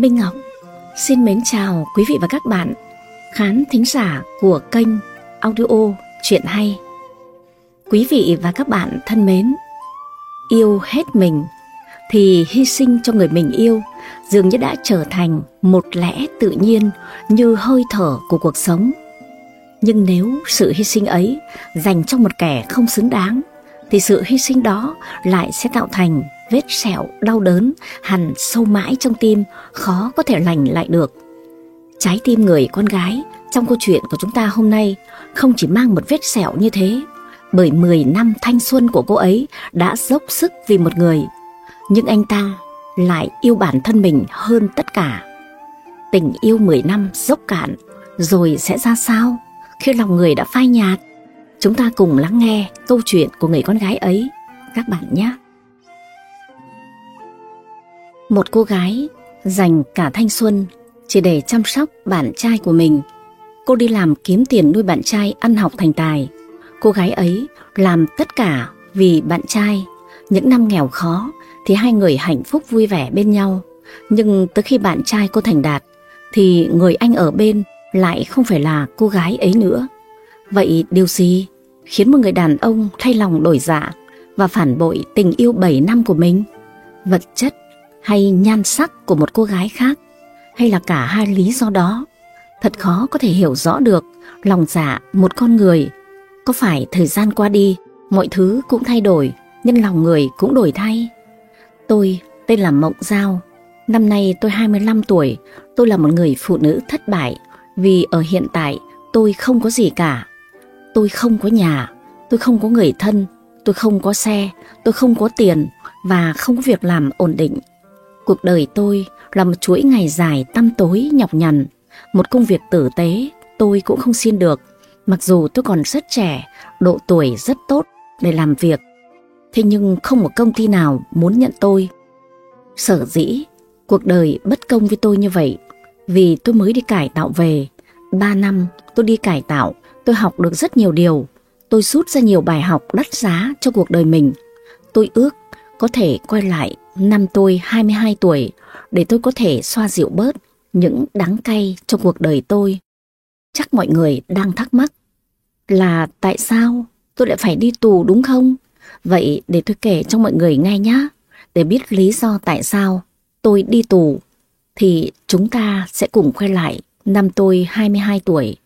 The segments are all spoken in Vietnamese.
Minh Ngọc xin mến chào quý vị và các bạn khán thính giả của kênh audio Chuyện Hay. Quý vị và các bạn thân mến, yêu hết mình thì hy sinh cho người mình yêu dường như đã trở thành một lẽ tự nhiên như hơi thở của cuộc sống. Nhưng nếu sự hy sinh ấy dành cho một kẻ không xứng đáng thì sự hy sinh đó lại sẽ tạo thành vết sẹo, đau đớn, hằn sâu mãi trong tim, khó có thể lành lại được. Trái tim người con gái, trong câu chuyện của chúng ta hôm nay, không chỉ mang một vết sẹo như thế, bởi 10 năm thanh xuân của cô ấy đã dốc sức vì một người nhưng anh ta lại yêu bản thân mình hơn tất cả. Tình yêu 10 năm dốc cạn, rồi sẽ ra sao khi lòng người đã phai nhạt? Chúng ta cùng lắng nghe câu chuyện của người con gái ấy các bạn nhé. Một cô gái dành cả thanh xuân chỉ để chăm sóc bạn trai của mình. Cô đi làm kiếm tiền nuôi bạn trai ăn học thành tài. Cô gái ấy làm tất cả vì bạn trai. Những năm nghèo khó thì hai người hạnh phúc vui vẻ bên nhau. Nhưng tới khi bạn trai cô thành đạt thì người anh ở bên lại không phải là cô gái ấy nữa. Vậy điều gì khiến một người đàn ông thay lòng đổi dạ và phản bội tình yêu 7 năm của mình? Vật chất hay nhan sắc của một cô gái khác hay là cả hai lý do đó? Thật khó có thể hiểu rõ được lòng dạ một con người. Có phải thời gian qua đi, mọi thứ cũng thay đổi, nhân lòng người cũng đổi thay? Tôi tên là Mộng Giao. Năm nay tôi 25 tuổi, tôi là một người phụ nữ thất bại vì ở hiện tại tôi không có gì cả. Tôi không có nhà, tôi không có người thân, tôi không có xe, tôi không có tiền và không có việc làm ổn định. Cuộc đời tôi là một chuỗi ngày dài tăm tối nhọc nhằn, một công việc tử tế tôi cũng không xin được, mặc dù tôi còn rất trẻ, độ tuổi rất tốt để làm việc. Thế nhưng không một công ty nào muốn nhận tôi. Sở dĩ, cuộc đời bất công với tôi như vậy, vì tôi mới đi cải tạo về. Ba năm tôi đi cải tạo, tôi học được rất nhiều điều. Tôi rút ra nhiều bài học đắt giá cho cuộc đời mình. Tôi ước có thể quay lại năm tôi 22 tuổi để tôi có thể xoa dịu bớt những đắng cay trong cuộc đời tôi. Chắc mọi người đang thắc mắc là tại sao tôi lại phải đi tù đúng không? Vậy để tôi kể cho mọi người nghe nhé, để biết lý do tại sao tôi đi tù, thì chúng ta sẽ cùng quay lại năm tôi 22 tuổi.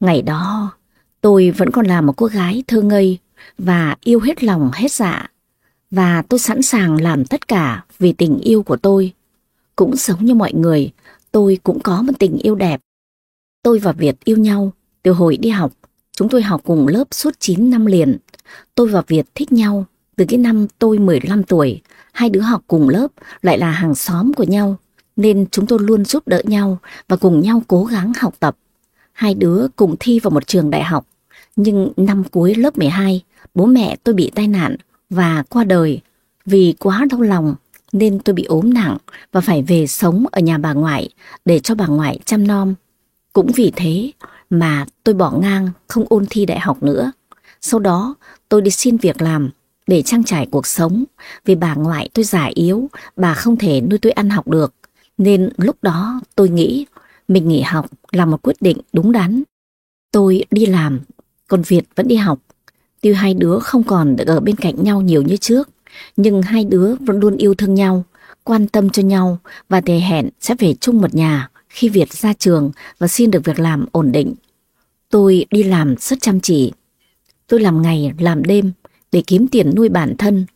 Ngày đó, tôi vẫn còn là một cô gái thơ ngây và yêu hết lòng hết dạ. Và tôi sẵn sàng làm tất cả vì tình yêu của tôi. Cũng giống như mọi người, tôi cũng có một tình yêu đẹp. Tôi và Việt yêu nhau từ hồi đi học. Chúng tôi học cùng lớp suốt 9 năm liền. Tôi và Việt thích nhau từ cái năm tôi 15 tuổi. Hai đứa học cùng lớp lại là hàng xóm của nhau. Nên chúng tôi luôn giúp đỡ nhau và cùng nhau cố gắng học tập. Hai đứa cùng thi vào một trường đại học. Nhưng năm cuối lớp 12, bố mẹ tôi bị tai nạn và qua đời. Vì quá đau lòng nên tôi bị ốm nặng và phải về sống ở nhà bà ngoại để cho bà ngoại chăm nom. Cũng vì thế mà tôi bỏ ngang không ôn thi đại học nữa. Sau đó tôi đi xin việc làm để trang trải cuộc sống vì bà ngoại tôi già yếu, bà không thể nuôi tôi ăn học được. Nên lúc đó tôi nghĩ mình nghỉ học là một quyết định đúng đắn. Tôi đi làm, còn Việt vẫn đi học. Tuy hai đứa không còn được ở bên cạnh nhau nhiều như trước, nhưng hai đứa vẫn luôn yêu thương nhau, quan tâm cho nhau và thề hẹn sẽ về chung một nhà khi Việt ra trường và xin được việc làm ổn định. Tôi đi làm rất chăm chỉ. Tôi làm ngày, làm đêm để kiếm tiền nuôi bản thân.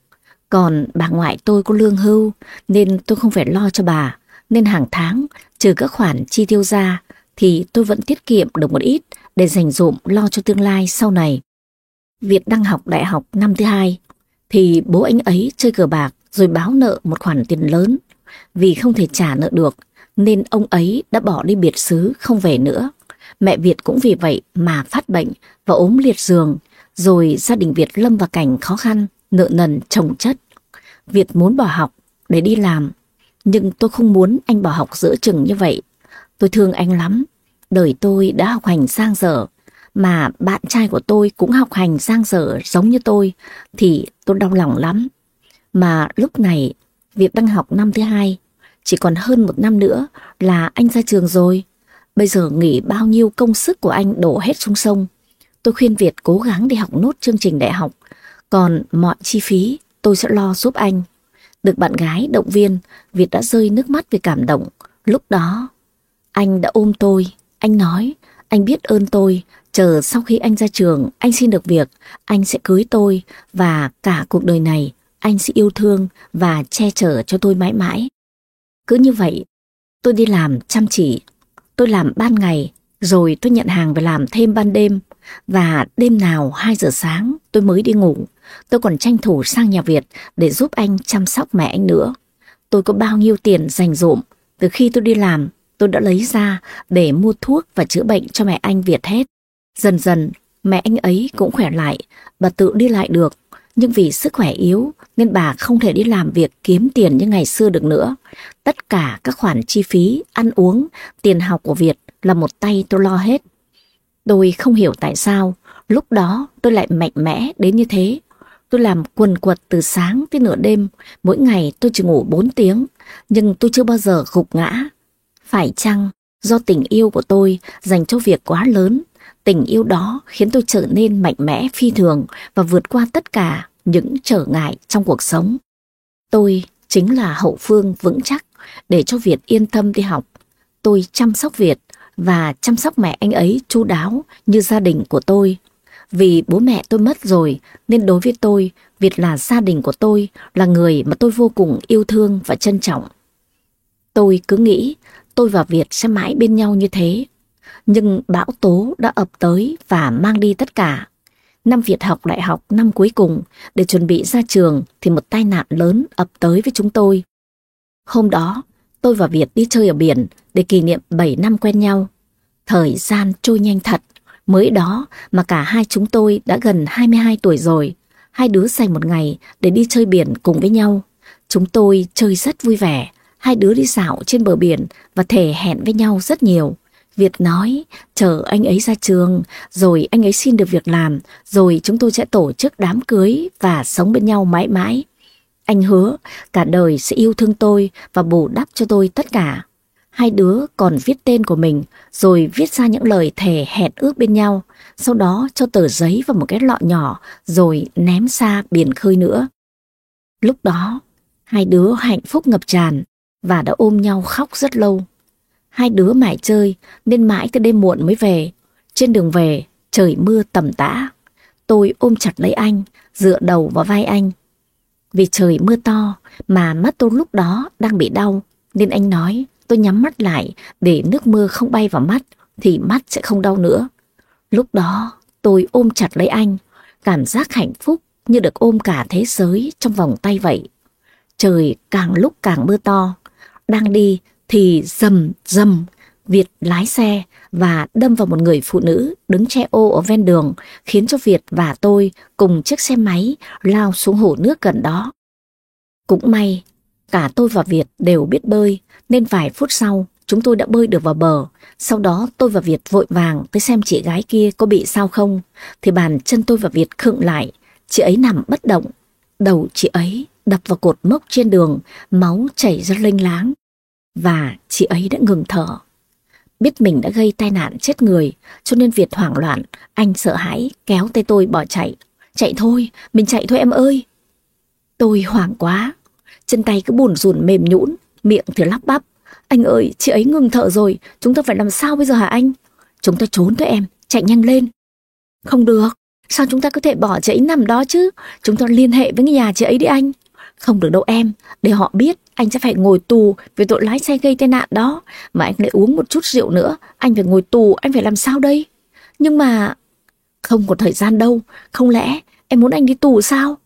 Còn bà ngoại tôi có lương hưu nên tôi không phải lo cho bà. Nên hàng tháng, trừ các khoản chi tiêu ra, thì tôi vẫn tiết kiệm được một ít để dành dụm lo cho tương lai sau này. Việt đang học đại học năm thứ hai, thì bố anh ấy chơi cờ bạc rồi báo nợ một khoản tiền lớn. Vì không thể trả nợ được, nên ông ấy đã bỏ đi biệt xứ không về nữa. Mẹ Việt cũng vì vậy mà phát bệnh và ốm liệt giường, rồi gia đình Việt lâm vào cảnh khó khăn, nợ nần chồng chất. Việt muốn bỏ học để đi làm, nhưng tôi không muốn anh bỏ học giữa chừng như vậy. Tôi thương anh lắm, đời tôi đã học hành sang dở, mà bạn trai của tôi cũng học hành sang dở giống như tôi, thì tôi đau lòng lắm. Mà lúc này, Việt đang học năm thứ hai, chỉ còn hơn một năm nữa là anh ra trường rồi. Bây giờ nghỉ bao nhiêu công sức của anh đổ hết xuống sông. Tôi khuyên Việt cố gắng đi học nốt chương trình đại học. Còn mọi chi phí tôi sẽ lo giúp anh. Được bạn gái động viên, Việt đã rơi nước mắt vì cảm động. Lúc đó, anh đã ôm tôi. Anh nói, anh biết ơn tôi. Chờ sau khi anh ra trường, anh xin được việc, anh sẽ cưới tôi. Và cả cuộc đời này, anh sẽ yêu thương và che chở cho tôi mãi mãi. Cứ như vậy, tôi đi làm chăm chỉ. Tôi làm ban ngày, rồi tôi nhận hàng về làm thêm ban đêm. Và đêm nào 2 giờ sáng tôi mới đi ngủ. Tôi còn tranh thủ sang nhà Việt để giúp anh chăm sóc mẹ anh nữa. Tôi có bao nhiêu tiền dành dụm. Từ khi tôi đi làm, tôi đã lấy ra để mua thuốc và chữa bệnh cho mẹ anh Việt hết. Dần dần, mẹ anh ấy cũng khỏe lại, bà tự đi lại được. Nhưng vì sức khỏe yếu nên bà không thể đi làm việc kiếm tiền như ngày xưa được nữa. Tất cả các khoản chi phí, ăn uống, tiền học của Việt là một tay tôi lo hết. Tôi không hiểu tại sao lúc đó tôi lại mạnh mẽ đến như thế. Tôi làm quần quật từ sáng tới nửa đêm, mỗi ngày tôi chỉ ngủ 4 tiếng, nhưng tôi chưa bao giờ gục ngã. Phải chăng do tình yêu của tôi dành cho việc quá lớn, tình yêu đó khiến tôi trở nên mạnh mẽ phi thường và vượt qua tất cả những trở ngại trong cuộc sống. Tôi chính là hậu phương vững chắc để cho Việt yên tâm đi học. Tôi chăm sóc Việt và chăm sóc mẹ anh ấy chu đáo như gia đình của tôi. Vì bố mẹ tôi mất rồi nên đối với tôi, Việt là gia đình của tôi, là người mà tôi vô cùng yêu thương và trân trọng. Tôi cứ nghĩ tôi và Việt sẽ mãi bên nhau như thế. Nhưng bão tố đã ập tới và mang đi tất cả. Năm Việt học đại học năm cuối cùng để chuẩn bị ra trường thì một tai nạn lớn ập tới với chúng tôi. Hôm đó, tôi và Việt đi chơi ở biển để kỷ niệm 7 năm quen nhau. Thời gian trôi nhanh thật, mới đó mà cả hai chúng tôi đã gần 22 tuổi rồi. Hai đứa dành một ngày để đi chơi biển cùng với nhau. Chúng tôi chơi rất vui vẻ, hai đứa đi dạo trên bờ biển và thể hẹn với nhau rất nhiều. Việt nói, chờ anh ấy ra trường, rồi anh ấy xin được việc làm, rồi chúng tôi sẽ tổ chức đám cưới và sống bên nhau mãi mãi. Anh hứa cả đời sẽ yêu thương tôi và bù đắp cho tôi tất cả. Hai đứa còn viết tên của mình rồi viết ra những lời thề hẹn ước bên nhau, sau đó cho tờ giấy vào một cái lọ nhỏ rồi ném xa biển khơi nữa. Lúc đó, hai đứa hạnh phúc ngập tràn và đã ôm nhau khóc rất lâu. Hai đứa mải chơi nên mãi tới đêm muộn mới về. Trên đường về, trời mưa tầm tã. Tôi ôm chặt lấy anh, dựa đầu vào vai anh. Vì trời mưa to mà mắt tôi lúc đó đang bị đau, nên anh nói tôi nhắm mắt lại để nước mưa không bay vào mắt thì mắt sẽ không đau nữa. Lúc đó tôi ôm chặt lấy anh, cảm giác hạnh phúc như được ôm cả thế giới trong vòng tay vậy. Trời càng lúc càng mưa to, đang đi thì rầm rầm Việt lái xe và đâm vào một người phụ nữ đứng che ô ở ven đường, khiến cho Việt và tôi cùng chiếc xe máy lao xuống hồ nước gần đó. Cũng may, cả tôi và Việt đều biết bơi, nên vài phút sau chúng tôi đã bơi được vào bờ. Sau đó tôi và Việt vội vàng tới xem chị gái kia có bị sao không, thì bàn chân tôi và Việt khựng lại, chị ấy nằm bất động. Đầu chị ấy đập vào cột mốc trên đường, máu chảy ra lênh láng. Và chị ấy đã ngừng thở. Biết mình đã gây tai nạn chết người, cho nên Việt hoảng loạn, anh sợ hãi kéo tay tôi bỏ chạy. Chạy thôi, mình chạy thôi em ơi. Tôi hoảng quá, chân tay cứ buồn rùn mềm nhũn, miệng thì lắp bắp. Anh ơi, chị ấy ngừng thở rồi, chúng ta phải làm sao bây giờ hả anh? Chúng ta trốn thôi em, chạy nhanh lên. Không được, sao chúng ta có thể bỏ chị ấy nằm đó chứ? Chúng ta liên hệ với nhà chị ấy đi anh. Không được đâu em, để họ biết anh sẽ phải ngồi tù vì tội lái xe gây tai nạn đó. Mà anh lại uống một chút rượu nữa, anh phải ngồi tù, anh phải làm sao đây? Nhưng mà... Không có thời gian đâu, không lẽ em muốn anh đi tù sao?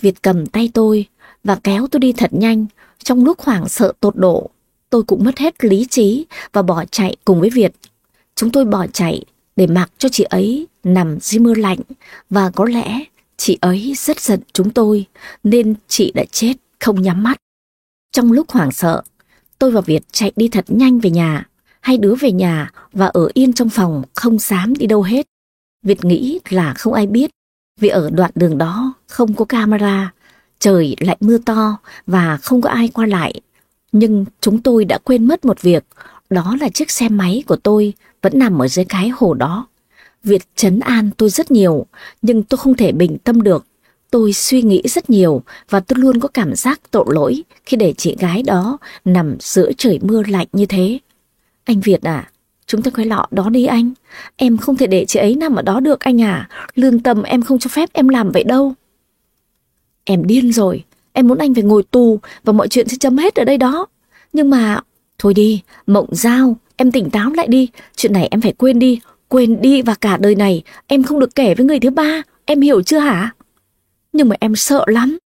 Việt cầm tay tôi và kéo tôi đi thật nhanh. Trong lúc hoảng sợ tột độ, tôi cũng mất hết lý trí và bỏ chạy cùng với Việt. Chúng tôi bỏ chạy để mặc cho chị ấy nằm dưới mưa lạnh và có lẽ chị ấy rất giận chúng tôi nên chị đã chết không nhắm mắt. Trong lúc hoảng sợ, tôi và Việt chạy đi thật nhanh về nhà. Hai đứa về nhà và ở yên trong phòng không dám đi đâu hết. Việt nghĩ là không ai biết vì ở đoạn đường đó không có camera, trời lại mưa to và không có ai qua lại. Nhưng chúng tôi đã quên mất một việc, đó là chiếc xe máy của tôi vẫn nằm ở dưới cái hồ đó. Việt chấn an tôi rất nhiều, nhưng tôi không thể bình tâm được. Tôi suy nghĩ rất nhiều và tôi luôn có cảm giác tội lỗi khi để chị gái đó nằm giữa trời mưa lạnh như thế. Anh Việt à, chúng ta quay lọ đó đi anh. Em không thể để chị ấy nằm ở đó được anh à. Lương tâm em không cho phép em làm vậy đâu. Em điên rồi, em muốn anh phải ngồi tù và mọi chuyện sẽ chấm hết ở đây đó. Nhưng mà, thôi đi, mộng giao, em tỉnh táo lại đi. Chuyện này em phải quên đi, quên đi và cả đời này em không được kể với người thứ ba. Em hiểu chưa hả? Nhưng mà em sợ lắm.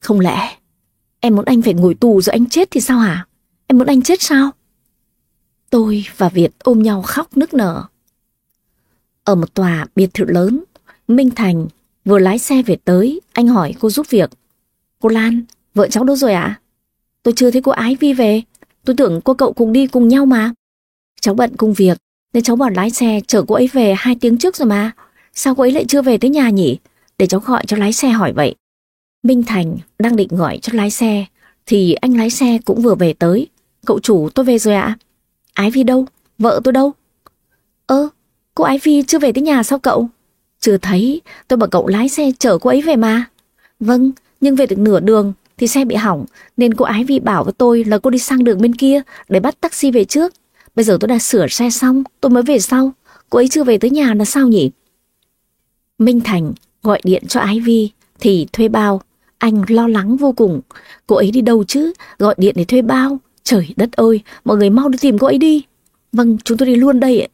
Không lẽ em muốn anh phải ngồi tù rồi anh chết thì sao hả? Em muốn anh chết sao? Tôi và Việt ôm nhau khóc nức nở. Ở một tòa biệt thự lớn, Minh Thành vừa lái xe về tới, anh hỏi cô giúp việc. Cô Lan, vợ cháu đâu rồi ạ? Tôi chưa thấy cô Ái Vi về, tôi tưởng cô cậu cùng đi cùng nhau mà. Cháu bận công việc, nên cháu bỏ lái xe chở cô ấy về hai tiếng trước rồi mà. Sao cô ấy lại chưa về tới nhà nhỉ? Để cháu gọi cho lái xe hỏi vậy. Minh Thành đang định gọi cho lái xe, thì anh lái xe cũng vừa về tới. Cậu chủ tôi về rồi ạ. Ái Vi đâu? Vợ tôi đâu? Ơ, cô Ái Vi chưa về tới nhà sao cậu? Chưa thấy, tôi bảo cậu lái xe chở cô ấy về mà. Vâng, nhưng về được nửa đường thì xe bị hỏng nên cô Ái Vi bảo với tôi là cô đi sang đường bên kia để bắt taxi về trước. Bây giờ tôi đã sửa xe xong, tôi mới về sau. Cô ấy chưa về tới nhà là sao nhỉ? Minh Thành gọi điện cho Ái Vi thì thuê bao. Anh lo lắng vô cùng. Cô ấy đi đâu chứ? Gọi điện để thuê bao. Trời đất ơi, mọi người mau đi tìm cô ấy đi. Vâng, chúng tôi đi luôn đây ạ.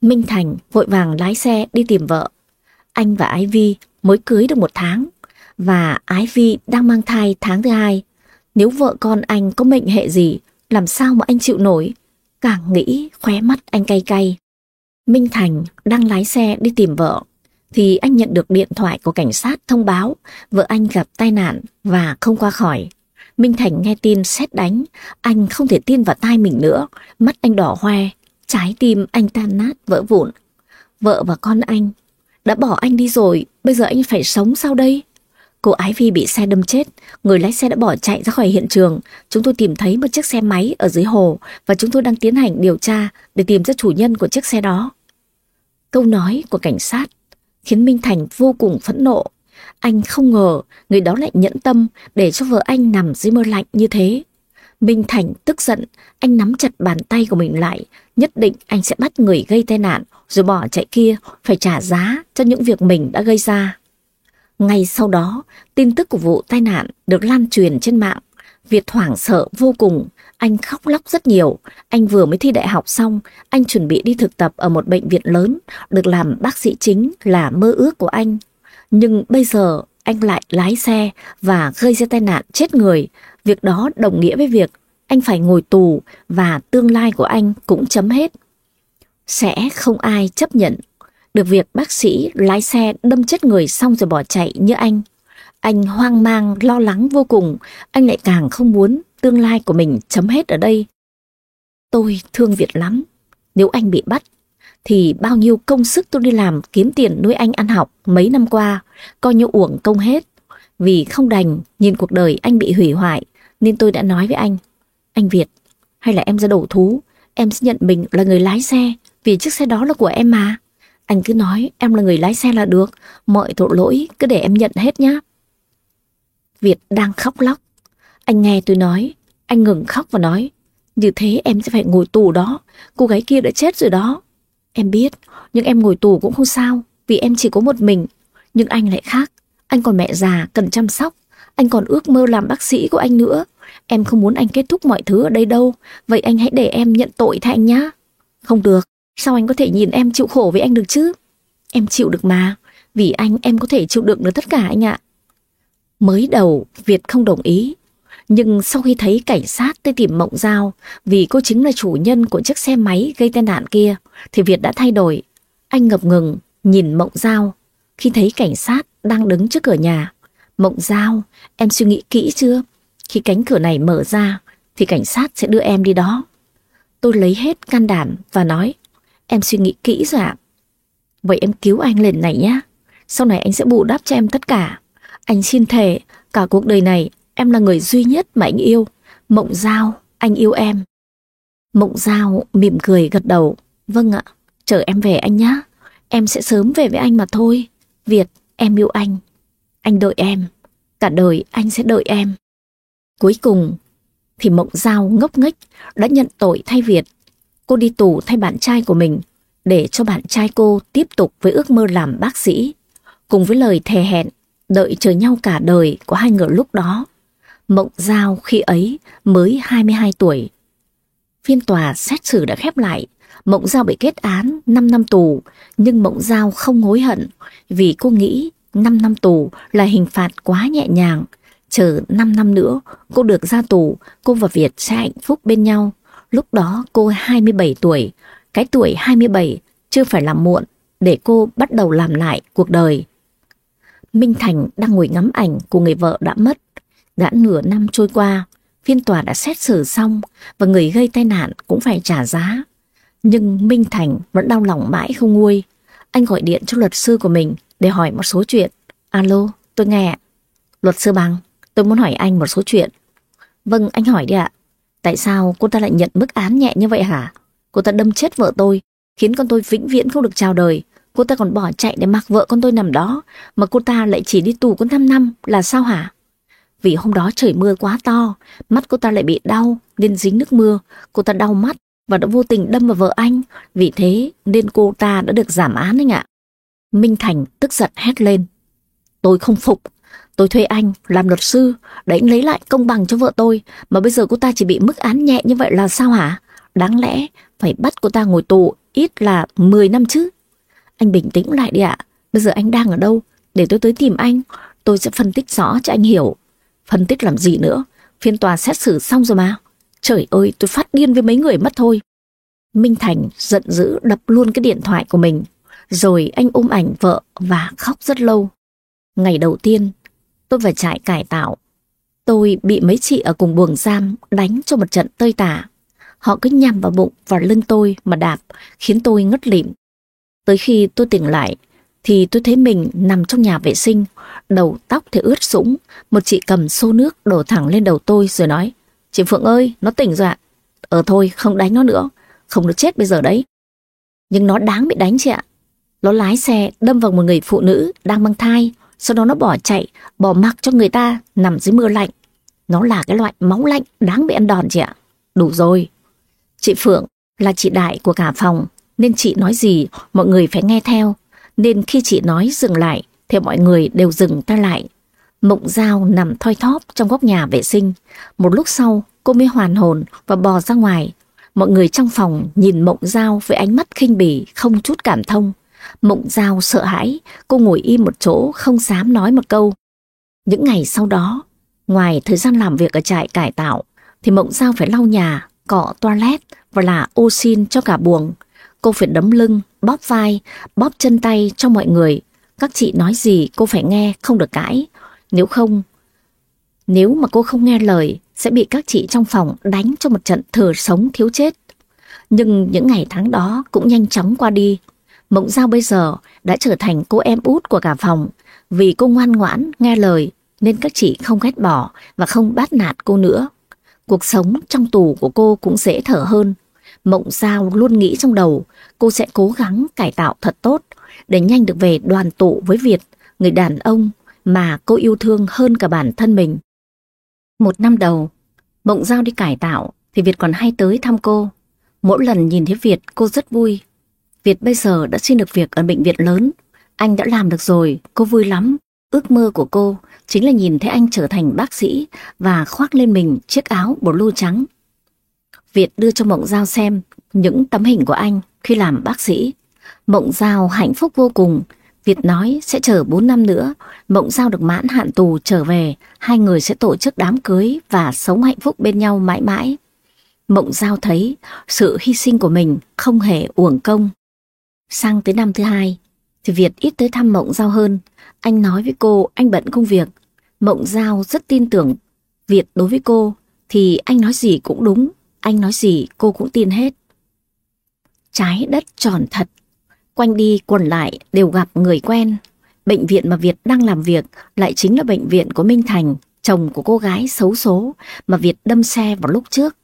Minh Thành vội vàng lái xe đi tìm vợ. Anh và Ái Vi mới cưới được một tháng và Ái Vi đang mang thai tháng thứ hai. Nếu vợ con anh có mệnh hệ gì, làm sao mà anh chịu nổi? Càng nghĩ khóe mắt anh cay cay. Minh Thành đang lái xe đi tìm vợ thì anh nhận được điện thoại của cảnh sát thông báo vợ anh gặp tai nạn và không qua khỏi. Minh Thành nghe tin xét đánh, anh không thể tin vào tai mình nữa, mắt anh đỏ hoe, trái tim anh tan nát vỡ vụn. Vợ và con anh đã bỏ anh đi rồi, bây giờ anh phải sống sao đây? Cô Ái Vi bị xe đâm chết, người lái xe đã bỏ chạy ra khỏi hiện trường. Chúng tôi tìm thấy một chiếc xe máy ở dưới hồ và chúng tôi đang tiến hành điều tra để tìm ra chủ nhân của chiếc xe đó. Câu nói của cảnh sát khiến Minh Thành vô cùng phẫn nộ. Anh không ngờ người đó lại nhẫn tâm để cho vợ anh nằm dưới mưa lạnh như thế. Minh Thành tức giận, anh nắm chặt bàn tay của mình lại, nhất định anh sẽ bắt người gây tai nạn rồi bỏ chạy kia, phải trả giá cho những việc mình đã gây ra. Ngay sau đó, tin tức của vụ tai nạn được lan truyền trên mạng. Việt hoảng sợ vô cùng, anh khóc lóc rất nhiều. Anh vừa mới thi đại học xong, anh chuẩn bị đi thực tập ở một bệnh viện lớn, được làm bác sĩ chính là mơ ước của anh. Nhưng bây giờ anh lại lái xe và gây ra tai nạn chết người. Việc đó đồng nghĩa với việc anh phải ngồi tù và tương lai của anh cũng chấm hết. Sẽ không ai chấp nhận được việc bác sĩ lái xe đâm chết người xong rồi bỏ chạy như anh. Anh hoang mang, lo lắng vô cùng, anh lại càng không muốn tương lai của mình chấm hết ở đây. Tôi thương Việt lắm, nếu anh bị bắt, thì bao nhiêu công sức tôi đi làm kiếm tiền nuôi anh ăn học mấy năm qua, coi như uổng công hết. Vì không đành nhìn cuộc đời anh bị hủy hoại, nên tôi đã nói với anh, anh Việt, hay là em ra đổ thú, em sẽ nhận mình là người lái xe, vì chiếc xe đó là của em mà. Anh cứ nói em là người lái xe là được, mọi tội lỗi cứ để em nhận hết nhá. Việt đang khóc lóc. Anh nghe tôi nói, anh ngừng khóc và nói, như thế em sẽ phải ngồi tù đó, cô gái kia đã chết rồi đó. Em biết, nhưng em ngồi tù cũng không sao, vì em chỉ có một mình. Nhưng anh lại khác, anh còn mẹ già, cần chăm sóc. Anh còn ước mơ làm bác sĩ của anh nữa. Em không muốn anh kết thúc mọi thứ ở đây đâu, vậy anh hãy để em nhận tội thay anh nhá. Không được, sao anh có thể nhìn em chịu khổ với anh được chứ? Em chịu được mà, vì anh em có thể chịu đựng được tất cả anh ạ. Mới đầu Việt không đồng ý, nhưng sau khi thấy cảnh sát tới tìm Mộng Giao vì cô chính là chủ nhân của chiếc xe máy gây tai nạn kia, thì Việt đã thay đổi. Anh ngập ngừng nhìn Mộng Giao khi thấy cảnh sát đang đứng trước cửa nhà. Mộng Giao, em suy nghĩ kỹ chưa? Khi cánh cửa này mở ra thì cảnh sát sẽ đưa em đi đó. Tôi lấy hết can đảm và nói, em suy nghĩ kỹ rồi ạ. Vậy em cứu anh lần này nhé. Sau này anh sẽ bù đắp cho em tất cả. Anh xin thề, cả cuộc đời này em là người duy nhất mà anh yêu. Mộng Giao, anh yêu em. Mộng Giao mỉm cười gật đầu. Vâng ạ, chờ em về anh nhé. Em sẽ sớm về với anh mà thôi. Việt, em yêu anh. Anh đợi em. Cả đời anh sẽ đợi em. Cuối cùng thì Mộng Giao ngốc nghếch đã nhận tội thay Việt. Cô đi tù thay bạn trai của mình để cho bạn trai cô tiếp tục với ước mơ làm bác sĩ. Cùng với lời thề hẹn đợi chờ nhau cả đời của hai người lúc đó. Mộng Giao khi ấy mới 22 tuổi. Phiên tòa xét xử đã khép lại, Mộng Giao bị kết án 5 năm tù, nhưng Mộng Giao không hối hận vì cô nghĩ 5 năm tù là hình phạt quá nhẹ nhàng. Chờ 5 năm nữa, cô được ra tù, cô và Việt sẽ hạnh phúc bên nhau. Lúc đó cô 27 tuổi, cái tuổi 27 chưa phải là muộn để cô bắt đầu làm lại cuộc đời. Minh Thành đang ngồi ngắm ảnh của người vợ đã mất. Đã nửa năm trôi qua, phiên tòa đã xét xử xong và người gây tai nạn cũng phải trả giá. Nhưng Minh Thành vẫn đau lòng mãi không nguôi. Anh gọi điện cho luật sư của mình để hỏi một số chuyện. Alo, tôi nghe Luật sư Bằng, tôi muốn hỏi anh một số chuyện. Vâng, anh hỏi đi ạ. Tại sao cô ta lại nhận mức án nhẹ như vậy hả? Cô ta đâm chết vợ tôi, khiến con tôi vĩnh viễn không được chào đời. Cô ta còn bỏ chạy để mặc vợ con tôi nằm đó, mà cô ta lại chỉ đi tù có 5 năm là sao hả? Vì hôm đó trời mưa quá to, mắt cô ta lại bị đau nên dính nước mưa, cô ta đau mắt và đã vô tình đâm vào vợ anh, vì thế nên cô ta đã được giảm án anh ạ. Minh Thành tức giận hét lên. Tôi không phục, tôi thuê anh làm luật sư để anh lấy lại công bằng cho vợ tôi, mà bây giờ cô ta chỉ bị mức án nhẹ như vậy là sao hả? Đáng lẽ phải bắt cô ta ngồi tù ít là 10 năm chứ. Anh bình tĩnh lại đi ạ, bây giờ anh đang ở đâu? Để tôi tới tìm anh, tôi sẽ phân tích rõ cho anh hiểu. Phân tích làm gì nữa, phiên tòa xét xử xong rồi mà. Trời ơi, tôi phát điên với mấy người mất thôi. Minh Thành giận dữ đập luôn cái điện thoại của mình, rồi anh ôm ảnh vợ và khóc rất lâu. Ngày đầu tiên, tôi vào trại cải tạo. Tôi bị mấy chị ở cùng buồng giam đánh cho một trận tơi tả. Họ cứ nhằm vào bụng và lưng tôi mà đạp, khiến tôi ngất lịm. Tới khi tôi tỉnh lại, thì tôi thấy mình nằm trong nhà vệ sinh, đầu tóc thì ướt sũng. Một chị cầm xô nước đổ thẳng lên đầu tôi rồi nói, Chị Phượng ơi, nó tỉnh rồi ạ. Ờ thôi, không đánh nó nữa, không nó chết bây giờ đấy. Nhưng nó đáng bị đánh chị ạ. Nó lái xe đâm vào một người phụ nữ đang mang thai, sau đó nó bỏ chạy, bỏ mặc cho người ta nằm dưới mưa lạnh. Nó là cái loại máu lạnh đáng bị ăn đòn chị ạ. Đủ rồi. Chị Phượng là chị đại của cả phòng, nên chị nói gì mọi người phải nghe theo. Nên khi chị nói dừng lại thì mọi người đều dừng ta lại. Mộng dao nằm thoi thóp trong góc nhà vệ sinh. Một lúc sau cô mới hoàn hồn và bò ra ngoài. Mọi người trong phòng nhìn mộng dao với ánh mắt khinh bỉ không chút cảm thông. Mộng dao sợ hãi, cô ngồi im một chỗ không dám nói một câu. Những ngày sau đó, ngoài thời gian làm việc ở trại cải tạo, thì mộng dao phải lau nhà, cọ toilet và là ô xin cho cả buồng. Cô phải đấm lưng, bóp vai, bóp chân tay cho mọi người. Các chị nói gì cô phải nghe, không được cãi. Nếu không, nếu mà cô không nghe lời, sẽ bị các chị trong phòng đánh cho một trận thừa sống thiếu chết. Nhưng những ngày tháng đó cũng nhanh chóng qua đi. Mộng Giao bây giờ đã trở thành cô em út của cả phòng. Vì cô ngoan ngoãn, nghe lời, nên các chị không ghét bỏ và không bắt nạt cô nữa. Cuộc sống trong tù của cô cũng dễ thở hơn. Mộng Giao luôn nghĩ trong đầu cô sẽ cố gắng cải tạo thật tốt để nhanh được về đoàn tụ với Việt, người đàn ông mà cô yêu thương hơn cả bản thân mình. Một năm đầu, Mộng Giao đi cải tạo thì Việt còn hay tới thăm cô. Mỗi lần nhìn thấy Việt cô rất vui. Việt bây giờ đã xin được việc ở bệnh viện lớn. Anh đã làm được rồi, cô vui lắm. Ước mơ của cô chính là nhìn thấy anh trở thành bác sĩ và khoác lên mình chiếc áo blue trắng. Việt đưa cho Mộng Giao xem những tấm hình của anh khi làm bác sĩ. Mộng Giao hạnh phúc vô cùng. Việt nói sẽ chờ 4 năm nữa, Mộng Giao được mãn hạn tù trở về, hai người sẽ tổ chức đám cưới và sống hạnh phúc bên nhau mãi mãi. Mộng Giao thấy sự hy sinh của mình không hề uổng công. Sang tới năm thứ hai, thì Việt ít tới thăm Mộng Giao hơn. Anh nói với cô anh bận công việc. Mộng Giao rất tin tưởng Việt đối với cô thì anh nói gì cũng đúng, anh nói gì cô cũng tin hết. Trái đất tròn thật, quanh đi quẩn lại đều gặp người quen. Bệnh viện mà Việt đang làm việc lại chính là bệnh viện của Minh Thành, chồng của cô gái xấu số mà Việt đâm xe vào lúc trước.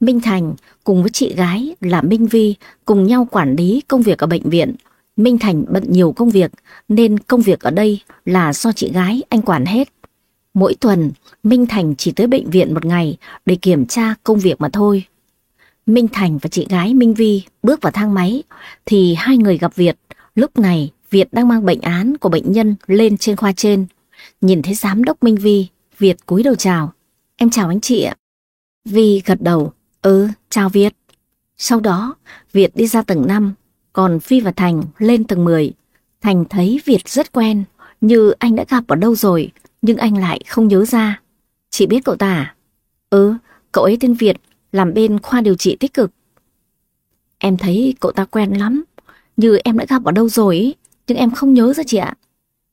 Minh Thành cùng với chị gái là Minh Vi cùng nhau quản lý công việc ở bệnh viện. Minh Thành bận nhiều công việc nên công việc ở đây là do chị gái anh quản hết. Mỗi tuần, Minh Thành chỉ tới bệnh viện một ngày để kiểm tra công việc mà thôi. Minh Thành và chị gái Minh Vi bước vào thang máy thì hai người gặp Việt. Lúc này Việt đang mang bệnh án của bệnh nhân lên trên khoa trên. Nhìn thấy giám đốc Minh Vi, Việt cúi đầu chào. Em chào anh chị ạ. Vi gật đầu. Ừ, chào Việt. Sau đó, Việt đi ra tầng 5, còn Phi và Thành lên tầng 10. Thành thấy Việt rất quen, như anh đã gặp ở đâu rồi, nhưng anh lại không nhớ ra. Chị biết cậu ta à? Ừ, cậu ấy tên Việt, làm bên khoa điều trị tích cực. Em thấy cậu ta quen lắm, như em đã gặp ở đâu rồi nhưng em không nhớ ra chị ạ.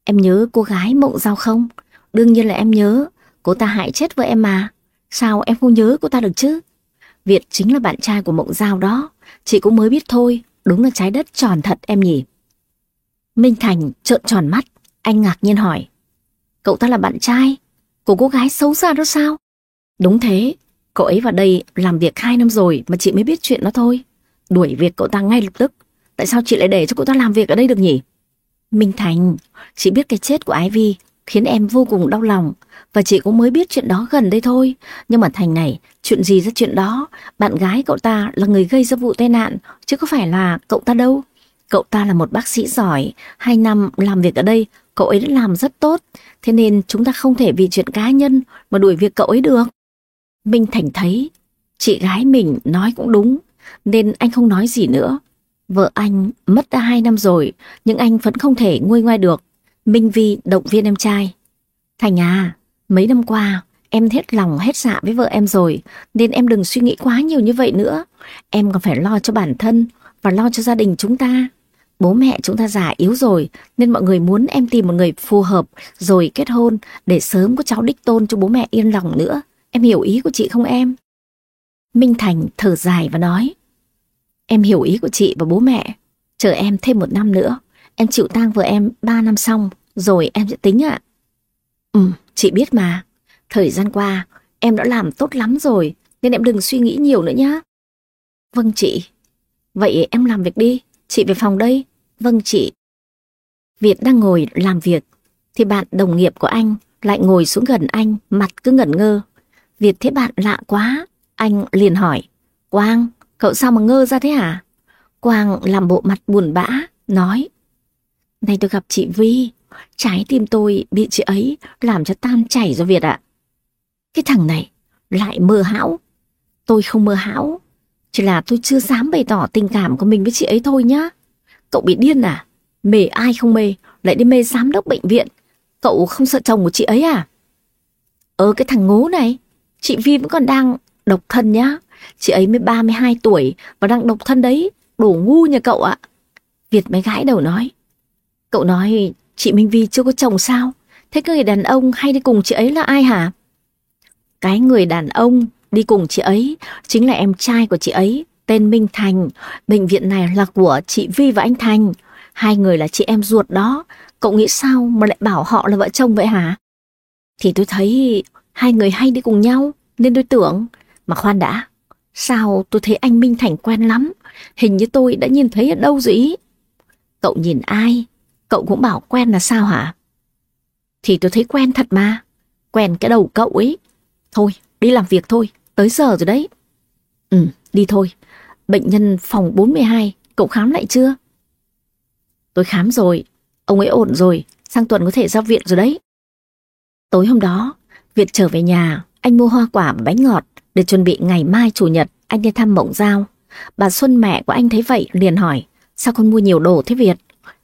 Em nhớ cô gái mộng giao không? Đương nhiên là em nhớ, cô ta hại chết vợ em mà. Sao em không nhớ cô ta được chứ? Việt chính là bạn trai của mộng giao đó, chị cũng mới biết thôi, đúng là trái đất tròn thật em nhỉ. Minh Thành trợn tròn mắt, anh ngạc nhiên hỏi. Cậu ta là bạn trai của cô gái xấu xa đó sao? Đúng thế, cậu ấy vào đây làm việc hai năm rồi mà chị mới biết chuyện đó thôi. Đuổi việc cậu ta ngay lập tức. Tại sao chị lại để cho cậu ta làm việc ở đây được nhỉ? Minh Thành, chị biết cái chết của Ivy khiến em vô cùng đau lòng và chị cũng mới biết chuyện đó gần đây thôi. Nhưng mà Thành này, chuyện gì ra chuyện đó, bạn gái cậu ta là người gây ra vụ tai nạn chứ có phải là cậu ta đâu. Cậu ta là một bác sĩ giỏi, hai năm làm việc ở đây, cậu ấy đã làm rất tốt, thế nên chúng ta không thể vì chuyện cá nhân mà đuổi việc cậu ấy được. Minh Thành thấy, chị gái mình nói cũng đúng, nên anh không nói gì nữa. Vợ anh mất đã hai năm rồi, nhưng anh vẫn không thể nguôi ngoai được. Minh Vi động viên em trai. Thành à, mấy năm qua em hết lòng hết dạ với vợ em rồi, nên em đừng suy nghĩ quá nhiều như vậy nữa. Em còn phải lo cho bản thân và lo cho gia đình chúng ta. Bố mẹ chúng ta già yếu rồi, nên mọi người muốn em tìm một người phù hợp rồi kết hôn để sớm có cháu đích tôn cho bố mẹ yên lòng nữa. Em hiểu ý của chị không em? Minh Thành thở dài và nói. Em hiểu ý của chị và bố mẹ. Chờ em thêm một năm nữa. Em chịu tang vợ em ba năm xong. Rồi em sẽ tính ạ. Ừ, chị biết mà. Thời gian qua, em đã làm tốt lắm rồi. Nên em đừng suy nghĩ nhiều nữa nhá. Vâng chị. Vậy em làm việc đi. Chị về phòng đây. Vâng chị. Việt đang ngồi làm việc. Thì bạn đồng nghiệp của anh lại ngồi xuống gần anh, mặt cứ ngẩn ngơ. Việt thấy bạn lạ quá. Anh liền hỏi. Quang, Cậu sao mà ngơ ra thế hả? Quang làm bộ mặt buồn bã, nói. Này tôi gặp chị Vi, trái tim tôi bị chị ấy làm cho tan chảy rồi Việt ạ. Cái thằng này lại mơ hão. Tôi không mơ hão, chỉ là tôi chưa dám bày tỏ tình cảm của mình với chị ấy thôi nhá. Cậu bị điên à? Mê ai không mê, lại đi mê giám đốc bệnh viện. Cậu không sợ chồng của chị ấy à? Ờ cái thằng ngố này, chị Vi vẫn còn đang độc thân nhá. Chị ấy mới 32 tuổi và đang độc thân đấy. Đổ ngu nhà cậu ạ. Việt mới gãi đầu nói. Cậu nói chị Minh Vi chưa có chồng sao? Thế cái người đàn ông hay đi cùng chị ấy là ai hả? Cái người đàn ông đi cùng chị ấy chính là em trai của chị ấy, tên Minh Thành. Bệnh viện này là của chị Vi và anh Thành. Hai người là chị em ruột đó. Cậu nghĩ sao mà lại bảo họ là vợ chồng vậy hả? Thì tôi thấy hai người hay đi cùng nhau, nên tôi tưởng. Mà khoan đã, Sao tôi thấy anh Minh Thành quen lắm, hình như tôi đã nhìn thấy ở đâu rồi ý. Cậu nhìn ai, cậu cũng bảo quen là sao hả? Thì tôi thấy quen thật mà, quen cái đầu cậu ấy. Thôi, đi làm việc thôi, tới giờ rồi đấy. Ừ, đi thôi. Bệnh nhân phòng 42, cậu khám lại chưa? Tôi khám rồi, ông ấy ổn rồi, sang tuần có thể ra viện rồi đấy. Tối hôm đó, Việt trở về nhà, anh mua hoa quả và bánh ngọt để chuẩn bị ngày mai chủ nhật anh đi thăm mộng giao. Bà Xuân mẹ của anh thấy vậy liền hỏi, sao con mua nhiều đồ thế Việt?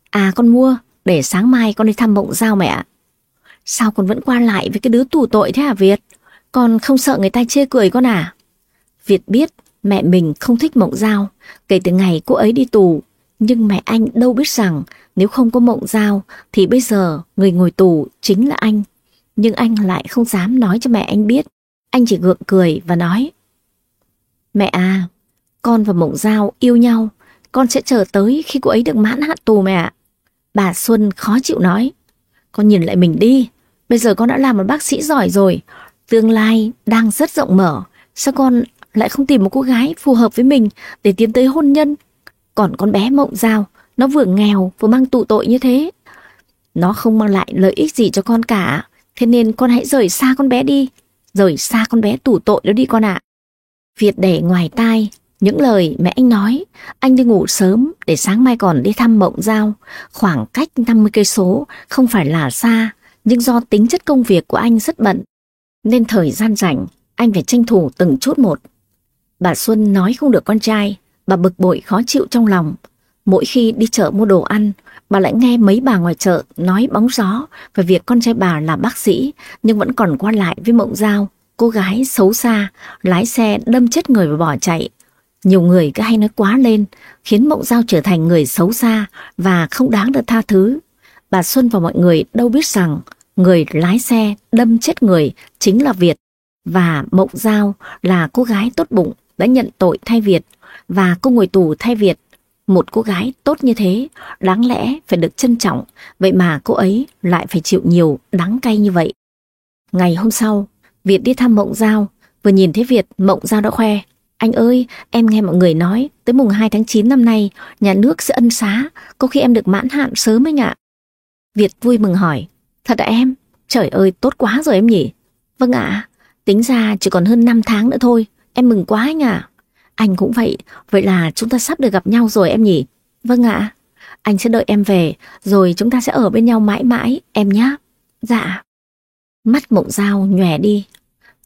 À con mua, để sáng mai con đi thăm mộng giao mẹ. Sao con vẫn qua lại với cái đứa tù tội thế hả Việt? Con không sợ người ta chê cười con à? Việt biết mẹ mình không thích mộng giao, kể từ ngày cô ấy đi tù. Nhưng mẹ anh đâu biết rằng nếu không có mộng giao thì bây giờ người ngồi tù chính là anh. Nhưng anh lại không dám nói cho mẹ anh biết. Anh chỉ gượng cười và nói Mẹ à, con và Mộng Giao yêu nhau Con sẽ chờ tới khi cô ấy được mãn hạn tù mẹ ạ Bà Xuân khó chịu nói Con nhìn lại mình đi bây giờ con đã làm một bác sĩ giỏi rồi, tương lai đang rất rộng mở, sao con lại không tìm một cô gái phù hợp với mình để tiến tới hôn nhân? Còn con bé Mộng Giao, nó vừa nghèo vừa mang tụ tội như thế. Nó không mang lại lợi ích gì cho con cả, thế nên con hãy rời xa con bé đi, rời xa con bé tủ tội đó đi con ạ. Việt để ngoài tai những lời mẹ anh nói, anh đi ngủ sớm để sáng mai còn đi thăm Mộng Giao, khoảng cách 50 cây số không phải là xa, nhưng do tính chất công việc của anh rất bận, nên thời gian rảnh anh phải tranh thủ từng chút một. Bà Xuân nói không được con trai, bà bực bội khó chịu trong lòng. Mỗi khi đi chợ mua đồ ăn, bà lại nghe mấy bà ngoài chợ nói bóng gió về việc con trai bà là bác sĩ nhưng vẫn còn qua lại với Mộng Giao, cô gái xấu xa, lái xe đâm chết người và bỏ chạy. Nhiều người cứ hay nói quá lên, khiến Mộng Giao trở thành người xấu xa và không đáng được tha thứ. Bà Xuân và mọi người đâu biết rằng người lái xe đâm chết người chính là Việt và Mộng Giao là cô gái tốt bụng đã nhận tội thay Việt và cô ngồi tù thay Việt. Một cô gái tốt như thế đáng lẽ phải được trân trọng, vậy mà cô ấy lại phải chịu nhiều đắng cay như vậy. Ngày hôm sau, Việt đi thăm Mộng Giao, vừa nhìn thấy Việt, Mộng Giao đã khoe. Anh ơi, em nghe mọi người nói, tới mùng 2 tháng 9 năm nay, nhà nước sẽ ân xá, có khi em được mãn hạn sớm anh ạ. Việt vui mừng hỏi, thật ạ em? Trời ơi, tốt quá rồi em nhỉ? Vâng ạ, tính ra chỉ còn hơn 5 tháng nữa thôi, em mừng quá anh ạ. Anh cũng vậy, vậy là chúng ta sắp được gặp nhau rồi em nhỉ? Vâng ạ, anh sẽ đợi em về, rồi chúng ta sẽ ở bên nhau mãi mãi, em nhé. Dạ. Mắt mộng dao nhòe đi,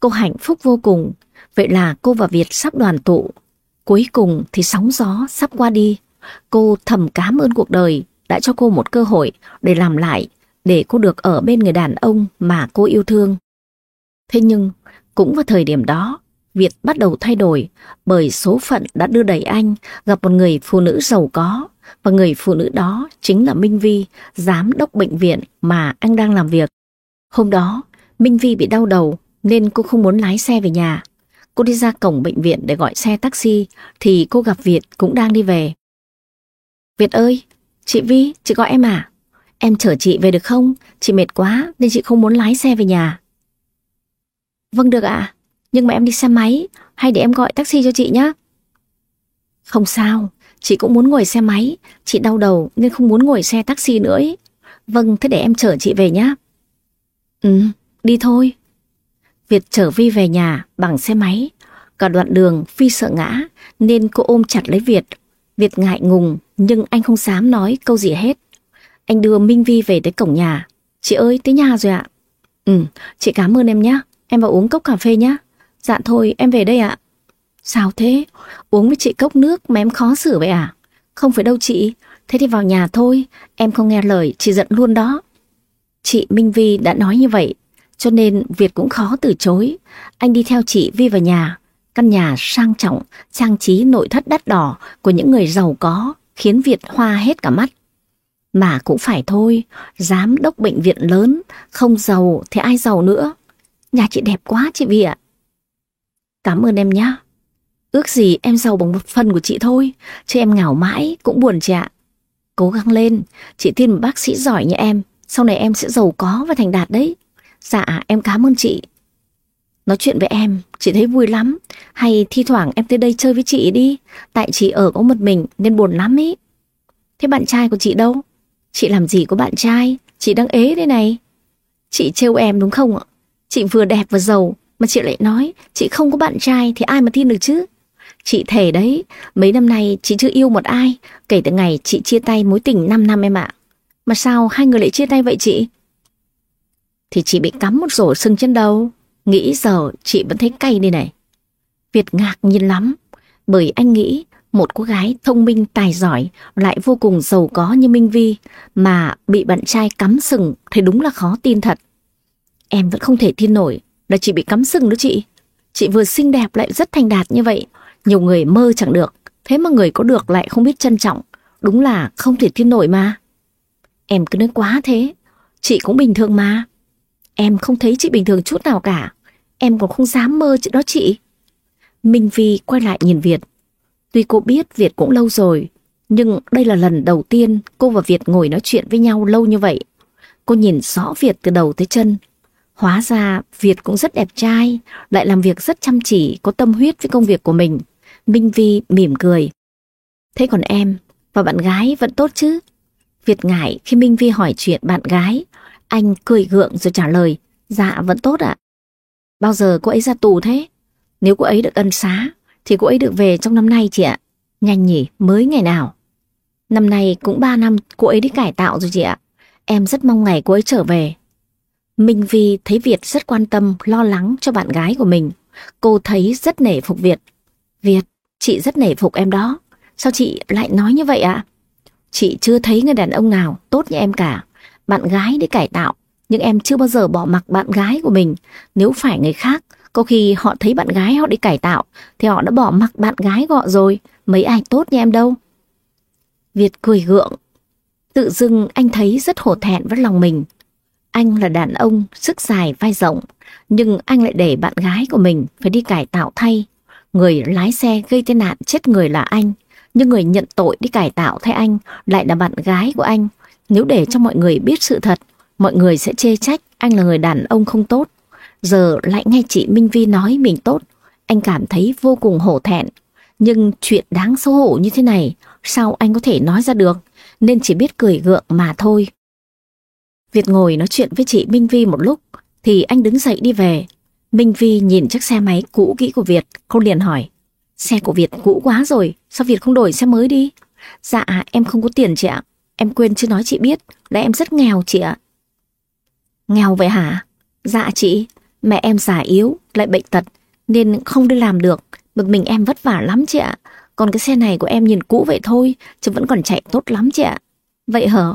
cô hạnh phúc vô cùng, vậy là cô và Việt sắp đoàn tụ. Cuối cùng thì sóng gió sắp qua đi, cô thầm cảm ơn cuộc đời đã cho cô một cơ hội để làm lại, để cô được ở bên người đàn ông mà cô yêu thương. Thế nhưng, cũng vào thời điểm đó, Việt bắt đầu thay đổi bởi số phận đã đưa đẩy anh gặp một người phụ nữ giàu có và người phụ nữ đó chính là Minh Vi, giám đốc bệnh viện mà anh đang làm việc. Hôm đó, Minh Vi bị đau đầu nên cô không muốn lái xe về nhà. Cô đi ra cổng bệnh viện để gọi xe taxi thì cô gặp Việt cũng đang đi về. Việt ơi, chị Vi, chị gọi em à? Em chở chị về được không? Chị mệt quá nên chị không muốn lái xe về nhà. Vâng được ạ, nhưng mà em đi xe máy hay để em gọi taxi cho chị nhé? Không sao, chị cũng muốn ngồi xe máy, chị đau đầu nên không muốn ngồi xe taxi nữa ấy. Vâng, thế để em chở chị về nhé. Ừ, đi thôi. Việt chở Vi về nhà bằng xe máy. Cả đoạn đường Phi sợ ngã nên cô ôm chặt lấy Việt. Việt ngại ngùng nhưng anh không dám nói câu gì hết. Anh đưa Minh Vi về tới cổng nhà. Chị ơi, tới nhà rồi ạ. Ừ, chị cảm ơn em nhé. Em vào uống cốc cà phê nhé. Dạ thôi, em về đây ạ. Sao thế? Uống với chị cốc nước mà em khó xử vậy à? Không phải đâu chị. Thế thì vào nhà thôi. Em không nghe lời, chị giận luôn đó. Chị Minh Vi đã nói như vậy cho nên Việt cũng khó từ chối. Anh đi theo chị Vi vào nhà. Căn nhà sang trọng, trang trí nội thất đắt đỏ của những người giàu có khiến Việt hoa hết cả mắt. Mà cũng phải thôi, giám đốc bệnh viện lớn, không giàu thì ai giàu nữa. Nhà chị đẹp quá chị Vi ạ. Cảm ơn em nhá. Ước gì em giàu bằng một phần của chị thôi, chứ em ngảo mãi cũng buồn chị ạ. Cố gắng lên, chị tin một bác sĩ giỏi như em, sau này em sẽ giàu có và thành đạt đấy. Dạ em cảm ơn chị. Nói chuyện với em Chị thấy vui lắm. Hay thi thoảng em tới đây chơi với chị đi Tại chị ở có một mình nên buồn lắm ý. Thế bạn trai của chị đâu? Chị làm gì có bạn trai? Chị đang ế đây này. Chị trêu em đúng không ạ? Chị vừa đẹp vừa giàu mà chị lại nói Chị không có bạn trai thì ai mà tin được chứ Chị thề đấy Mấy năm nay chị chưa yêu một ai Kể từ ngày chị chia tay mối tình 5 năm em ạ Mà sao hai người lại chia tay vậy chị thì chị bị cắm một rổ sưng trên đầu. Nghĩ giờ chị vẫn thấy cay đây này. Việt ngạc nhiên lắm, bởi anh nghĩ một cô gái thông minh tài giỏi lại vô cùng giàu có như Minh Vi mà bị bạn trai cắm sừng thì đúng là khó tin thật. Em vẫn không thể tin nổi là chị bị cắm sừng đó chị. Chị vừa xinh đẹp lại rất thành đạt như vậy, nhiều người mơ chẳng được, thế mà người có được lại không biết trân trọng, đúng là không thể tin nổi mà. Em cứ nói quá thế, chị cũng bình thường mà. Em không thấy chị bình thường chút nào cả. Em còn không dám mơ chuyện đó chị. Minh Vi quay lại nhìn Việt. Tuy cô biết Việt cũng lâu rồi, nhưng đây là lần đầu tiên cô và Việt ngồi nói chuyện với nhau lâu như vậy. Cô nhìn rõ Việt từ đầu tới chân, Hóa ra Việt cũng rất đẹp trai, lại làm việc rất chăm chỉ, có tâm huyết với công việc của mình. Minh Vi mỉm cười. Thế còn em và bạn gái vẫn tốt chứ? Việt ngại khi Minh Vi hỏi chuyện bạn gái. Anh cười gượng rồi trả lời. Dạ vẫn tốt ạ. Bao giờ cô ấy ra tù thế? Nếu cô ấy được ân xá, thì cô ấy được về trong năm nay chị ạ. Nhanh nhỉ, mới ngày nào? Năm nay cũng 3 năm cô ấy đi cải tạo rồi chị ạ. Em rất mong ngày cô ấy trở về. Minh Vi thấy Việt rất quan tâm, lo lắng cho bạn gái của mình. Cô thấy rất nể phục Việt. Việt, chị rất nể phục em đó. Sao chị lại nói như vậy ạ? Chị chưa thấy người đàn ông nào tốt như em cả. Bạn gái để cải tạo, nhưng em chưa bao giờ bỏ mặc bạn gái của mình. Nếu phải người khác, có khi họ thấy bạn gái họ đi cải tạo, thì họ đã bỏ mặc bạn gái gọi rồi. Mấy ai tốt như em đâu. Việt cười gượng. Tự dưng anh thấy rất hổ thẹn với lòng mình. Anh là đàn ông, sức dài, vai rộng, nhưng anh lại để bạn gái của mình phải đi cải tạo thay. Người lái xe gây tai nạn chết người là anh, nhưng người nhận tội đi cải tạo thay anh lại là bạn gái của anh. Nếu để cho mọi người biết sự thật, mọi người sẽ chê trách anh là người đàn ông không tốt. Giờ lại nghe chị Minh Vi nói mình tốt, anh cảm thấy vô cùng hổ thẹn. Nhưng chuyện đáng xấu hổ như thế này, sao anh có thể nói ra được, nên chỉ biết cười gượng mà thôi. Việt ngồi nói chuyện với chị Minh Vi một lúc, thì anh đứng dậy đi về. Minh Vi nhìn chiếc xe máy cũ kỹ của Việt, cô liền hỏi. Xe của Việt cũ quá rồi, sao Việt không đổi xe mới đi? Dạ, em không có tiền chị ạ. Em quên chưa nói chị biết là em rất nghèo chị ạ. Nghèo vậy hả? Dạ chị, mẹ em già yếu, lại bệnh tật, nên không đi làm được. Bực mình em vất vả lắm chị ạ. Còn cái xe này của em nhìn cũ vậy thôi, chứ vẫn còn chạy tốt lắm chị ạ. Vậy hả?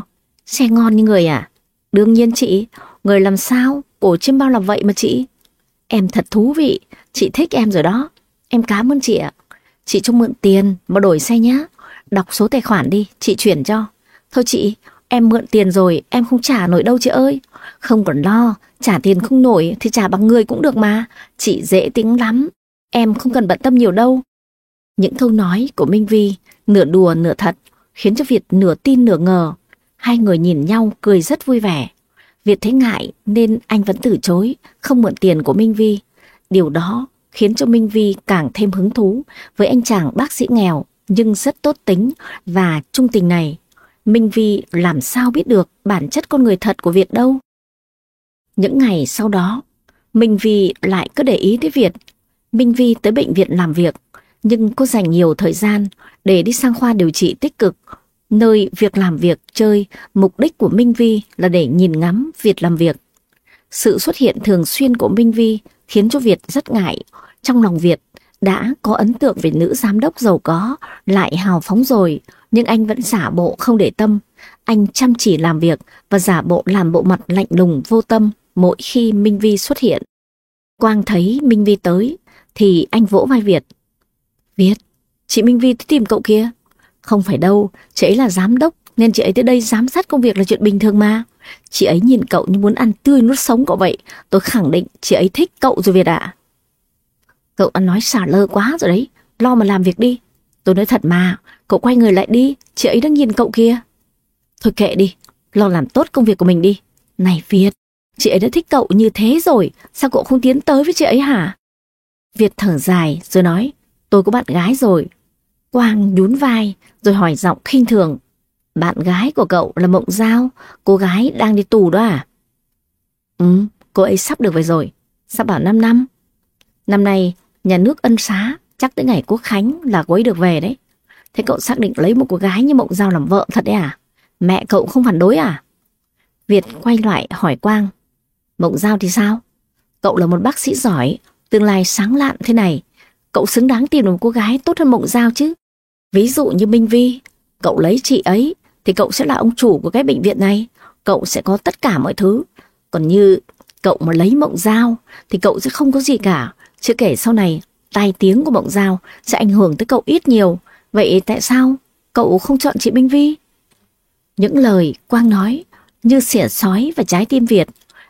Xe ngon như người à? Đương nhiên chị, người làm sao, cổ chim bao là vậy mà chị. Em thật thú vị, chị thích em rồi đó. Em cảm ơn chị ạ. Chị cho mượn tiền mà đổi xe nhá. Đọc số tài khoản đi, chị chuyển cho. Thôi chị, em mượn tiền rồi, em không trả nổi đâu chị ơi. Không còn lo, trả tiền không nổi thì trả bằng người cũng được mà. Chị dễ tính lắm, em không cần bận tâm nhiều đâu. Những câu nói của Minh Vi, nửa đùa nửa thật, khiến cho Việt nửa tin nửa ngờ. Hai người nhìn nhau cười rất vui vẻ. Việt thấy ngại nên anh vẫn từ chối, không mượn tiền của Minh Vi. Điều đó khiến cho Minh Vi càng thêm hứng thú với anh chàng bác sĩ nghèo nhưng rất tốt tính và trung tình này. Minh Vi làm sao biết được bản chất con người thật của Việt đâu. Những ngày sau đó, Minh Vi lại cứ để ý tới Việt. Minh Vi tới bệnh viện làm việc, nhưng cô dành nhiều thời gian để đi sang khoa điều trị tích cực, nơi việc làm việc chơi, mục đích của Minh Vi là để nhìn ngắm Việt làm việc. Sự xuất hiện thường xuyên của Minh Vi khiến cho Việt rất ngại. Trong lòng Việt đã có ấn tượng về nữ giám đốc giàu có, lại hào phóng rồi, nhưng anh vẫn giả bộ không để tâm. Anh chăm chỉ làm việc và giả bộ làm bộ mặt lạnh lùng vô tâm mỗi khi Minh Vi xuất hiện. Quang thấy Minh Vi tới, thì anh vỗ vai Việt. Việt, chị Minh Vi tìm cậu kia. Không phải đâu, chị ấy là giám đốc, nên chị ấy tới đây giám sát công việc là chuyện bình thường mà. Chị ấy nhìn cậu như muốn ăn tươi nuốt sống cậu vậy. Tôi khẳng định chị ấy thích cậu rồi Việt ạ. Cậu ăn nói xả lơ quá rồi đấy, lo mà làm việc đi. Tôi nói thật mà, cậu quay người lại đi, chị ấy đang nhìn cậu kia. Thôi kệ đi, lo làm tốt công việc của mình đi. Này Việt, chị ấy đã thích cậu như thế rồi, sao cậu không tiến tới với chị ấy hả? Việt thở dài rồi nói, tôi có bạn gái rồi. Quang nhún vai rồi hỏi giọng khinh thường. Bạn gái của cậu là Mộng Giao, cô gái đang đi tù đó à? Ừ, cô ấy sắp được về rồi, sắp bảo 5 năm. Năm nay, nhà nước ân xá, chắc tới ngày quốc khánh là cô ấy được về đấy. Thế cậu xác định lấy một cô gái như Mộng Giao làm vợ thật đấy à? Mẹ cậu không phản đối à? Việt quay lại hỏi Quang. Mộng Giao thì sao? Cậu là một bác sĩ giỏi, tương lai sáng lạn thế này. Cậu xứng đáng tìm được một cô gái tốt hơn Mộng Giao chứ. Ví dụ như Minh Vi, cậu lấy chị ấy thì cậu sẽ là ông chủ của cái bệnh viện này. Cậu sẽ có tất cả mọi thứ. Còn như cậu mà lấy Mộng Giao thì cậu sẽ không có gì cả. Chưa kể sau này tai tiếng của Mộng Giao sẽ ảnh hưởng tới cậu ít nhiều. Vậy tại sao cậu không chọn chị Minh Vi? Những lời Quang nói như xỉa sói và trái tim Việt.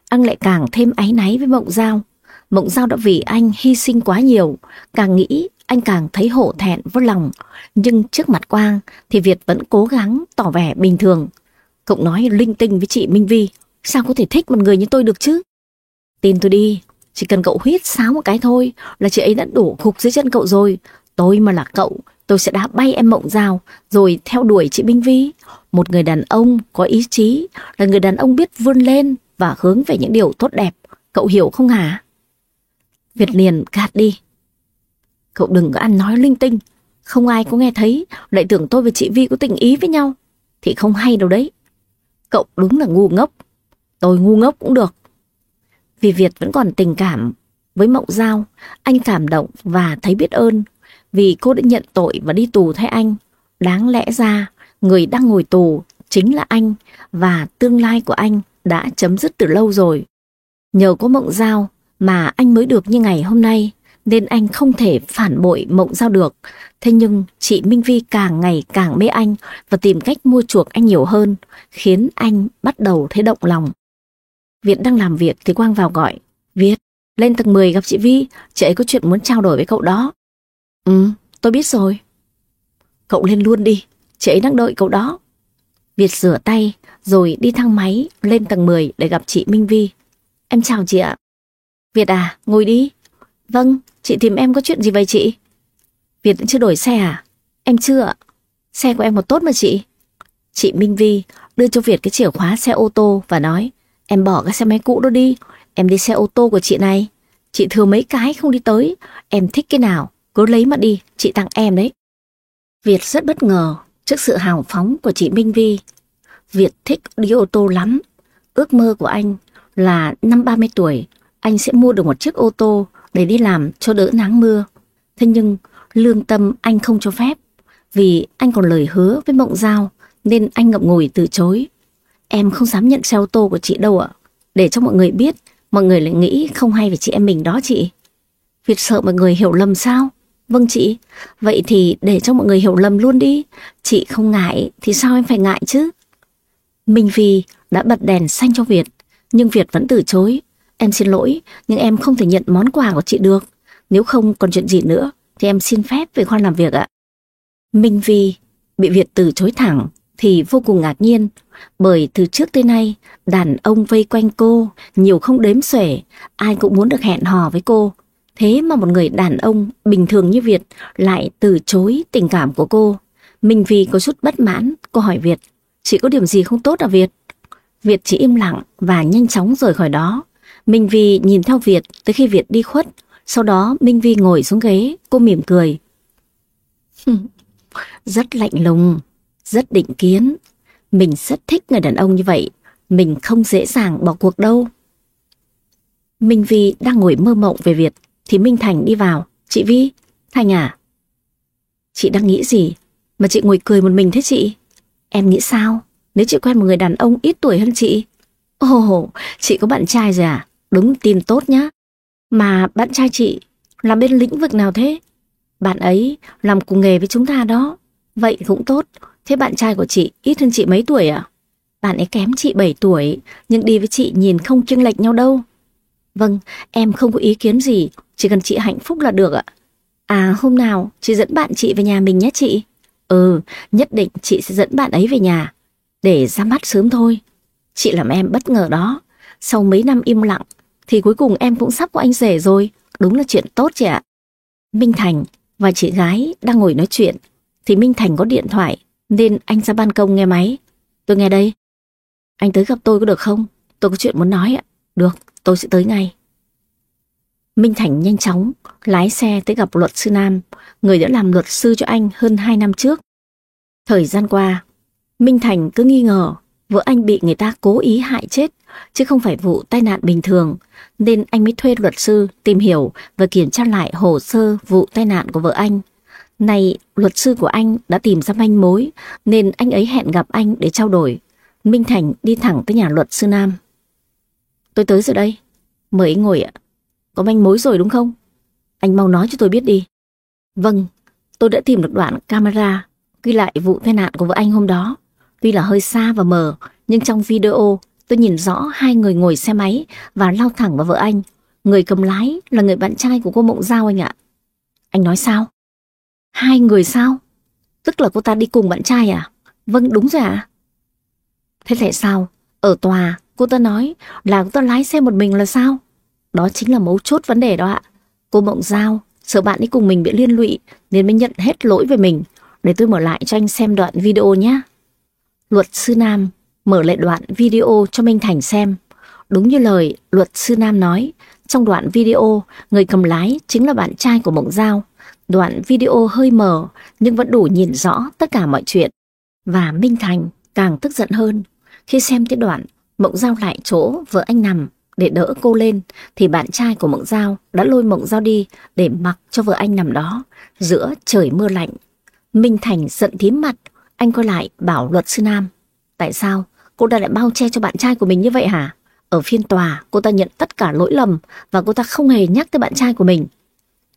Anh lại càng thêm áy náy với Mộng Giao. Mộng Giao đã vì anh hy sinh quá nhiều. Càng nghĩ anh càng thấy hổ thẹn vô lòng. Nhưng trước mặt Quang thì Việt vẫn cố gắng tỏ vẻ bình thường. Cậu nói linh tinh với chị Minh Vi. Sao có thể thích một người như tôi được chứ? Tin tôi đi, chỉ cần cậu huyết sáo một cái thôi là chị ấy đã đổ gục dưới chân cậu rồi. Tôi mà là cậu, tôi sẽ đá bay em mộng Giao, rồi theo đuổi chị Minh Vi. Một người đàn ông có ý chí là người đàn ông biết vươn lên và hướng về những điều tốt đẹp. Cậu hiểu không hả? Việt liền gạt đi. Cậu đừng có ăn nói linh tinh. Không ai có nghe thấy lại tưởng tôi và chị Vi có tình ý với nhau. Thì không hay đâu đấy. Cậu đúng là ngu ngốc. Tôi ngu ngốc cũng được. Vì Việt vẫn còn tình cảm với Mộng Giao, anh cảm động và thấy biết ơn vì cô đã nhận tội và đi tù thay anh. Đáng lẽ ra, người đang ngồi tù chính là anh và tương lai của anh đã chấm dứt từ lâu rồi. Nhờ có Mộng Giao mà anh mới được như ngày hôm nay nên anh không thể phản bội Mộng Giao được. Thế nhưng chị Minh Vi càng ngày càng mê anh và tìm cách mua chuộc anh nhiều hơn, khiến anh bắt đầu thấy động lòng. Việt đang làm việc thì Quang vào gọi. Việt, lên tầng 10 gặp chị Vi, chị ấy có chuyện muốn trao đổi với cậu đó. Ừ, tôi biết rồi. Cậu lên luôn đi, chị ấy đang đợi cậu đó. Việt rửa tay rồi đi thang máy lên tầng 10 để gặp chị Minh Vi. Em chào chị ạ. Việt à, ngồi đi. Vâng, chị tìm em có chuyện gì vậy chị? Việt vẫn chưa đổi xe à? Em chưa ạ. Xe của em một tốt mà chị. Chị Minh Vi đưa cho Việt cái chìa khóa xe ô tô và nói Em bỏ cái xe máy cũ đó đi, em đi xe ô tô của chị này. Chị thừa mấy cái không đi tới, em thích cái nào, cứ lấy mà đi, chị tặng em đấy. Việt rất bất ngờ trước sự hào phóng của chị Minh Vi. Việt thích đi ô tô lắm. Ước mơ của anh là năm 30 tuổi, anh sẽ mua được một chiếc ô tô để đi làm cho đỡ nắng mưa. Thế nhưng lương tâm anh không cho phép, vì anh còn lời hứa với Mộng Giao nên anh ngậm ngùi từ chối. Em không dám nhận xe ô tô của chị đâu ạ. Để cho mọi người biết, mọi người lại nghĩ không hay về chị em mình đó chị. Việt sợ mọi người hiểu lầm sao? Vâng chị, vậy thì để cho mọi người hiểu lầm luôn đi. Chị không ngại thì sao em phải ngại chứ? Minh Vi đã bật đèn xanh cho Việt, nhưng Việt vẫn từ chối. Em xin lỗi, nhưng em không thể nhận món quà của chị được. Nếu không còn chuyện gì nữa, thì em xin phép về khoan làm việc ạ. Minh Vi bị Việt từ chối thẳng, thì vô cùng ngạc nhiên, bởi từ trước tới nay, đàn ông vây quanh cô, nhiều không đếm xuể, ai cũng muốn được hẹn hò với cô. Thế mà một người đàn ông bình thường như Việt lại từ chối tình cảm của cô. Minh Vi có chút bất mãn, cô hỏi Việt, chị có điểm gì không tốt à Việt? Việt chỉ im lặng và nhanh chóng rời khỏi đó. Minh Vi nhìn theo Việt tới khi Việt đi khuất, sau đó Minh Vi ngồi xuống ghế, cô mỉm cười. rất lạnh lùng, rất định kiến. Mình rất thích người đàn ông như vậy, mình không dễ dàng bỏ cuộc đâu. Minh Vi đang ngồi mơ mộng về Việt, thì Minh Thành đi vào. Chị Vi, Thành à? Chị đang nghĩ gì mà chị ngồi cười một mình thế chị? Em nghĩ sao nếu chị quen một người đàn ông ít tuổi hơn chị? Ồ, oh, chị có bạn trai rồi à? Đúng tin tốt nhá. Mà bạn trai chị làm bên lĩnh vực nào thế? Bạn ấy làm cùng nghề với chúng ta đó. Vậy cũng tốt, Thế bạn trai của chị ít hơn chị mấy tuổi à? Bạn ấy kém chị 7 tuổi, nhưng đi với chị nhìn không chênh lệch nhau đâu. Vâng, em không có ý kiến gì, chỉ cần chị hạnh phúc là được ạ. À hôm nào chị dẫn bạn chị về nhà mình nhé chị. Ừ, nhất định chị sẽ dẫn bạn ấy về nhà. Để ra mắt sớm thôi. Chị làm em bất ngờ đó. Sau mấy năm im lặng, thì cuối cùng em cũng sắp có anh rể rồi. Đúng là chuyện tốt chị ạ. Minh Thành và chị gái đang ngồi nói chuyện, thì Minh Thành có điện thoại nên anh ra ban công nghe máy. Tôi nghe đây. Anh tới gặp tôi có được không? Tôi có chuyện muốn nói ạ. Được, tôi sẽ tới ngay. Minh Thành nhanh chóng lái xe tới gặp luật sư Nam, người đã làm luật sư cho anh hơn 2 năm trước. Thời gian qua, Minh Thành cứ nghi ngờ vợ anh bị người ta cố ý hại chết, chứ không phải vụ tai nạn bình thường, nên anh mới thuê luật sư tìm hiểu và kiểm tra lại hồ sơ vụ tai nạn của vợ anh. Này, luật sư của anh đã tìm ra manh mối nên anh ấy hẹn gặp anh để trao đổi. Minh Thành đi thẳng tới nhà luật sư Nam. Tôi tới rồi đây. Mời anh ngồi ạ. Có manh mối rồi đúng không? Anh mau nói cho tôi biết đi. Vâng, tôi đã tìm được đoạn camera ghi lại vụ tai nạn của vợ anh hôm đó. Tuy là hơi xa và mờ, nhưng trong video tôi nhìn rõ hai người ngồi xe máy và lao thẳng vào vợ anh. Người cầm lái là người bạn trai của cô Mộng Giao anh ạ. Anh nói sao? Hai người sao? Tức là cô ta đi cùng bạn trai à? Vâng đúng rồi ạ. Thế tại sao? Ở tòa cô ta nói là cô ta lái xe một mình là sao? đó chính là mấu chốt vấn đề đó ạ. Cô Mộng Giao, sợ bạn ấy cùng mình bị liên lụy nên mới nhận hết lỗi về mình. Để tôi mở lại cho anh xem đoạn video nhé. Luật sư Nam mở lại đoạn video cho Minh Thành xem. Đúng như lời luật sư Nam nói, trong đoạn video, người cầm lái chính là bạn trai của Mộng Giao. Đoạn video hơi mờ nhưng vẫn đủ nhìn rõ tất cả mọi chuyện. Và Minh Thành càng tức giận hơn. Khi xem cái đoạn Mộng Giao lại chỗ vợ anh nằm để đỡ cô lên thì bạn trai của Mộng Giao đã lôi Mộng Giao đi để mặc cho vợ anh nằm đó giữa trời mưa lạnh. Minh Thành giận thím mặt, anh quay lại bảo luật sư Nam. Tại sao cô ta lại bao che cho bạn trai của mình như vậy hả? Ở phiên tòa, cô ta nhận tất cả lỗi lầm và cô ta không hề nhắc tới bạn trai của mình.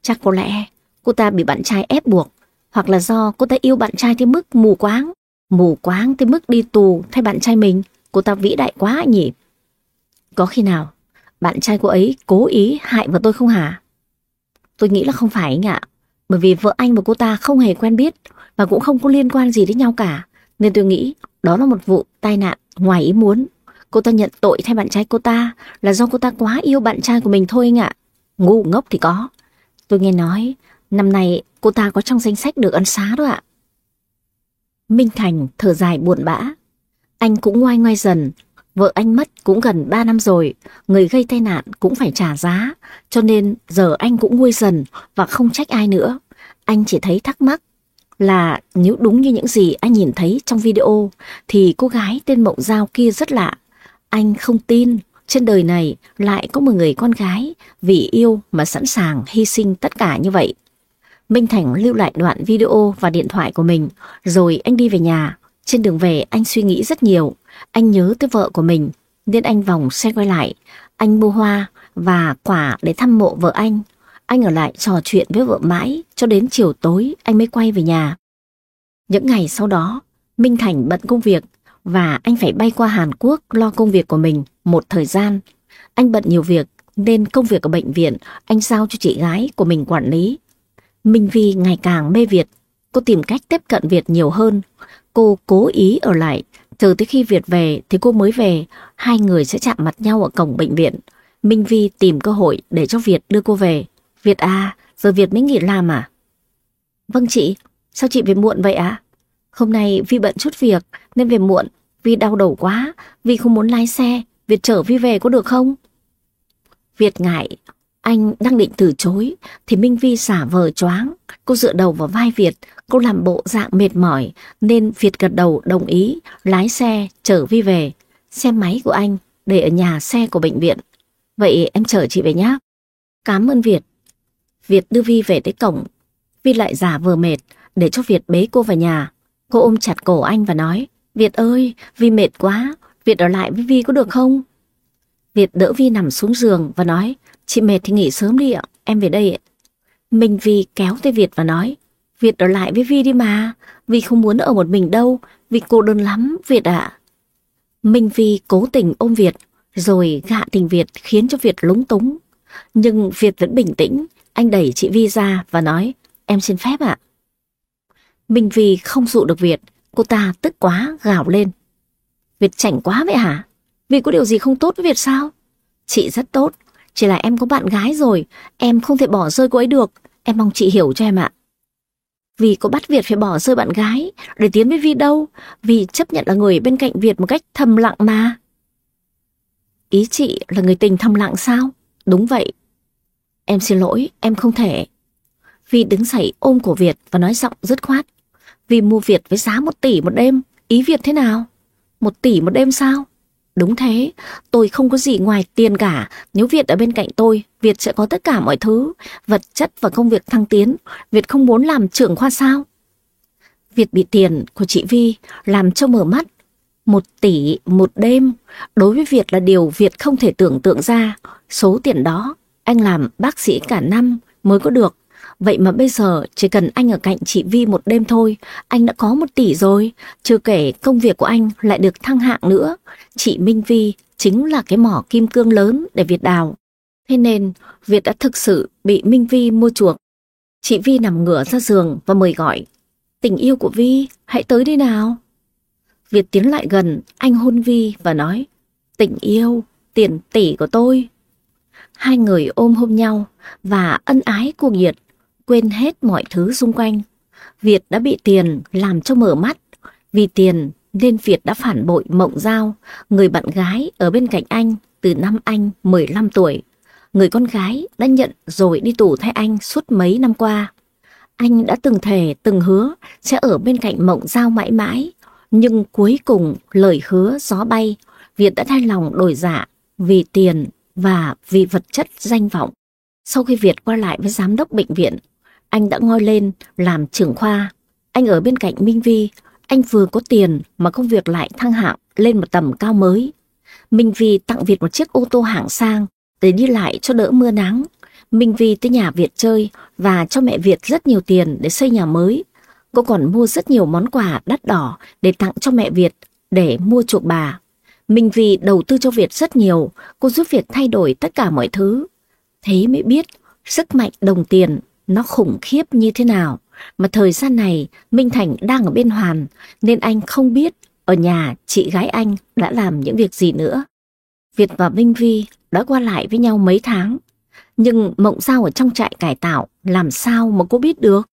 Chắc có lẽ cô ta bị bạn trai ép buộc, hoặc là do cô ta yêu bạn trai tới mức mù quáng. Mù quáng tới mức đi tù thay bạn trai mình. Cô ta vĩ đại quá nhỉ? Có khi nào bạn trai cô ấy cố ý hại vợ tôi không hả? Tôi nghĩ là không phải anh ạ. Bởi vì vợ anh và cô ta không hề quen biết và cũng không có liên quan gì đến nhau cả. Nên tôi nghĩ đó là một vụ tai nạn ngoài ý muốn. Cô ta nhận tội thay bạn trai cô ta là do cô ta quá yêu bạn trai của mình thôi anh ạ. Ngu ngốc thì có. Tôi nghe nói, năm nay cô ta có trong danh sách được ân xá đó ạ. Minh Thành thở dài buồn bã. Anh cũng ngoai ngoai dần. Vợ anh mất cũng gần 3 năm rồi. Người gây tai nạn cũng phải trả giá. Cho nên giờ anh cũng nguôi dần và không trách ai nữa. Anh chỉ thấy thắc mắc là nếu đúng như những gì anh nhìn thấy trong video, thì cô gái tên Mộng Giao kia rất lạ. Anh không tin, trên đời này lại có một người con gái vì yêu mà sẵn sàng hy sinh tất cả như vậy. Minh Thành lưu lại đoạn video và điện thoại của mình, rồi anh đi về nhà. Trên đường về, anh suy nghĩ rất nhiều. Anh nhớ tới vợ của mình, nên anh vòng xe quay lại. Anh mua hoa và quả để thăm mộ vợ anh. Anh ở lại trò chuyện với vợ mãi cho đến chiều tối anh mới quay về nhà. Những ngày sau đó, Minh Thành bận công việc và anh phải bay qua Hàn Quốc lo công việc của mình một thời gian. Anh bận nhiều việc nên công việc ở bệnh viện anh giao cho chị gái của mình quản lý. Minh Vi ngày càng mê Việt, cô tìm cách tiếp cận Việt nhiều hơn. Cô cố ý ở lại, chờ tới khi Việt về thì cô mới về, hai người sẽ chạm mặt nhau ở cổng bệnh viện. Minh Vi tìm cơ hội để cho Việt đưa cô về. Việt à, giờ Việt mới nghỉ làm à? Vâng chị, sao chị về muộn vậy ạ? À? Hôm nay Vi bận chút việc nên về muộn. Vi đau đầu quá, Vi không muốn lái xe. Việt chở Vi về có được không? Việt ngại, anh đang định từ chối thì Minh Vi xả vờ choáng. Cô dựa đầu vào vai Việt, cô làm bộ dạng mệt mỏi nên Việt gật đầu đồng ý lái xe chở Vi về. Xe máy của anh để ở nhà xe của bệnh viện. Vậy em chở chị về nhé. Cảm ơn Việt. Việt đưa Vi về tới cổng. Vi lại giả vờ mệt để cho Việt bế cô vào nhà. Cô ôm chặt cổ anh và nói Việt ơi, Vi mệt quá, Việt ở lại với Vi có được không? Việt đỡ Vi nằm xuống giường và nói Chị mệt thì nghỉ sớm đi ạ, em về đây ạ. Minh Vi kéo tay Việt và nói Việt ở lại với Vi đi mà, Vi không muốn ở một mình đâu, Vi cô đơn lắm, Việt ạ. Minh Vi cố tình ôm Việt, rồi gạ tình Việt khiến cho Việt lúng túng. Nhưng Việt vẫn bình tĩnh, anh đẩy chị Vi ra và nói Em xin phép ạ. Minh Vi không dụ được Việt, cô ta tức quá gào lên. Việt chảnh quá vậy hả? Vì có điều gì không tốt với Việt sao? Chị rất tốt, chỉ là em có bạn gái rồi, em không thể bỏ rơi cô ấy được, em mong chị hiểu cho em ạ. Vì có bắt Việt phải bỏ rơi bạn gái để tiến với Vi đâu, vì chấp nhận là người bên cạnh Việt một cách thầm lặng mà. Ý chị là người tình thầm lặng sao? Đúng vậy. Em xin lỗi, em không thể. Vi đứng dậy ôm cổ Việt và nói giọng dứt khoát. Vì mua Việt với giá một tỷ một đêm, ý Việt thế nào? Một tỷ một đêm sao? Đúng thế, tôi không có gì ngoài tiền cả. Nếu Việt ở bên cạnh tôi, Việt sẽ có tất cả mọi thứ, vật chất và công việc thăng tiến. Việt không muốn làm trưởng khoa sao? Việt bị tiền của chị Vi làm cho mở mắt. Một tỷ một đêm, đối với Việt là điều Việt không thể tưởng tượng ra. Số tiền đó, anh làm bác sĩ cả năm mới có được. Vậy mà bây giờ chỉ cần anh ở cạnh chị Vi một đêm thôi, anh đã có một tỷ rồi. Chưa kể công việc của anh lại được thăng hạng nữa. Chị Minh Vi chính là cái mỏ kim cương lớn để Việt đào. Thế nên Việt đã thực sự bị Minh Vi mua chuộc. Chị Vi nằm ngửa ra giường và mời gọi. Tình yêu của Vi, hãy tới đi nào. Việt tiến lại gần, anh hôn Vi và nói. Tình yêu, tiền tỷ của tôi hai người ôm hôn nhau và ân ái cuồng nhiệt, quên hết mọi thứ xung quanh. Việt đã bị tiền làm cho mở mắt, vì tiền nên Việt đã phản bội Mộng Giao, người bạn gái ở bên cạnh anh từ năm anh 15 tuổi. Người con gái đã nhận rồi đi tù thay anh suốt mấy năm qua. Anh đã từng thề, từng hứa sẽ ở bên cạnh Mộng Giao mãi mãi. Nhưng cuối cùng lời hứa gió bay, Việt đã thay lòng đổi dạ vì tiền và vì vật chất danh vọng. Sau khi Việt qua lại với giám đốc bệnh viện, anh đã ngoi lên làm trưởng khoa. Anh ở bên cạnh Minh Vi, anh vừa có tiền mà công việc lại thăng hạng lên một tầm cao mới. Minh Vi tặng Việt một chiếc ô tô hạng sang để đi lại cho đỡ mưa nắng. Minh Vi tới nhà Việt chơi và cho mẹ Việt rất nhiều tiền để xây nhà mới. Cô còn mua rất nhiều món quà đắt đỏ để tặng cho mẹ Việt để mua chuộc bà. Minh Vi đầu tư cho Việt rất nhiều, cô giúp Việt thay đổi tất cả mọi thứ. Thế mới biết sức mạnh đồng tiền nó khủng khiếp như thế nào. Mà thời gian này Minh Thành đang ở bên Hoàn nên anh không biết ở nhà chị gái anh đã làm những việc gì nữa. Việt và Minh Vi đã qua lại với nhau mấy tháng. Nhưng Mộng Giao ở trong trại cải tạo làm sao mà cô biết được?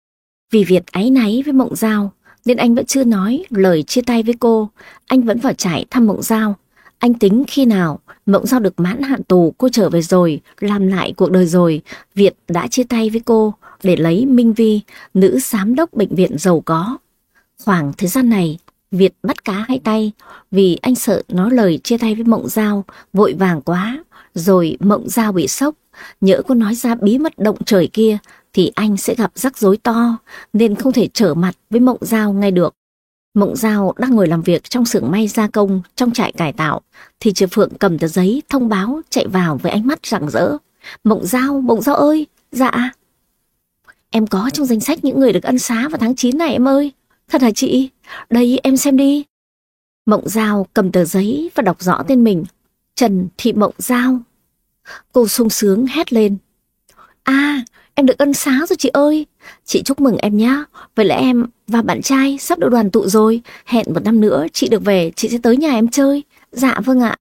Vì Việt áy náy với Mộng Giao nên anh vẫn chưa nói lời chia tay với cô. Anh vẫn vào trại thăm Mộng Giao. Anh tính khi nào Mộng Giao được mãn hạn tù cô trở về rồi, làm lại cuộc đời rồi, Việt đã chia tay với cô để lấy Minh Vi, nữ giám đốc bệnh viện giàu có. Khoảng thời gian này, Việt bắt cá hai tay vì anh sợ nói lời chia tay với Mộng Giao vội vàng quá, rồi Mộng Giao bị sốc. Nhỡ cô nói ra bí mật động trời kia thì anh sẽ gặp rắc rối to nên không thể trở mặt với Mộng Giao ngay được. Mộng Giao đang ngồi làm việc trong xưởng may gia công trong trại cải tạo thì Triệu Phượng cầm tờ giấy thông báo chạy vào với ánh mắt rạng rỡ. Mộng Giao, Mộng Giao ơi, dạ. Em có trong danh sách những người được ân xá vào tháng 9 này em ơi. Thật hả chị? Đây em xem đi. Mộng Giao cầm tờ giấy và đọc rõ tên mình. Trần Thị Mộng Giao. Cô sung sướng hét lên. À, em được ân xá rồi chị ơi. Chị chúc mừng em nhá. Vậy là em và bạn trai sắp được đoàn tụ rồi. Hẹn một năm nữa chị được về, chị sẽ tới nhà em chơi. Dạ vâng ạ.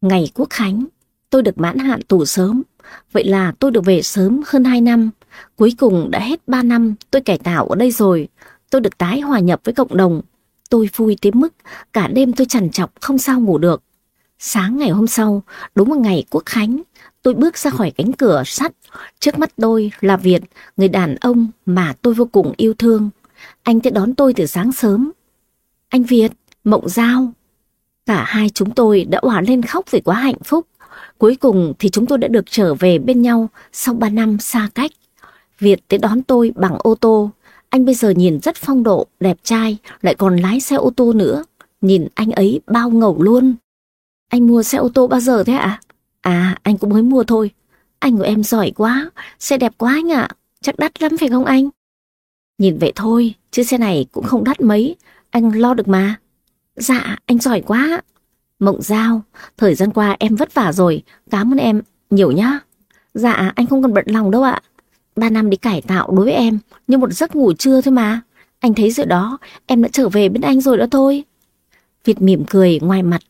Ngày Quốc Khánh, tôi được mãn hạn tù sớm. Vậy là tôi được về sớm hơn 2 năm. Cuối cùng đã hết 3 năm tôi cải tạo ở đây rồi. Tôi được tái hòa nhập với cộng đồng. Tôi vui tới mức cả đêm tôi trằn trọc không sao ngủ được. Sáng ngày hôm sau, đúng một ngày Quốc Khánh, tôi bước ra khỏi cánh cửa sắt. Trước mắt tôi là Việt, người đàn ông mà tôi vô cùng yêu thương. Anh tới đón tôi từ sáng sớm. Anh Việt, Mộng Giao. Cả hai chúng tôi đã hòa lên khóc vì quá hạnh phúc. Cuối cùng thì chúng tôi đã được trở về bên nhau sau ba năm xa cách. Việt tới đón tôi bằng ô tô. Anh bây giờ nhìn rất phong độ, đẹp trai, lại còn lái xe ô tô nữa. Nhìn anh ấy bao ngầu luôn. Anh mua xe ô tô bao giờ thế ạ? À? anh cũng mới mua thôi. Anh của em giỏi quá, xe đẹp quá anh ạ. Chắc đắt lắm phải không anh? Nhìn vậy thôi, chứ xe này cũng không đắt mấy. Anh lo được mà. Dạ, anh giỏi quá. Mộng Giao, thời gian qua em vất vả rồi, cảm ơn em nhiều nhá. Dạ, anh không cần bận lòng đâu ạ. Ba năm đi cải tạo đối với em như một giấc ngủ trưa thôi mà. Anh thấy rồi đó, em đã trở về bên anh rồi đó thôi. Việt mỉm cười ngoài mặt,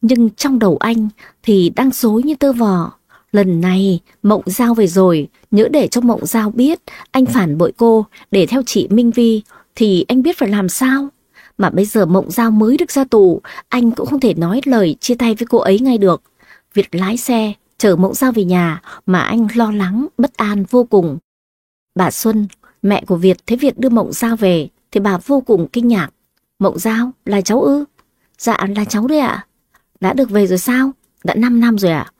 nhưng trong đầu anh thì đang dối như tơ vò. Lần này Mộng Giao về rồi, nhớ để cho Mộng Giao biết anh phản bội cô để theo chị Minh Vi thì anh biết phải làm sao. Mà bây giờ Mộng Giao mới được ra tù, anh cũng không thể nói lời chia tay với cô ấy ngay được. Việt lái xe, chở Mộng Giao về nhà mà anh lo lắng, bất an vô cùng. Bà Xuân, mẹ của Việt thấy Việt đưa Mộng Giao về thì bà vô cùng kinh ngạc. Mộng Giao, là cháu ư? Dạ, là cháu đấy ạ. Đã được về rồi sao? Đã 5 năm rồi ạ.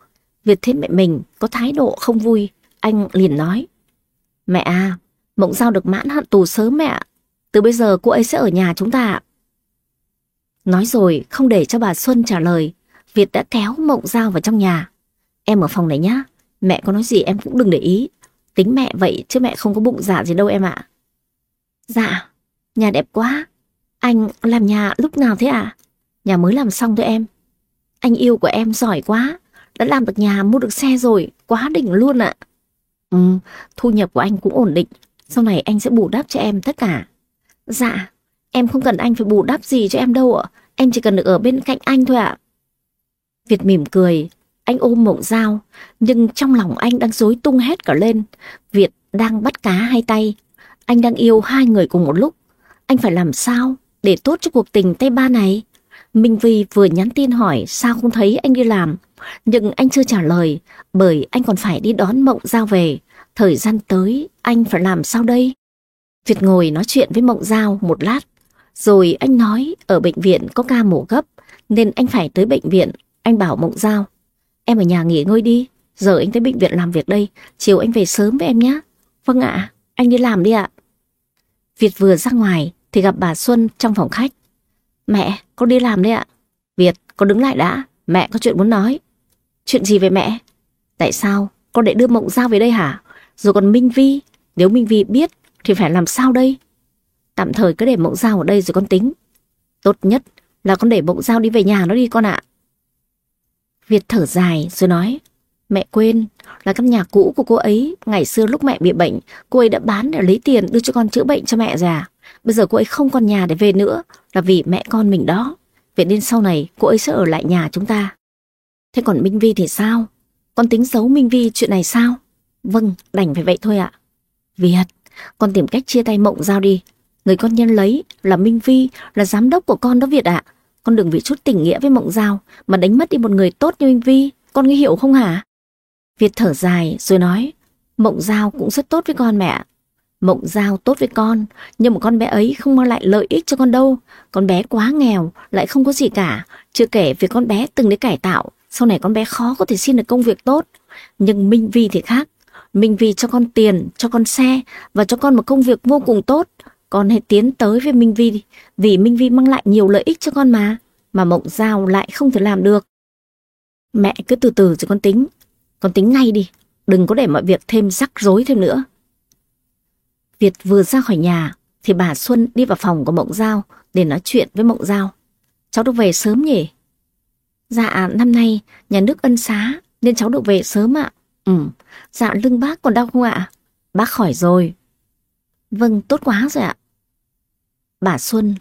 Việt thấy mẹ mình có thái độ không vui, anh liền nói. Mẹ à, Mộng Giao được mãn hạn tù sớm mẹ Từ bây giờ cô ấy sẽ ở nhà chúng ta. Nói rồi không để cho bà Xuân trả lời, Việt đã kéo Mộng Giao vào trong nhà. Em ở phòng này nhá, mẹ có nói gì em cũng đừng để ý. Tính mẹ vậy chứ mẹ không có bụng dạ gì đâu em ạ. Dạ, nhà đẹp quá. Anh làm nhà lúc nào thế ạ? Nhà mới làm xong thôi em. Anh yêu của em giỏi quá, đã làm được nhà mua được xe rồi, quá đỉnh luôn ạ. Ừ, thu nhập của anh cũng ổn định, sau này anh sẽ bù đắp cho em tất cả. Dạ, Em không cần anh phải bù đắp gì cho em đâu ạ. Em chỉ cần được ở bên cạnh anh thôi ạ. Việt mỉm cười. anh ôm mộng dao, nhưng trong lòng anh đang rối tung hết cả lên. Việt đang bắt cá hai tay. Anh đang yêu hai người cùng một lúc. Anh phải làm sao để tốt cho cuộc tình tay ba này? Minh Vi vừa nhắn tin hỏi sao không thấy anh đi làm. Nhưng anh chưa trả lời bởi anh còn phải đi đón mộng giao về. Thời gian tới anh phải làm sao đây? Việt ngồi nói chuyện với mộng giao một lát. Rồi anh nói ở bệnh viện có ca mổ gấp nên anh phải tới bệnh viện. Anh bảo mộng giao em ở nhà nghỉ ngơi đi. Giờ anh tới bệnh viện làm việc đây. Chiều anh về sớm với em nhé. Vâng ạ, anh đi làm đi ạ. Việt vừa ra ngoài thì gặp bà Xuân trong phòng khách. Mẹ, con đi làm đấy ạ. Việt, con đứng lại đã. Mẹ có chuyện muốn nói. Chuyện gì về mẹ? Tại sao con lại đưa Mộng Giao về đây hả? Rồi còn Minh Vi, nếu Minh Vi biết thì phải làm sao đây? Tạm thời cứ để Mộng Giao ở đây rồi con tính. Tốt nhất là con để Mộng Giao đi về nhà nó đi con ạ. Việt thở dài rồi nói, mẹ quên là căn nhà cũ của cô ấy, ngày xưa lúc mẹ bị bệnh, cô ấy đã bán để lấy tiền đưa cho con chữa bệnh cho mẹ già. Bây giờ cô ấy không còn nhà để về nữa, là vì mẹ con mình đó. Vậy nên sau này cô ấy sẽ ở lại nhà chúng ta. Thế còn Minh Vi thì sao? Con tính giấu Minh Vi chuyện này sao? Vâng, đành phải vậy thôi ạ. Việt, con tìm cách chia tay mộng giao đi. Người con nhân lấy là Minh Vi, là giám đốc của con đó Việt ạ. Con đừng vì chút tình nghĩa với mộng giao mà đánh mất đi một người tốt như Minh Vi. Con nghe hiểu không hả? Việt thở dài rồi nói, mộng giao cũng rất tốt với con mẹ. Mộng giao tốt với con, nhưng một con bé ấy không mang lại lợi ích cho con đâu. Con bé quá nghèo, lại không có gì cả. Chưa kể việc con bé từng để cải tạo, sau này con bé khó có thể xin được công việc tốt. Nhưng Minh Vi thì khác. Minh Vi cho con tiền, cho con xe và cho con một công việc vô cùng tốt. Con hãy tiến tới với Minh Vi vì Minh Vi mang lại nhiều lợi ích cho con mà. Mà Mộng Giao lại không thể làm được. Mẹ cứ từ từ cho con tính. Con tính ngay đi. Đừng có để mọi việc thêm rắc rối thêm nữa. Việt vừa ra khỏi nhà thì bà Xuân đi vào phòng của Mộng Giao để nói chuyện với Mộng Giao. Cháu được về sớm nhỉ? Dạ năm nay nhà nước ân xá nên cháu được về sớm ạ. Ừ, dạ lưng bác còn đau không ạ? Bác khỏi rồi. Vâng, tốt quá rồi ạ. Bà Xuân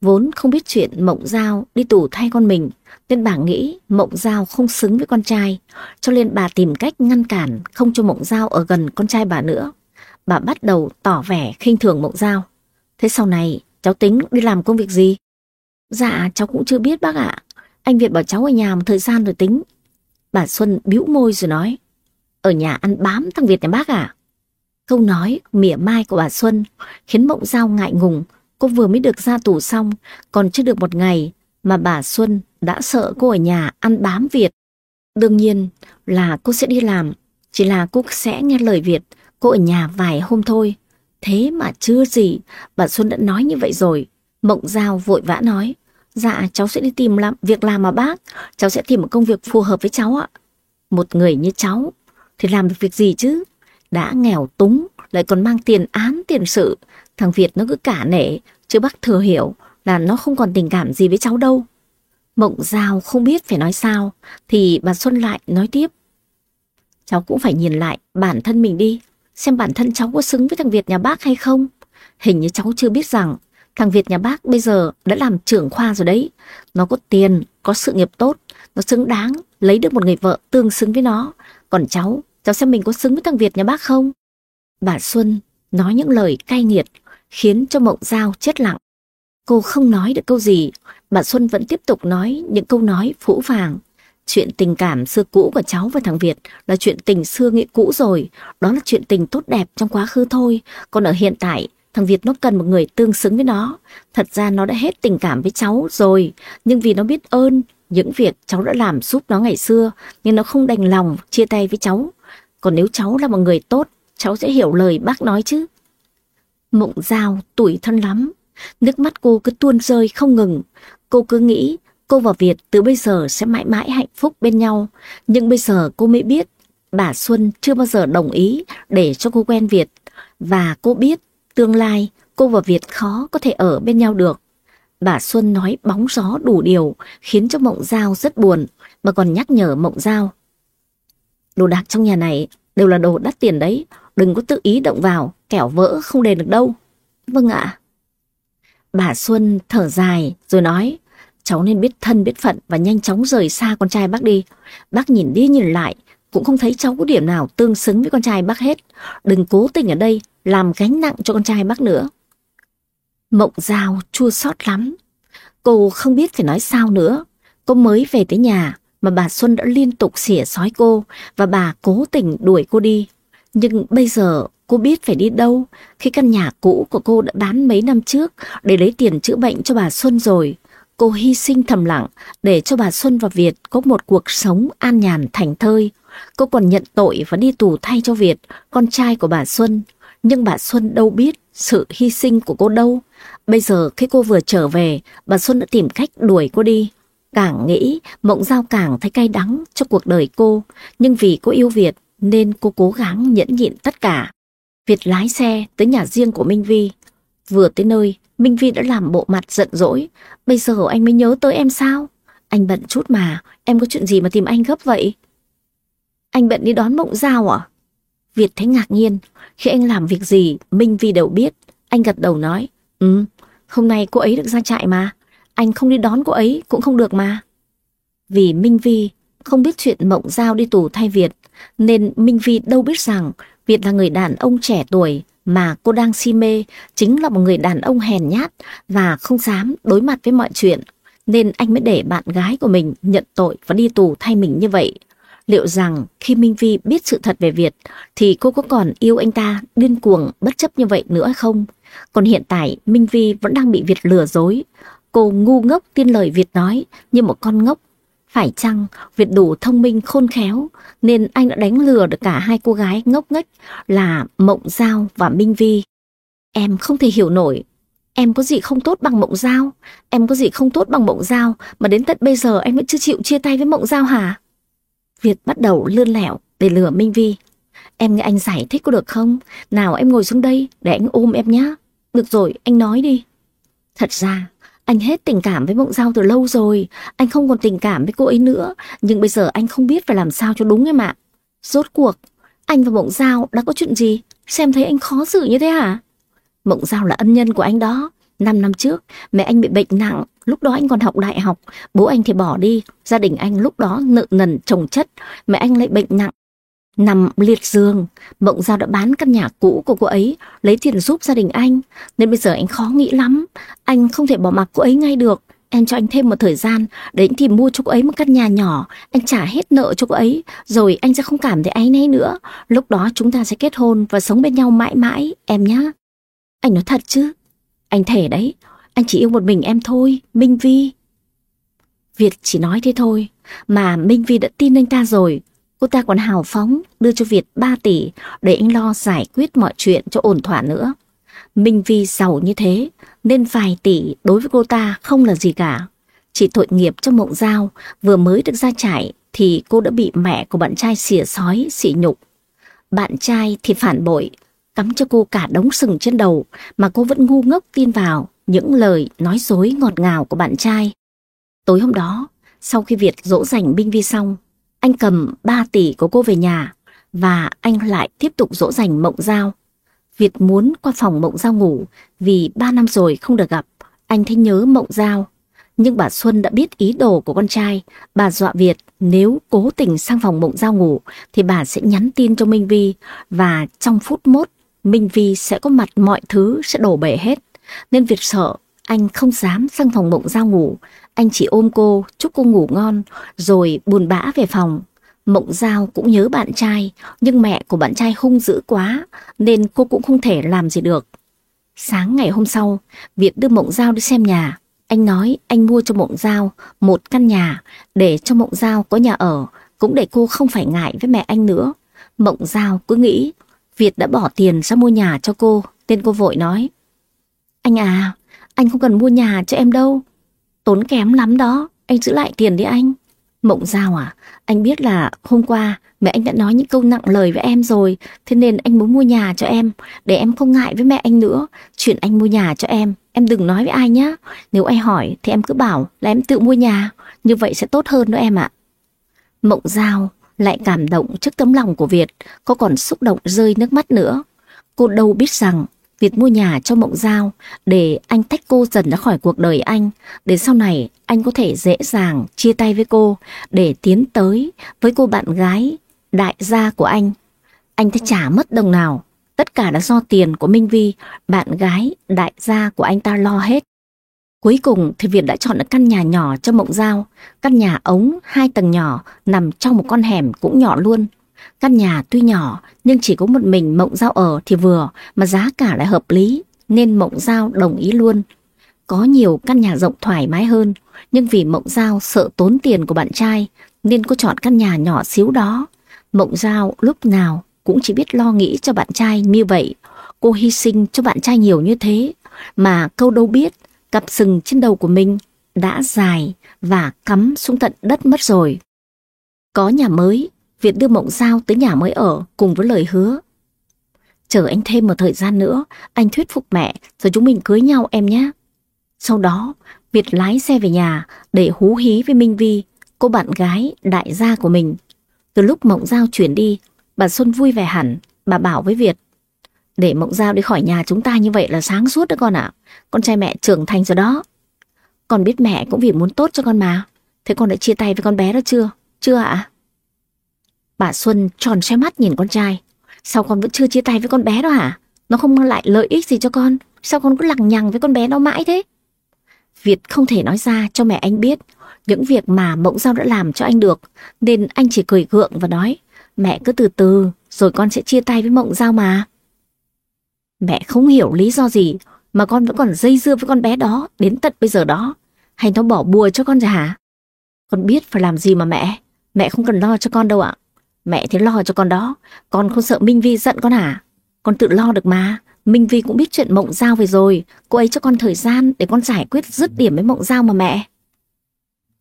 vốn không biết chuyện Mộng Giao đi tù thay con mình, nên bà nghĩ Mộng Giao không xứng với con trai, cho nên bà tìm cách ngăn cản không cho Mộng Giao ở gần con trai bà nữa. Bà bắt đầu tỏ vẻ khinh thường Mộng Giao. Thế sau này cháu tính đi làm công việc gì? Dạ cháu cũng chưa biết bác ạ. Anh Việt bảo cháu ở nhà một thời gian rồi tính. Bà Xuân bĩu môi rồi nói. Ở nhà ăn bám thằng Việt nhà bác à? Câu nói mỉa mai của bà Xuân khiến Mộng Giao ngại ngùng. Cô vừa mới được ra tù xong, còn chưa được một ngày mà bà Xuân đã sợ cô ở nhà ăn bám Việt. Đương nhiên là cô sẽ đi làm, chỉ là cô sẽ nghe lời Việt, cô ở nhà vài hôm thôi. Thế mà chưa gì, bà Xuân đã nói như vậy rồi. Mộng Giao vội vã nói, dạ cháu sẽ đi tìm làm việc làm mà bác, cháu sẽ tìm một công việc phù hợp với cháu ạ. Một người như cháu thì làm được việc gì chứ? Đã nghèo túng, lại còn mang tiền án tiền sự. Thằng Việt nó cứ cả nể, chứ bác thừa hiểu là nó không còn tình cảm gì với cháu đâu. Mộng Giao không biết phải nói sao, thì bà Xuân lại nói tiếp. Cháu cũng phải nhìn lại bản thân mình đi, xem bản thân cháu có xứng với thằng Việt nhà bác hay không. Hình như cháu chưa biết rằng thằng Việt nhà bác bây giờ đã làm trưởng khoa rồi đấy. Nó có tiền, có sự nghiệp tốt, nó xứng đáng lấy được một người vợ tương xứng với nó. Còn cháu, cháu xem mình có xứng với thằng Việt nhà bác không? Bà Xuân nói những lời cay nghiệt khiến cho Mộng Giao chết lặng. Cô không nói được câu gì, bà Xuân vẫn tiếp tục nói những câu nói phũ phàng. Chuyện tình cảm xưa cũ của cháu và thằng Việt là chuyện tình xưa nghĩa cũ rồi, đó là chuyện tình tốt đẹp trong quá khứ thôi. Còn ở hiện tại, thằng Việt nó cần một người tương xứng với nó. Thật ra nó đã hết tình cảm với cháu rồi, nhưng vì nó biết ơn những việc cháu đã làm giúp nó ngày xưa, nhưng nó không đành lòng chia tay với cháu. Còn nếu cháu là một người tốt, cháu sẽ hiểu lời bác nói chứ. Mộng Giao tủi thân lắm, nước mắt cô cứ tuôn rơi không ngừng. Cô cứ nghĩ cô và Việt từ bây giờ sẽ mãi mãi hạnh phúc bên nhau. Nhưng bây giờ cô mới biết bà Xuân chưa bao giờ đồng ý để cho cô quen Việt. Và cô biết tương lai cô và Việt khó có thể ở bên nhau được. Bà Xuân nói bóng gió đủ điều khiến cho Mộng Giao rất buồn mà còn nhắc nhở Mộng Giao. Đồ đạc trong nhà này đều là đồ đắt tiền đấy, đừng có tự ý động vào, kẻo vỡ không đền được đâu. Vâng ạ. Bà Xuân thở dài rồi nói, Cháu nên biết thân biết phận và nhanh chóng rời xa con trai bác đi. Bác nhìn đi nhìn lại, cũng không thấy cháu có điểm nào tương xứng với con trai bác hết. Đừng cố tình ở đây làm gánh nặng cho con trai bác nữa. Mộng Giao chua xót lắm. Cô không biết phải nói sao nữa. Cô mới về tới nhà mà bà Xuân đã liên tục xỉa sói cô và bà cố tình đuổi cô đi. Nhưng bây giờ cô biết phải đi đâu khi căn nhà cũ của cô đã bán mấy năm trước để lấy tiền chữa bệnh cho bà Xuân rồi. Cô hy sinh thầm lặng để cho bà Xuân và Việt có một cuộc sống an nhàn thành thơi. Cô còn nhận tội và đi tù thay cho Việt, con trai của bà Xuân. Nhưng bà Xuân đâu biết sự hy sinh của cô đâu. Bây giờ khi cô vừa trở về, bà Xuân đã tìm cách đuổi cô đi. Càng nghĩ, Mộng Giao càng thấy cay đắng cho cuộc đời cô. Nhưng vì cô yêu Việt nên cô cố gắng nhẫn nhịn tất cả. Việt lái xe tới nhà riêng của Minh Vi. Vừa tới nơi, Minh Vi đã làm bộ mặt giận dỗi. Bây giờ anh mới nhớ tới em sao? Anh bận chút mà, em có chuyện gì mà tìm anh gấp vậy? Anh bận đi đón Mộng Giao à? Việt thấy ngạc nhiên, khi anh làm việc gì, Minh Vi đều biết. Anh gật đầu nói, ừ, hôm nay cô ấy được ra trại mà, anh không đi đón cô ấy cũng không được mà. Vì Minh Vi không biết chuyện Mộng Giao đi tù thay Việt, nên Minh Vi đâu biết rằng Việt là người đàn ông trẻ tuổi mà cô đang si mê, chính là một người đàn ông hèn nhát và không dám đối mặt với mọi chuyện. Nên anh mới để bạn gái của mình nhận tội và đi tù thay mình như vậy. Liệu rằng khi Minh Vi biết sự thật về Việt, thì cô có còn yêu anh ta điên cuồng, bất chấp như vậy nữa không? Còn hiện tại, Minh Vi vẫn đang bị Việt lừa dối. Cô ngu ngốc tin lời Việt nói như một con ngốc. Phải chăng Việt đủ thông minh khôn khéo, nên anh đã đánh lừa được cả hai cô gái ngốc nghếch là Mộng Giao và Minh Vi. Em không thể hiểu nổi. Em có gì không tốt bằng Mộng Giao? Em có gì không tốt bằng Mộng Giao mà đến tận bây giờ em vẫn chưa chịu chia tay với Mộng Giao hả? Việt bắt đầu lươn lẹo để lừa Minh Vi. Em nghe anh giải thích có được không? Nào em ngồi xuống đây để anh ôm em nhé. Được rồi, anh nói đi. Thật ra, anh hết tình cảm với Mộng Giao từ lâu rồi. Anh không còn tình cảm với cô ấy nữa. Nhưng bây giờ anh không biết phải làm sao cho đúng em ạ. Rốt cuộc, anh và Mộng Giao đã có chuyện gì? Xem thấy anh khó xử như thế hả? Mộng Giao là ân nhân của anh đó. Năm năm trước, mẹ anh bị bệnh nặng, lúc đó anh còn học đại học, bố anh thì bỏ đi, gia đình anh lúc đó nợ nần chồng chất, mẹ anh lại bệnh nặng. Nằm liệt giường, Mộng Giao đã bán căn nhà cũ của cô ấy, lấy tiền giúp gia đình anh, nên bây giờ anh khó nghĩ lắm. Anh không thể bỏ mặc cô ấy ngay được, em cho anh thêm một thời gian để anh tìm mua cho cô ấy một căn nhà nhỏ, anh trả hết nợ cho cô ấy, rồi anh sẽ không cảm thấy áy náy nữa. Lúc đó chúng ta sẽ kết hôn và sống bên nhau mãi mãi, em nhé. Anh nói thật chứ? Anh thể đấy, anh chỉ yêu một mình em thôi, Minh Vi. Việt chỉ nói thế thôi, mà Minh Vi đã tin anh ta rồi. Cô ta còn hào phóng đưa cho Việt 3 tỷ để anh lo giải quyết mọi chuyện cho ổn thỏa nữa. Minh Vi giàu như thế, nên vài tỷ đối với cô ta không là gì cả. Chỉ tội nghiệp cho mộng giao, vừa mới được ra trại thì cô đã bị mẹ của bạn trai xỉa sói, xỉ nhục. Bạn trai thì phản bội, cắm cho cô cả đống sừng trên đầu mà cô vẫn ngu ngốc tin vào những lời nói dối ngọt ngào của bạn trai. Tối hôm đó, sau khi Việt dỗ dành binh vi xong, anh cầm 3 tỷ của cô về nhà và anh lại tiếp tục dỗ dành mộng giao. Việt muốn qua phòng mộng giao ngủ vì 3 năm rồi không được gặp, anh thấy nhớ mộng giao. Nhưng bà Xuân đã biết ý đồ của con trai, bà dọa Việt nếu cố tình sang phòng mộng giao ngủ thì bà sẽ nhắn tin cho Minh Vi và trong phút mốt Minh Vi sẽ có mặt mọi thứ sẽ đổ bể hết. Nên Việt sợ, anh không dám sang phòng mộng giao ngủ. Anh chỉ ôm cô, chúc cô ngủ ngon, rồi buồn bã về phòng. Mộng Giao cũng nhớ bạn trai, nhưng mẹ của bạn trai hung dữ quá, nên cô cũng không thể làm gì được. Sáng ngày hôm sau, Việt đưa Mộng Giao đi xem nhà. Anh nói anh mua cho Mộng Giao một căn nhà để cho Mộng Giao có nhà ở, cũng để cô không phải ngại với mẹ anh nữa. Mộng Giao cứ nghĩ Việt đã bỏ tiền ra mua nhà cho cô, tên cô vội nói. Anh à, anh không cần mua nhà cho em đâu. Tốn kém lắm đó, anh giữ lại tiền đi anh. Mộng Giao à, anh biết là hôm qua mẹ anh đã nói những câu nặng lời với em rồi, thế nên anh muốn mua nhà cho em, để em không ngại với mẹ anh nữa. Chuyện anh mua nhà cho em, em đừng nói với ai nhé. Nếu ai hỏi thì em cứ bảo là em tự mua nhà, như vậy sẽ tốt hơn đó em ạ. Mộng Giao lại cảm động trước tấm lòng của Việt, có còn xúc động rơi nước mắt nữa. Cô đâu biết rằng Việt mua nhà cho Mộng Giao để anh tách cô dần ra khỏi cuộc đời anh, để sau này anh có thể dễ dàng chia tay với cô để tiến tới với cô bạn gái đại gia của anh. Anh ta trả mất đồng nào, tất cả là do tiền của Minh Vi, bạn gái đại gia của anh ta lo hết. Cuối cùng thì Việt đã chọn được căn nhà nhỏ cho Mộng Giao, căn nhà ống hai tầng nhỏ nằm trong một con hẻm cũng nhỏ luôn. Căn nhà tuy nhỏ nhưng chỉ có một mình Mộng Giao ở thì vừa mà giá cả lại hợp lý nên Mộng Giao đồng ý luôn. Có nhiều căn nhà rộng thoải mái hơn nhưng vì Mộng Giao sợ tốn tiền của bạn trai nên cô chọn căn nhà nhỏ xíu đó. Mộng Giao lúc nào cũng chỉ biết lo nghĩ cho bạn trai như vậy. Cô hy sinh cho bạn trai nhiều như thế mà câu đâu biết cặp sừng trên đầu của mình đã dài và cắm xuống tận đất mất rồi. Có nhà mới Việt đưa Mộng Giao tới nhà mới ở cùng với lời hứa. Chờ anh thêm một thời gian nữa, anh thuyết phục mẹ rồi chúng mình cưới nhau em nhé. Sau đó, Việt lái xe về nhà để hú hí với Minh Vi, cô bạn gái đại gia của mình. Từ lúc Mộng Giao chuyển đi, bà Xuân vui vẻ hẳn, bà bảo với Việt. Để Mộng Giao đi khỏi nhà chúng ta như vậy là sáng suốt đó con ạ. Con trai mẹ trưởng thành rồi đó. Con biết mẹ cũng vì muốn tốt cho con mà. Thế con đã chia tay với con bé đó chưa? Chưa ạ? Bà Xuân tròn xe mắt nhìn con trai. Sao con vẫn chưa chia tay với con bé đó hả? Nó không mang lại lợi ích gì cho con. Sao con cứ lằng nhằng với con bé đó mãi thế? Việt không thể nói ra cho mẹ anh biết những việc mà Mộng Giao đã làm cho anh được. Nên anh chỉ cười gượng và nói, Mẹ cứ từ từ, rồi con sẽ chia tay với Mộng Giao mà. Mẹ không hiểu lý do gì mà con vẫn còn dây dưa với con bé đó đến tận bây giờ đó. Hay nó bỏ bùa cho con rồi hả? Con biết phải làm gì mà mẹ. Mẹ không cần lo cho con đâu ạ. Mẹ thì lo cho con đó, con không sợ Minh Vi giận con hả? Con tự lo được mà. Minh Vi cũng biết chuyện Mộng Giao về rồi, cô ấy cho con thời gian để con giải quyết dứt điểm với Mộng Giao mà mẹ.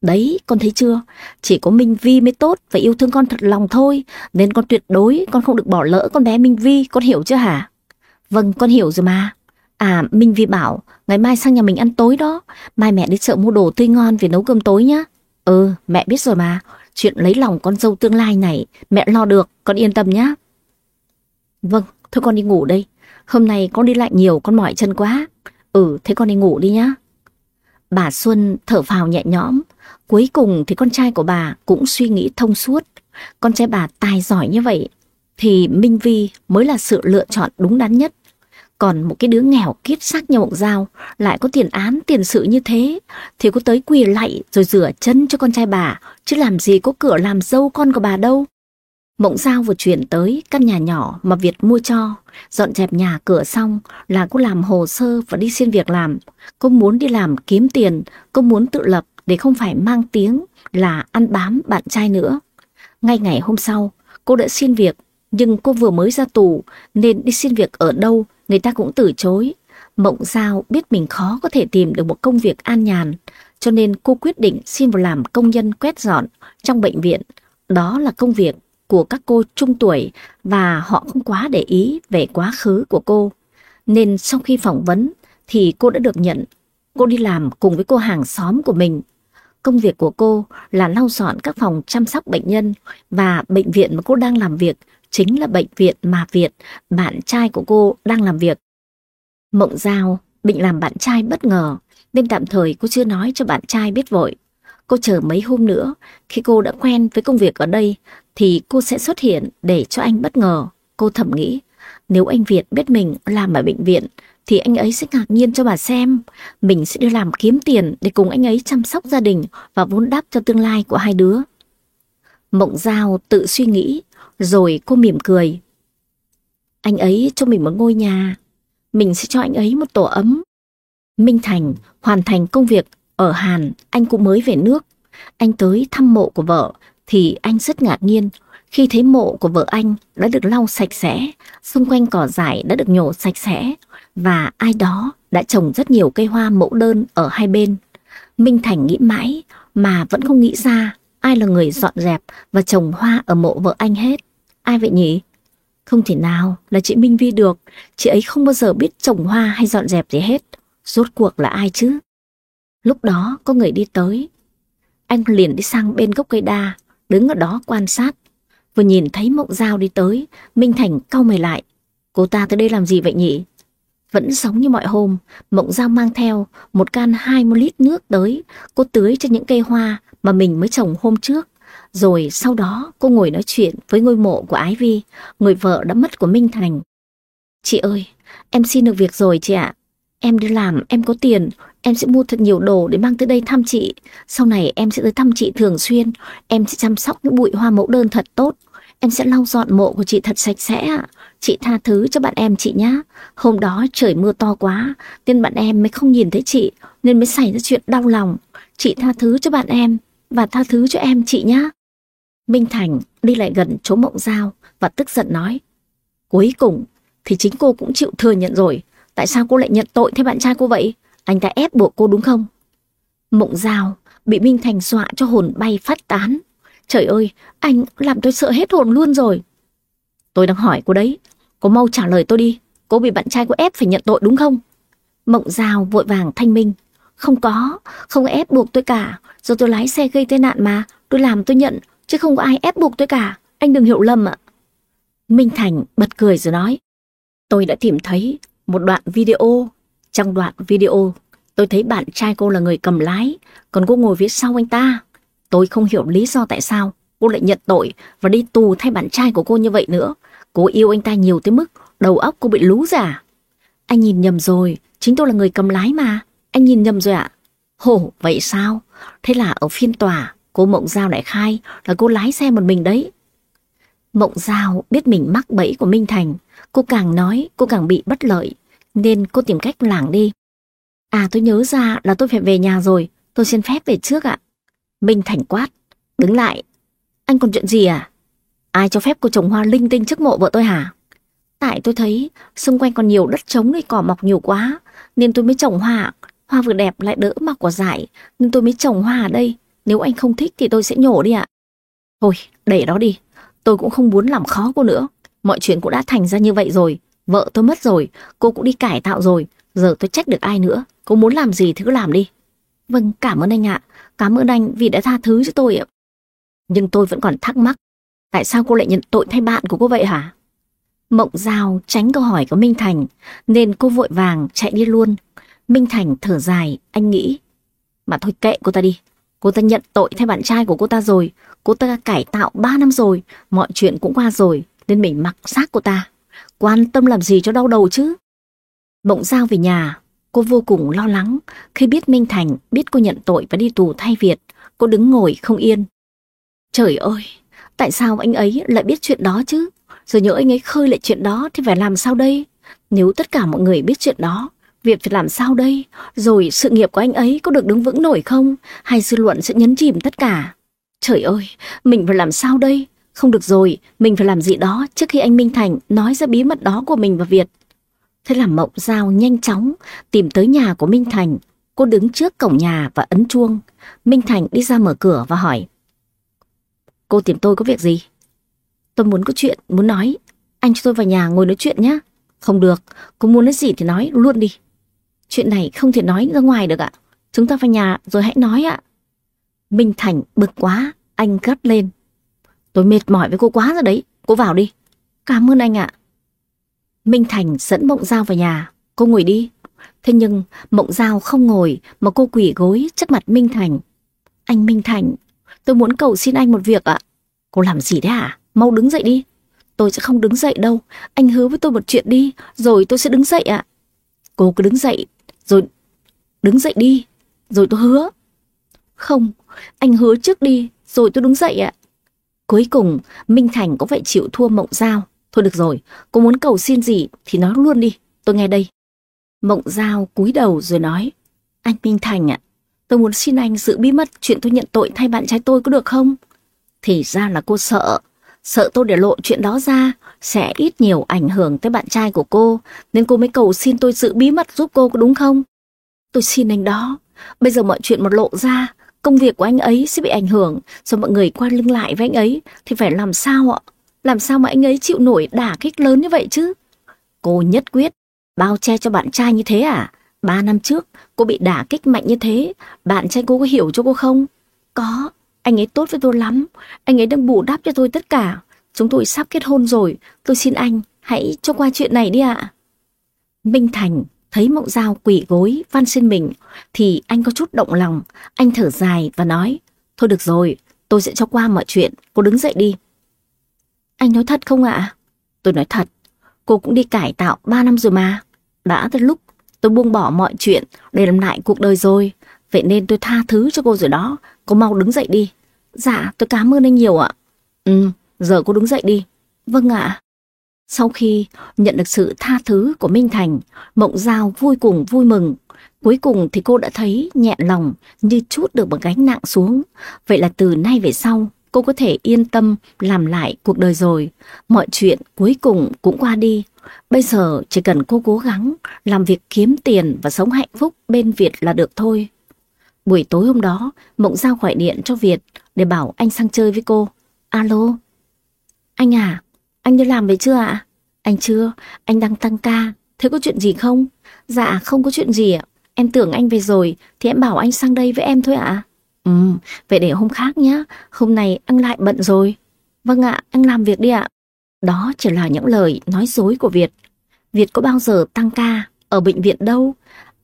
Đấy, con thấy chưa? Chỉ có Minh Vi mới tốt và yêu thương con thật lòng thôi, nên con tuyệt đối con không được bỏ lỡ con bé Minh Vi, con hiểu chưa hả? Vâng, con hiểu rồi mà. À, Minh Vi bảo, ngày mai sang nhà mình ăn tối đó, mai mẹ đi chợ mua đồ tươi ngon về nấu cơm tối nhá. Ừ, mẹ biết rồi mà, Chuyện lấy lòng con dâu tương lai này mẹ lo được, con yên tâm nhá. Vâng, thôi con đi ngủ đây. Hôm nay con đi lại nhiều, con mỏi chân quá. Ừ, thế con đi ngủ đi nhá. Bà Xuân thở phào nhẹ nhõm. Cuối cùng thì con trai của bà cũng suy nghĩ thông suốt. Con trai bà tài giỏi như vậy thì Minh Vi mới là sự lựa chọn đúng đắn nhất. Còn một cái đứa nghèo kiết xác như mộng dao lại có tiền án tiền sự như thế thì có tới quỳ lạy rồi rửa chân cho con trai bà chứ làm gì có cửa làm dâu con của bà đâu. Mộng Giao vừa chuyển tới căn nhà nhỏ mà Việt mua cho, dọn dẹp nhà cửa xong là cô làm hồ sơ và đi xin việc làm. Cô muốn đi làm kiếm tiền, cô muốn tự lập để không phải mang tiếng là ăn bám bạn trai nữa. Ngay ngày hôm sau, cô đã xin việc, nhưng cô vừa mới ra tù nên đi xin việc ở đâu người ta cũng từ chối. Mộng Giao biết mình khó có thể tìm được một công việc an nhàn, cho nên cô quyết định xin vào làm công nhân quét dọn trong bệnh viện. Đó là công việc của các cô trung tuổi và họ không quá để ý về quá khứ của cô. Nên sau khi phỏng vấn thì cô đã được nhận. Cô đi làm cùng với cô hàng xóm của mình. Công việc của cô là lau dọn các phòng chăm sóc bệnh nhân và bệnh viện mà cô đang làm việc chính là bệnh viện mà Việt, bạn trai của cô đang làm việc. Mộng Giao định làm bạn trai bất ngờ, nên tạm thời cô chưa nói cho bạn trai biết vội. Cô chờ mấy hôm nữa, khi cô đã quen với công việc ở đây, thì cô sẽ xuất hiện để cho anh bất ngờ. Cô thầm nghĩ, nếu anh Việt biết mình làm ở bệnh viện, thì anh ấy sẽ ngạc nhiên cho bà xem. Mình sẽ đi làm kiếm tiền để cùng anh ấy chăm sóc gia đình và vun đắp cho tương lai của hai đứa. Mộng Giao tự suy nghĩ rồi cô mỉm cười. Anh ấy cho mình một ngôi nhà, mình sẽ cho anh ấy một tổ ấm. Minh Thành hoàn thành công việc ở Hàn, anh cũng mới về nước. Anh tới thăm mộ của vợ thì anh rất ngạc nhiên khi thấy mộ của vợ anh đã được lau sạch sẽ, xung quanh cỏ dại đã được nhổ sạch sẽ và ai đó đã trồng rất nhiều cây hoa mẫu đơn ở hai bên. Minh Thành nghĩ mãi mà vẫn không nghĩ ra ai là người dọn dẹp và trồng hoa ở mộ vợ anh hết. Ai vậy nhỉ? Không thể nào là chị Minh Vi được, chị ấy không bao giờ biết trồng hoa hay dọn dẹp gì hết. Rốt cuộc là ai chứ? Lúc đó có người đi tới. Anh liền đi sang bên gốc cây đa, đứng ở đó quan sát. Vừa nhìn thấy mộng Giao đi tới, Minh Thành cau mày lại. Cô ta tới đây làm gì vậy nhỉ? Vẫn giống như mọi hôm, Mộng Giao mang theo một can 20 lít nước tới, cô tưới cho những cây hoa mà mình mới trồng hôm trước. Rồi sau đó cô ngồi nói chuyện với ngôi mộ của Ái Vi, người vợ đã mất của Minh Thành. Chị ơi, em xin được việc rồi chị ạ. Em đi làm, em có tiền, em sẽ mua thật nhiều đồ để mang tới đây thăm chị. Sau này em sẽ tới thăm chị thường xuyên, em sẽ chăm sóc những bụi hoa mẫu đơn thật tốt. Em sẽ lau dọn mộ của chị thật sạch sẽ ạ. Chị tha thứ cho bạn em chị nhá. Hôm đó trời mưa to quá, nên bạn em mới không nhìn thấy chị, nên mới xảy ra chuyện đau lòng. Chị tha thứ cho bạn em, và tha thứ cho em chị nhá. Minh Thành đi lại gần chỗ mộng Giao và tức giận nói. Cuối cùng thì chính cô cũng chịu thừa nhận rồi. Tại sao cô lại nhận tội theo bạn trai cô vậy? Anh ta ép buộc cô đúng không? Mộng Giao bị Minh Thành dọa cho hồn bay phát tán. Trời ơi, anh làm tôi sợ hết hồn luôn rồi. Tôi đang hỏi cô đấy, cô mau trả lời tôi đi. Cô bị bạn trai cô ép phải nhận tội đúng không? Mộng Giao vội vàng thanh minh. Không có, không ép buộc tôi cả. Do tôi lái xe gây tai nạn mà, tôi làm tôi nhận, chứ không có ai ép buộc tôi cả. Anh đừng hiểu lầm ạ. Minh Thành bật cười rồi nói. Tôi đã tìm thấy một đoạn video. Trong đoạn video, tôi thấy bạn trai cô là người cầm lái, còn cô ngồi phía sau anh ta. Tôi không hiểu lý do tại sao cô lại nhận tội và đi tù thay bạn trai của cô như vậy nữa. Cô yêu anh ta nhiều tới mức đầu óc cô bị lú giả. Anh nhìn nhầm rồi, chính tôi là người cầm lái mà. Anh nhìn nhầm rồi ạ. Hổ, vậy sao? Thế là ở phiên tòa, cô Mộng Giao lại khai là cô lái xe một mình đấy. Mộng Giao biết mình mắc bẫy của Minh Thành, cô càng nói cô càng bị bất lợi, nên cô tìm cách lảng đi. À tôi nhớ ra là tôi phải về nhà rồi, tôi xin phép về trước ạ. Minh Thành quát, đứng lại. Anh còn chuyện gì à? Ai cho phép cô trồng hoa linh tinh trước mộ vợ tôi hả? Tại tôi thấy xung quanh còn nhiều đất trống này cỏ mọc nhiều quá, nên tôi mới trồng hoa. Hoa vừa đẹp lại đỡ mặc quả dại, nên tôi mới trồng hoa ở đây. Nếu anh không thích thì tôi sẽ nhổ đi ạ. Thôi, để đó đi. Tôi cũng không muốn làm khó cô nữa. Mọi chuyện cũng đã thành ra như vậy rồi. Vợ tôi mất rồi, cô cũng đi cải tạo rồi. Giờ tôi trách được ai nữa. Cô muốn làm gì thì cứ làm đi. Vâng, cảm ơn anh ạ. Cảm ơn anh vì đã tha thứ cho tôi ạ. Nhưng tôi vẫn còn thắc mắc. Tại sao cô lại nhận tội thay bạn của cô vậy hả? Mộng Giao tránh câu hỏi của Minh Thành, nên cô vội vàng chạy đi luôn. Minh Thành thở dài, anh nghĩ. Mà thôi kệ cô ta đi. Cô ta nhận tội thay bạn trai của cô ta rồi. Cô ta cải tạo 3 năm rồi. Mọi chuyện cũng qua rồi. Nên mình mặc xác cô ta. Quan tâm làm gì cho đau đầu chứ. Bỗng Giao về nhà. Cô vô cùng lo lắng. Khi biết Minh Thành biết cô nhận tội và đi tù thay Việt. Cô đứng ngồi không yên. Trời ơi, tại sao anh ấy lại biết chuyện đó chứ? Rồi nhớ anh ấy khơi lại chuyện đó thì phải làm sao đây? Nếu tất cả mọi người biết chuyện đó, việc phải làm sao đây? Rồi sự nghiệp của anh ấy có được đứng vững nổi không? Hay dư luận sẽ nhấn chìm tất cả? Trời ơi, mình phải làm sao đây? Không được rồi, mình phải làm gì đó trước khi anh Minh Thành nói ra bí mật đó của mình và Việt. Thế là Mộng Giao nhanh chóng tìm tới nhà của Minh Thành. Cô đứng trước cổng nhà và ấn chuông. Minh Thành đi ra mở cửa và hỏi. Cô tìm tôi có việc gì? Tôi muốn có chuyện, muốn nói. Anh cho tôi vào nhà ngồi nói chuyện nhé. Không được, cô muốn nói gì thì nói luôn đi. Chuyện này không thể nói ra ngoài được ạ. Chúng ta vào nhà rồi hãy nói ạ. Minh Thành bực quá, anh gắt lên. Tôi mệt mỏi với cô quá rồi đấy, cô vào đi. Cảm ơn anh ạ. Minh Thành dẫn Mộng Giao vào nhà, cô ngồi đi. Thế nhưng Mộng Giao không ngồi mà cô quỳ gối trước mặt Minh Thành. Anh Minh Thành, tôi muốn cầu xin anh một việc ạ. Cô làm gì đấy hả? Mau đứng dậy đi. Tôi sẽ không đứng dậy đâu. Anh hứa với tôi một chuyện đi, rồi tôi sẽ đứng dậy ạ. Cô cứ đứng dậy, rồi đứng dậy đi, rồi tôi hứa. Không, anh hứa trước đi, rồi tôi đứng dậy ạ. Cuối cùng, Minh Thành có phải chịu thua mộng giao. Thôi được rồi, cô muốn cầu xin gì thì nói luôn đi, tôi nghe đây. Mộng giao cúi đầu rồi nói, anh Minh Thành ạ, tôi muốn xin anh giữ bí mật chuyện tôi nhận tội thay bạn trai tôi có được không? Thì ra là cô sợ, sợ tôi để lộ chuyện đó ra sẽ ít nhiều ảnh hưởng tới bạn trai của cô, nên cô mới cầu xin tôi giữ bí mật giúp cô có đúng không? Tôi xin anh đó, bây giờ mọi chuyện một lộ ra, công việc của anh ấy sẽ bị ảnh hưởng, rồi mọi người quan lưng lại với anh ấy, thì phải làm sao ạ? Làm sao mà anh ấy chịu nổi đả kích lớn như vậy chứ? Cô nhất quyết, bao che cho bạn trai như thế à? Ba năm trước, cô bị đả kích mạnh như thế, bạn trai cô có hiểu cho cô không? Có, anh ấy tốt với tôi lắm, anh ấy đang bù đắp cho tôi tất cả. Chúng tôi sắp kết hôn rồi, tôi xin anh, hãy cho qua chuyện này đi ạ. Minh Thành thấy mộng Giao quỷ gối van xin mình thì anh có chút động lòng. Anh thở dài và nói, thôi được rồi, tôi sẽ cho qua mọi chuyện, cô đứng dậy đi. Anh nói thật không ạ? Tôi nói thật, cô cũng đi cải tạo 3 năm rồi mà. Đã tới lúc tôi buông bỏ mọi chuyện để làm lại cuộc đời rồi. Vậy nên tôi tha thứ cho cô rồi đó. Cô mau đứng dậy đi. Dạ, tôi cảm ơn anh nhiều ạ. Ừ, giờ cô đứng dậy đi. Vâng ạ. Sau khi nhận được sự tha thứ của Minh Thành, Mộng Giao vui cùng vui mừng. Cuối cùng thì cô đã thấy nhẹ lòng như chút được một gánh nặng xuống. Vậy là từ nay về sau, cô có thể yên tâm làm lại cuộc đời rồi. Mọi chuyện cuối cùng cũng qua đi. Bây giờ chỉ cần cô cố gắng làm việc kiếm tiền và sống hạnh phúc bên Việt là được thôi. Buổi tối hôm đó, Mộng Giao gọi điện cho Việt để bảo anh sang chơi với cô. Alo? Anh à, anh đi làm về chưa ạ? Anh chưa, anh đang tăng ca. Thế có chuyện gì không? Dạ, không có chuyện gì ạ. Em tưởng anh về rồi, thì em bảo anh sang đây với em thôi ạ. Ừ, vậy để hôm khác nhé. Hôm nay anh lại bận rồi. Vâng ạ, anh làm việc đi ạ. Đó chỉ là những lời nói dối của Việt. Việt có bao giờ tăng ca ở bệnh viện đâu.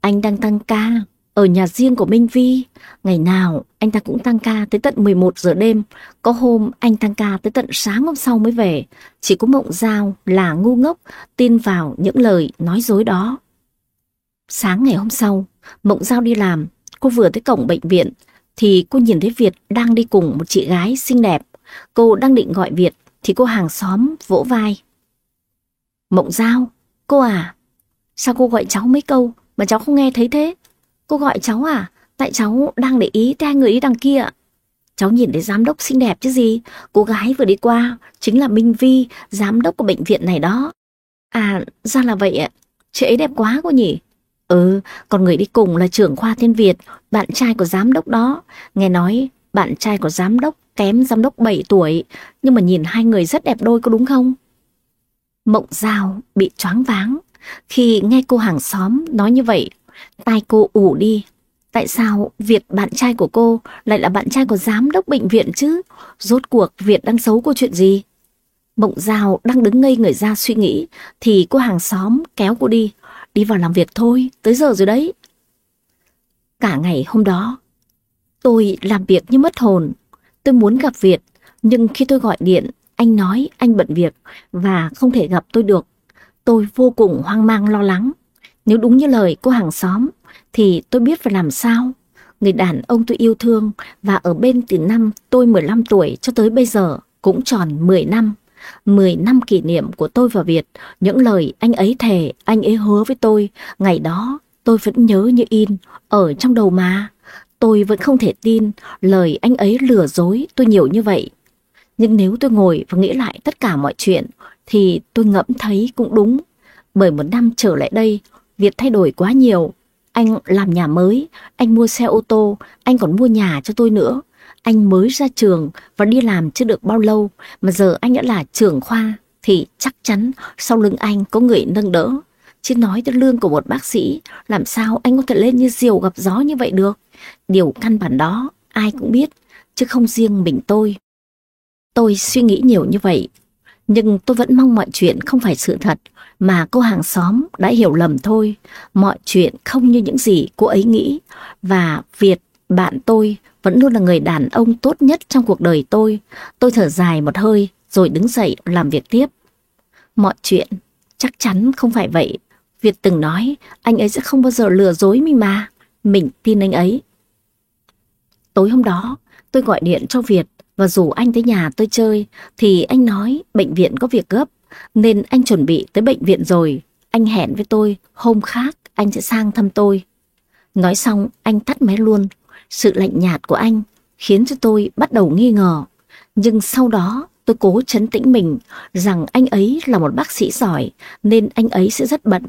Anh đang tăng ca ở nhà riêng của Minh Vi. Ngày nào anh ta cũng tăng ca tới tận 11 giờ đêm. Có hôm anh tăng ca tới tận sáng hôm sau mới về. Chỉ có Mộng Giao là ngu ngốc tin vào những lời nói dối đó. Sáng ngày hôm sau, Mộng Giao đi làm. Cô vừa tới cổng bệnh viện thì cô nhìn thấy Việt đang đi cùng một chị gái xinh đẹp. Cô đang định gọi Việt thì cô hàng xóm vỗ vai. Mộng Giao, cô à, sao cô gọi cháu mấy câu mà cháu không nghe thấy thế? Cô gọi cháu à? Tại cháu đang để ý tới hai người ý đằng kia. Cháu nhìn thấy giám đốc xinh đẹp chứ gì. Cô gái vừa đi qua, chính là Minh Vi, giám đốc của bệnh viện này đó. À, ra là vậy ạ. Chị ấy đẹp quá cô nhỉ? Ừ, còn người đi cùng là trưởng khoa Thiên Việt, bạn trai của giám đốc đó. Nghe nói bạn trai của giám đốc kém giám đốc 7 tuổi, nhưng mà nhìn hai người rất đẹp đôi có đúng không? Mộng Giao bị choáng váng. Khi nghe cô hàng xóm nói như vậy, tai cô ủ đi. Tại sao Việt bạn trai của cô lại là bạn trai của giám đốc bệnh viện chứ? Rốt cuộc Việt đang xấu cô chuyện gì? Mộng Giao đang đứng ngây người ra suy nghĩ thì cô hàng xóm kéo cô đi. Đi vào làm việc thôi, tới giờ rồi đấy. Cả ngày hôm đó, tôi làm việc như mất hồn. Tôi muốn gặp Việt, nhưng khi tôi gọi điện, anh nói anh bận việc và không thể gặp tôi được. Tôi vô cùng hoang mang lo lắng. Nếu đúng như lời cô hàng xóm, thì tôi biết phải làm sao. Người đàn ông tôi yêu thương và ở bên từ năm tôi 15 tuổi cho tới bây giờ cũng tròn 10 năm. 10 năm kỷ niệm của tôi và Việt, những lời anh ấy thề, anh ấy hứa với tôi, ngày đó tôi vẫn nhớ như in, ở trong đầu mà. Tôi vẫn không thể tin lời anh ấy lừa dối tôi nhiều như vậy. Nhưng nếu tôi ngồi và nghĩ lại tất cả mọi chuyện, thì tôi ngẫm thấy cũng đúng. Bởi một năm trở lại đây, việc thay đổi quá nhiều. Anh làm nhà mới, anh mua xe ô tô, anh còn mua nhà cho tôi nữa. Anh mới ra trường và đi làm chưa được bao lâu mà giờ anh đã là trưởng khoa thì chắc chắn sau lưng anh có người nâng đỡ. Chứ nói tới lương của một bác sĩ làm sao anh có thể lên như diều gặp gió như vậy được. Điều căn bản đó ai cũng biết chứ không riêng mình tôi. Tôi suy nghĩ nhiều như vậy nhưng tôi vẫn mong mọi chuyện không phải sự thật mà cô hàng xóm đã hiểu lầm thôi. Mọi chuyện không như những gì cô ấy nghĩ. Và Việt, bạn tôi, vẫn luôn là người đàn ông tốt nhất trong cuộc đời tôi. Tôi thở dài một hơi rồi đứng dậy làm việc tiếp. Mọi chuyện chắc chắn không phải vậy. Việt từng nói anh ấy sẽ không bao giờ lừa dối mình mà. Mình tin anh ấy. Tối hôm đó, tôi gọi điện cho Việt và rủ anh tới nhà tôi chơi thì anh nói bệnh viện có việc gấp nên anh chuẩn bị tới bệnh viện rồi. Anh hẹn với tôi hôm khác, anh sẽ sang thăm tôi. Nói xong, anh tắt máy luôn. Sự lạnh nhạt của anh khiến cho tôi bắt đầu nghi ngờ. Nhưng sau đó, tôi cố chấn tĩnh mình rằng anh ấy là một bác sĩ giỏi, nên anh ấy sẽ rất bận.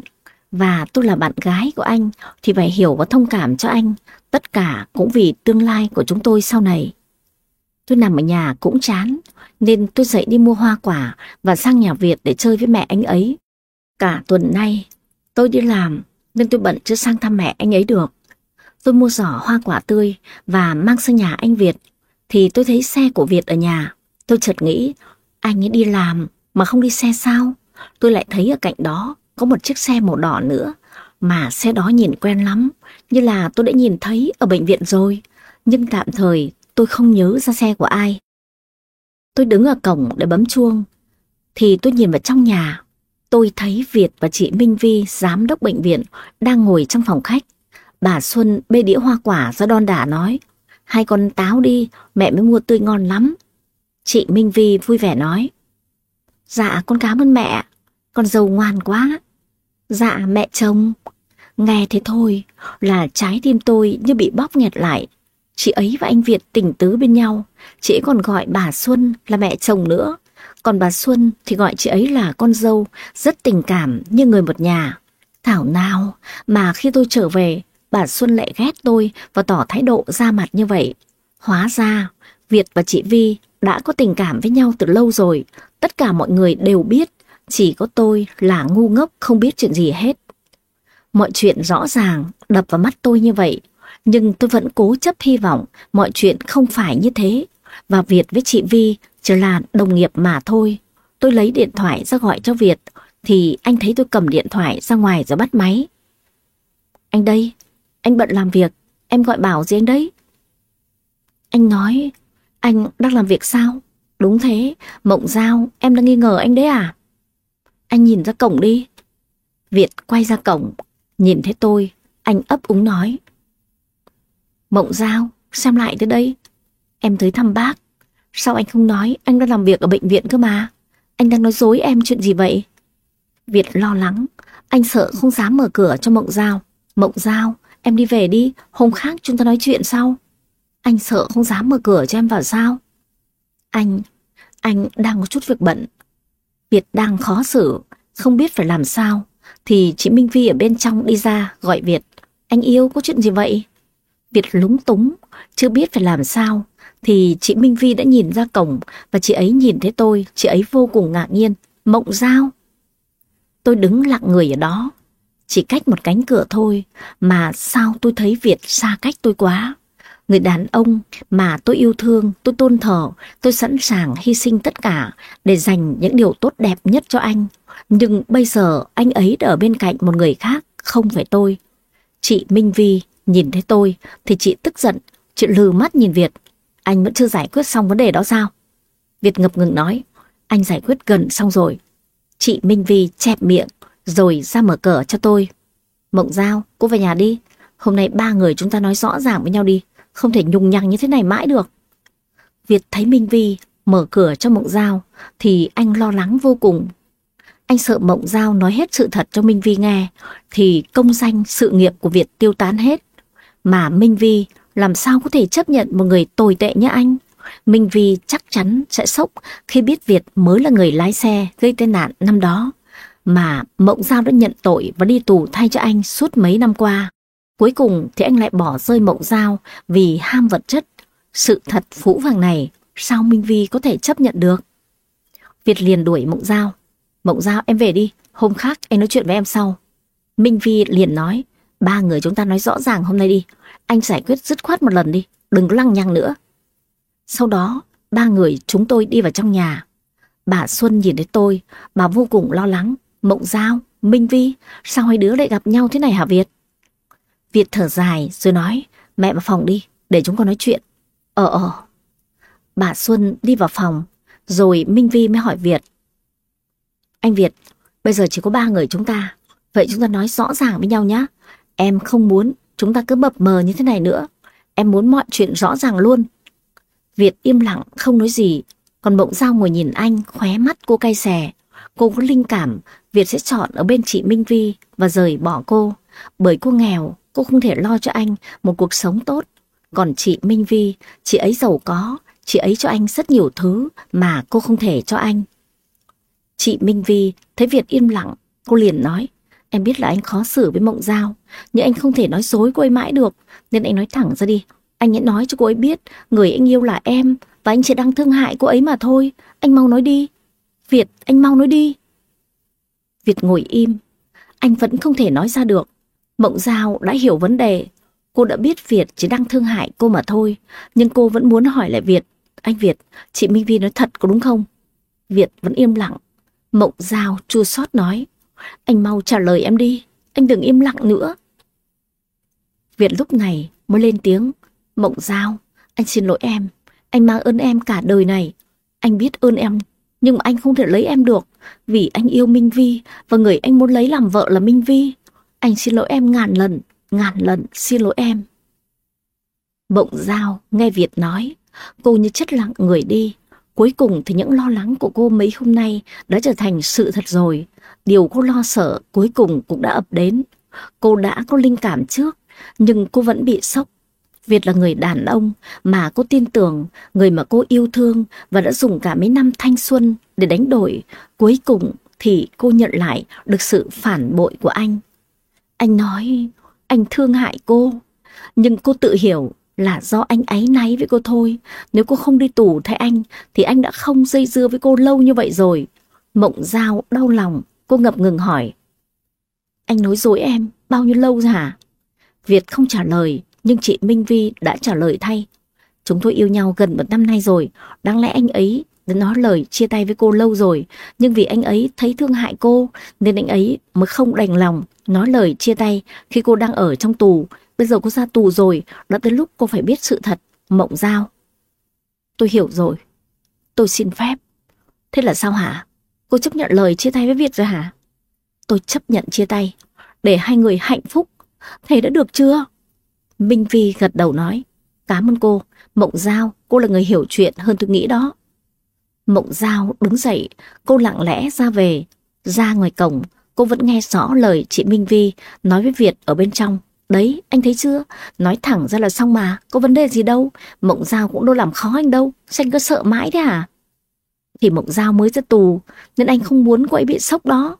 Và tôi là bạn gái của anh thì phải hiểu và thông cảm cho anh. Tất cả cũng vì tương lai của chúng tôi sau này. Tôi nằm ở nhà cũng chán, nên tôi dậy đi mua hoa quả và sang nhà Việt để chơi với mẹ anh ấy. Cả tuần nay, tôi đi làm nên tôi bận chưa sang thăm mẹ anh ấy được. Tôi mua giỏ hoa quả tươi và mang sang nhà anh Việt, thì tôi thấy xe của Việt ở nhà. Tôi chợt nghĩ, anh ấy đi làm mà không đi xe sao? Tôi lại thấy ở cạnh đó có một chiếc xe màu đỏ nữa, mà xe đó nhìn quen lắm, như là tôi đã nhìn thấy ở bệnh viện rồi, nhưng tạm thời tôi không nhớ ra xe của ai. Tôi đứng ở cổng để bấm chuông, thì tôi nhìn vào trong nhà. Tôi thấy Việt và chị Minh Vi, giám đốc bệnh viện, đang ngồi trong phòng khách. Bà Xuân bê đĩa hoa quả ra đon đả nói, hai con táo đi, mẹ mới mua tươi ngon lắm. Chị Minh Vi vui vẻ nói, dạ con cảm ơn mẹ, con giàu ngoan quá. Dạ mẹ chồng, nghe thế thôi là trái tim tôi như bị bóp nghẹt lại. Chị ấy và anh Việt tình tứ bên nhau, chị ấy còn gọi bà Xuân là mẹ chồng nữa. Còn bà Xuân thì gọi chị ấy là con dâu, rất tình cảm như người một nhà. Thảo nào mà khi tôi trở về, bà Xuân lại ghét tôi và tỏ thái độ ra mặt như vậy. Hóa ra, Việt và chị Vi đã có tình cảm với nhau từ lâu rồi. Tất cả mọi người đều biết, chỉ có tôi là ngu ngốc không biết chuyện gì hết. Mọi chuyện rõ ràng đập vào mắt tôi như vậy, nhưng tôi vẫn cố chấp hy vọng mọi chuyện không phải như thế. Và Việt với chị Vi chỉ là đồng nghiệp mà thôi. Tôi lấy điện thoại ra gọi cho Việt, thì anh thấy tôi cầm điện thoại ra ngoài rồi bắt máy. Anh đây, anh bận làm việc, em gọi bảo gì anh đấy? Anh nói, anh đang làm việc sao? Đúng thế, Mộng Giao, em đang nghi ngờ anh đấy à? Anh nhìn ra cổng đi. Việt quay ra cổng, nhìn thấy tôi, anh ấp úng nói. Mộng Giao, xem lại tới đây. Em tới thăm bác. Sao anh không nói anh đang làm việc ở bệnh viện cơ mà? Anh đang nói dối em chuyện gì vậy? Việt lo lắng, anh sợ không dám mở cửa cho Mộng Giao. Mộng Giao, em đi về đi, hôm khác chúng ta nói chuyện sau. Anh sợ không dám mở cửa cho em vào sao? Anh, anh đang có chút việc bận. Việt đang khó xử, không biết phải làm sao. Thì chị Minh Vi ở bên trong đi ra gọi Việt. Anh yêu có chuyện gì vậy? Việt lúng túng, chưa biết phải làm sao. Thì chị Minh Vi đã nhìn ra cổng và chị ấy nhìn thấy tôi, chị ấy vô cùng ngạc nhiên. Mộng giao. Tôi đứng lặng người ở đó, chỉ cách một cánh cửa thôi mà sao tôi thấy Việt xa cách tôi quá. Người đàn ông mà tôi yêu thương, tôi tôn thờ, tôi sẵn sàng hy sinh tất cả để dành những điều tốt đẹp nhất cho anh. Nhưng bây giờ anh ấy đã ở bên cạnh một người khác, không phải tôi. Chị Minh Vi nhìn thấy tôi thì chị tức giận, chị lừ mắt nhìn Việt. Anh vẫn chưa giải quyết xong vấn đề đó sao? Việt ngập ngừng nói, anh giải quyết gần xong rồi. Chị Minh Vi chẹp miệng, rồi ra mở cửa cho tôi. Mộng Giao, cô về nhà đi. Hôm nay ba người chúng ta nói rõ ràng với nhau đi. Không thể nhung nhằng như thế này mãi được. Việt thấy Minh Vi mở cửa cho Mộng Giao thì anh lo lắng vô cùng. Anh sợ Mộng Giao nói hết sự thật cho Minh Vi nghe thì công danh sự nghiệp của Việt tiêu tán hết. Mà Minh Vi làm sao có thể chấp nhận một người tồi tệ như anh? Minh Vi chắc chắn sẽ sốc khi biết Việt mới là người lái xe gây tai nạn năm đó. Mà Mộng Giao đã nhận tội và đi tù thay cho anh suốt mấy năm qua. Cuối cùng thì anh lại bỏ rơi Mộng Giao vì ham vật chất. Sự thật phũ vàng này sao Minh Vi có thể chấp nhận được? Việt liền đuổi Mộng Giao. Mộng Giao em về đi, hôm khác anh nói chuyện với em sau. Minh Vi liền nói, ba người chúng ta nói rõ ràng hôm nay đi. Anh giải quyết dứt khoát một lần đi, đừng có lăng nhăng nữa. Sau đó, ba người chúng tôi đi vào trong nhà. Bà Xuân nhìn thấy tôi, bà vô cùng lo lắng. Mộng Giao, Minh Vi, sao hai đứa lại gặp nhau thế này hả Việt? Việt thở dài rồi nói, mẹ vào phòng đi, để chúng con nói chuyện. Ờ ờ. Bà Xuân đi vào phòng, rồi Minh Vi mới hỏi Việt. Anh Việt, bây giờ chỉ có ba người chúng ta, vậy chúng ta nói rõ ràng với nhau nhé. Em không muốn chúng ta cứ mập mờ như thế này nữa. Em muốn mọi chuyện rõ ràng luôn. Việt im lặng không nói gì, còn Mộng Giao ngồi nhìn anh, khóe mắt cô cay xè. Cô có linh cảm Việt sẽ chọn ở bên chị Minh Vi và rời bỏ cô. Bởi cô nghèo, cô không thể lo cho anh một cuộc sống tốt. Còn chị Minh Vi, chị ấy giàu có, chị ấy cho anh rất nhiều thứ mà cô không thể cho anh. Chị Minh Vi thấy Việt im lặng, cô liền nói, em biết là anh khó xử với Mộng Giao, nhưng anh không thể nói dối cô ấy mãi được, nên anh nói thẳng ra đi. Anh hãy nói cho cô ấy biết, người anh yêu là em, và anh chỉ đang thương hại cô ấy mà thôi. Anh mau nói đi. Việt, anh mau nói đi. Việt ngồi im, anh vẫn không thể nói ra được. Mộng Giao đã hiểu vấn đề. Cô đã biết Việt chỉ đang thương hại cô mà thôi. Nhưng cô vẫn muốn hỏi lại Việt. Anh Việt, chị Minh Vi nói thật có đúng không? Việt vẫn im lặng. Mộng Giao chua xót nói. Anh mau trả lời em đi, anh đừng im lặng nữa. Việt lúc này mới lên tiếng. Mộng Giao, anh xin lỗi em. Anh mang ơn em cả đời này. Anh biết ơn em, nhưng mà anh không thể lấy em được. Vì anh yêu Minh Vi và người anh muốn lấy làm vợ là Minh Vi. Anh xin lỗi em ngàn lần, ngàn lần xin lỗi em. Mộng Giao nghe Việt nói, cô như chất lặng người đi. Cuối cùng thì những lo lắng của cô mấy hôm nay đã trở thành sự thật rồi. Điều cô lo sợ cuối cùng cũng đã ập đến. Cô đã có linh cảm trước, nhưng cô vẫn bị sốc. Việt là người đàn ông mà cô tin tưởng, người mà cô yêu thương và đã dùng cả mấy năm thanh xuân để đánh đổi. Cuối cùng thì cô nhận lại được sự phản bội của anh. Anh nói, anh thương hại cô, nhưng cô tự hiểu là do anh ấy náy với cô thôi. Nếu cô không đi tù thay anh, thì anh đã không dây dưa với cô lâu như vậy rồi. Mộng Giao đau lòng, cô ngập ngừng hỏi. Anh nói dối em, bao nhiêu lâu rồi hả? Việt không trả lời, nhưng chị Minh Vi đã trả lời thay. Chúng tôi yêu nhau gần một năm nay rồi, đáng lẽ anh ấy đã nói lời chia tay với cô lâu rồi, nhưng vì anh ấy thấy thương hại cô, nên anh ấy mới không đành lòng nói lời chia tay khi cô đang ở trong tù. Bây giờ cô ra tù rồi, đã tới lúc cô phải biết sự thật, mộng giao. Tôi hiểu rồi, tôi xin phép. Thế là sao hả? Cô chấp nhận lời chia tay với Việt rồi hả? Tôi chấp nhận chia tay, để hai người hạnh phúc. Thế đã được chưa? Minh Vi gật đầu nói, cảm ơn cô, Mộng Giao, cô là người hiểu chuyện hơn tôi nghĩ đó. Mộng Giao đứng dậy, cô lặng lẽ ra về, ra ngoài cổng, cô vẫn nghe rõ lời chị Minh Vi nói với Việt ở bên trong. Đấy, anh thấy chưa? Nói thẳng ra là xong mà, có vấn đề gì đâu. Mộng Giao cũng đâu làm khó anh đâu, sao anh cứ sợ mãi thế à? Thì Mộng Giao mới ra tù, nên anh không muốn cô ấy bị sốc đó.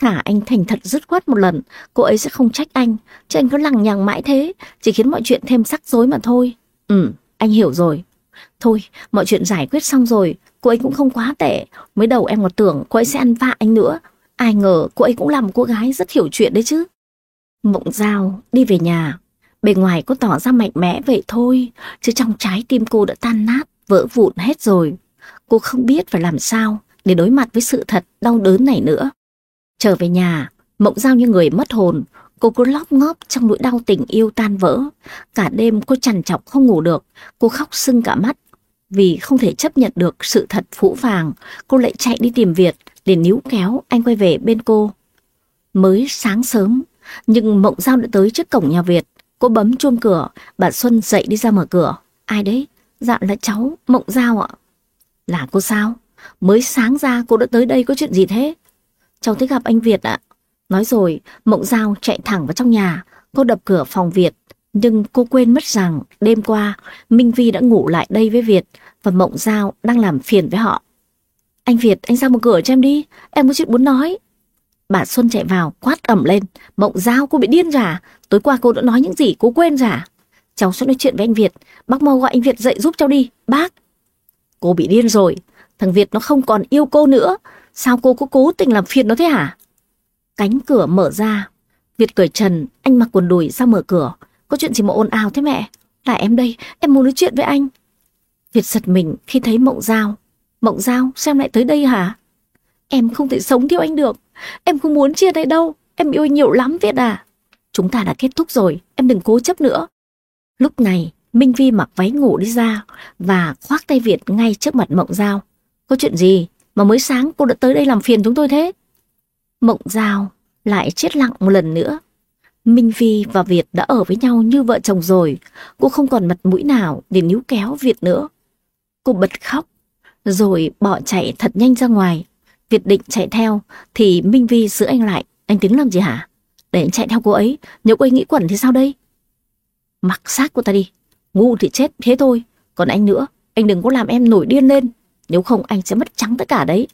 Thả anh thành thật dứt khoát một lần, cô ấy sẽ không trách anh, chứ anh cứ lằng nhằng mãi thế, chỉ khiến mọi chuyện thêm rắc rối mà thôi. Ừ, anh hiểu rồi. Thôi, mọi chuyện giải quyết xong rồi, cô ấy cũng không quá tệ. Mới đầu em còn tưởng cô ấy sẽ ăn vạ anh nữa. Ai ngờ cô ấy cũng là một cô gái rất hiểu chuyện đấy chứ. Mộng Giao đi về nhà. Bề ngoài cô tỏ ra mạnh mẽ vậy thôi, chứ trong trái tim cô đã tan nát, vỡ vụn hết rồi. Cô không biết phải làm sao để đối mặt với sự thật đau đớn này nữa. Trở về nhà, Mộng Giao như người mất hồn, cô cứ lóc ngóp trong nỗi đau tình yêu tan vỡ. Cả đêm cô trằn trọc không ngủ được, cô khóc sưng cả mắt. Vì không thể chấp nhận được sự thật phũ phàng, cô lại chạy đi tìm Việt để níu kéo anh quay về bên cô. Mới sáng sớm, nhưng Mộng Giao đã tới trước cổng nhà Việt. Cô bấm chuông cửa, bà Xuân dậy đi ra mở cửa. Ai đấy? Dạ là cháu, Mộng Giao ạ. Là cô sao? Mới sáng ra cô đã tới đây có chuyện gì thế? Cháu thích gặp anh Việt ạ. Nói rồi, Mộng Giao chạy thẳng vào trong nhà. Cô đập cửa phòng Việt. Nhưng cô quên mất rằng đêm qua Minh Vi đã ngủ lại đây với Việt và Mộng Giao đang làm phiền với họ. Anh Việt, anh ra một cửa cho em đi. Em có chuyện muốn nói. Bà Xuân chạy vào, quát ẩm lên. Mộng Giao, cô bị điên rồi? À? Tối qua cô đã nói những gì, cô quên rồi? À? Cháu sẽ nói chuyện với anh Việt. Bác mau gọi anh Việt dậy giúp cháu đi. Bác. Cô bị điên rồi. Thằng Việt nó không còn yêu cô nữa. Sao cô cứ cố tình làm phiền nó thế hả? Cánh cửa mở ra. Việt cởi trần, anh mặc quần đùi ra mở cửa. Có chuyện gì mà ồn ào thế mẹ? Là em đây, em muốn nói chuyện với anh. Việt giật mình khi thấy Mộng Giao. Mộng Giao, xem lại tới đây hả? Em không thể sống theo anh được. Em không muốn chia tay đâu. Em yêu anh nhiều lắm Việt à. Chúng ta đã kết thúc rồi, em đừng cố chấp nữa. Lúc này, Minh Vi mặc váy ngủ đi ra và khoác tay Việt ngay trước mặt Mộng Giao. Có chuyện gì mà mới sáng cô đã tới đây làm phiền chúng tôi thế? Mộng Giao lại chết lặng một lần nữa. Minh Vi và Việt đã ở với nhau như vợ chồng rồi. Cô không còn mặt mũi nào để níu kéo Việt nữa. Cô bật khóc, rồi bỏ chạy thật nhanh ra ngoài. Việt định chạy theo, thì Minh Vi giữ anh lại. Anh tính làm gì hả? Để anh chạy theo cô ấy, nếu cô ấy nghĩ quẩn thì sao đây? Mặc xác cô ta đi, ngu thì chết thế thôi. Còn anh nữa, anh đừng có làm em nổi điên lên. Nếu không anh sẽ mất trắng tất cả đấy.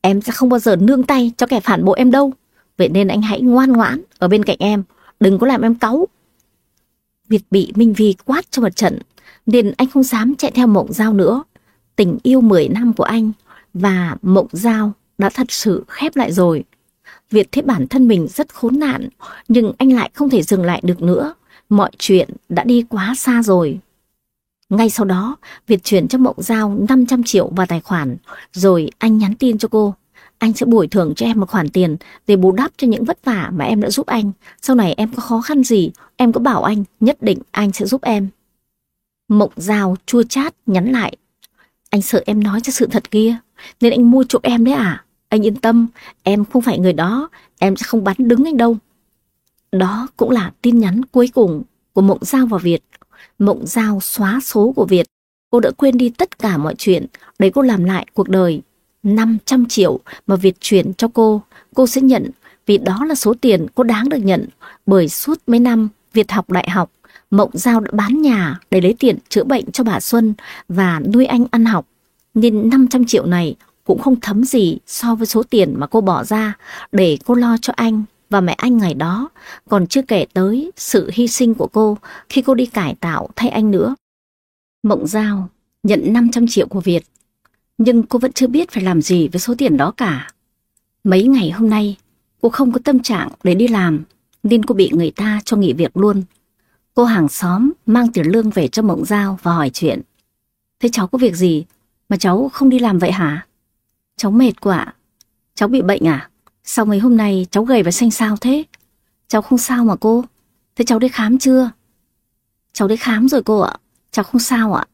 Em sẽ không bao giờ nương tay cho kẻ phản bội em đâu. Vậy nên anh hãy ngoan ngoãn ở bên cạnh em. Đừng có làm em cáu. Việt bị Minh Vi quát cho một trận. Nên anh không dám chạy theo mộng giao nữa. Tình yêu 10 năm của anh và mộng giao đã thật sự khép lại rồi. Việt thấy bản thân mình rất khốn nạn, nhưng anh lại không thể dừng lại được nữa. Mọi chuyện đã đi quá xa rồi. Ngay sau đó, Việt chuyển cho Mộng Giao 500 triệu vào tài khoản, rồi anh nhắn tin cho cô. Anh sẽ bồi thường cho em một khoản tiền để bù đắp cho những vất vả mà em đã giúp anh. Sau này em có khó khăn gì, em có bảo anh, nhất định anh sẽ giúp em. Mộng Giao chua chát nhắn lại. Anh sợ em nói cho sự thật kia, nên anh mua chuộc em đấy à? Anh yên tâm, em không phải người đó, em sẽ không bắn đứng anh đâu. Đó cũng là tin nhắn cuối cùng của Mộng Giao và Việt. Mộng Giao xóa số của Việt. Cô đã quên đi tất cả mọi chuyện để cô làm lại cuộc đời. 500 triệu mà Việt chuyển cho cô, cô sẽ nhận vì đó là số tiền cô đáng được nhận. Bởi suốt mấy năm Việt học đại học, Mộng Giao đã bán nhà để lấy tiền chữa bệnh cho bà Xuân và nuôi anh ăn học. Nên 500 triệu này cũng không thấm gì so với số tiền mà cô bỏ ra để cô lo cho anh và mẹ anh ngày đó, còn chưa kể tới sự hy sinh của cô khi cô đi cải tạo thay anh nữa. Mộng Giao nhận 500 triệu của Việt, nhưng cô vẫn chưa biết phải làm gì với số tiền đó cả. Mấy ngày hôm nay, cô không có tâm trạng để đi làm, nên cô bị người ta cho nghỉ việc luôn. Cô hàng xóm mang tiền lương về cho Mộng Giao và hỏi chuyện. Thế cháu có việc gì mà cháu không đi làm vậy hả? Cháu mệt quá. Cháu bị bệnh à? Sao mấy hôm nay cháu gầy và xanh xao thế? Cháu không sao mà cô. Thế cháu đi khám chưa? Cháu đi khám rồi cô ạ. Cháu không sao ạ.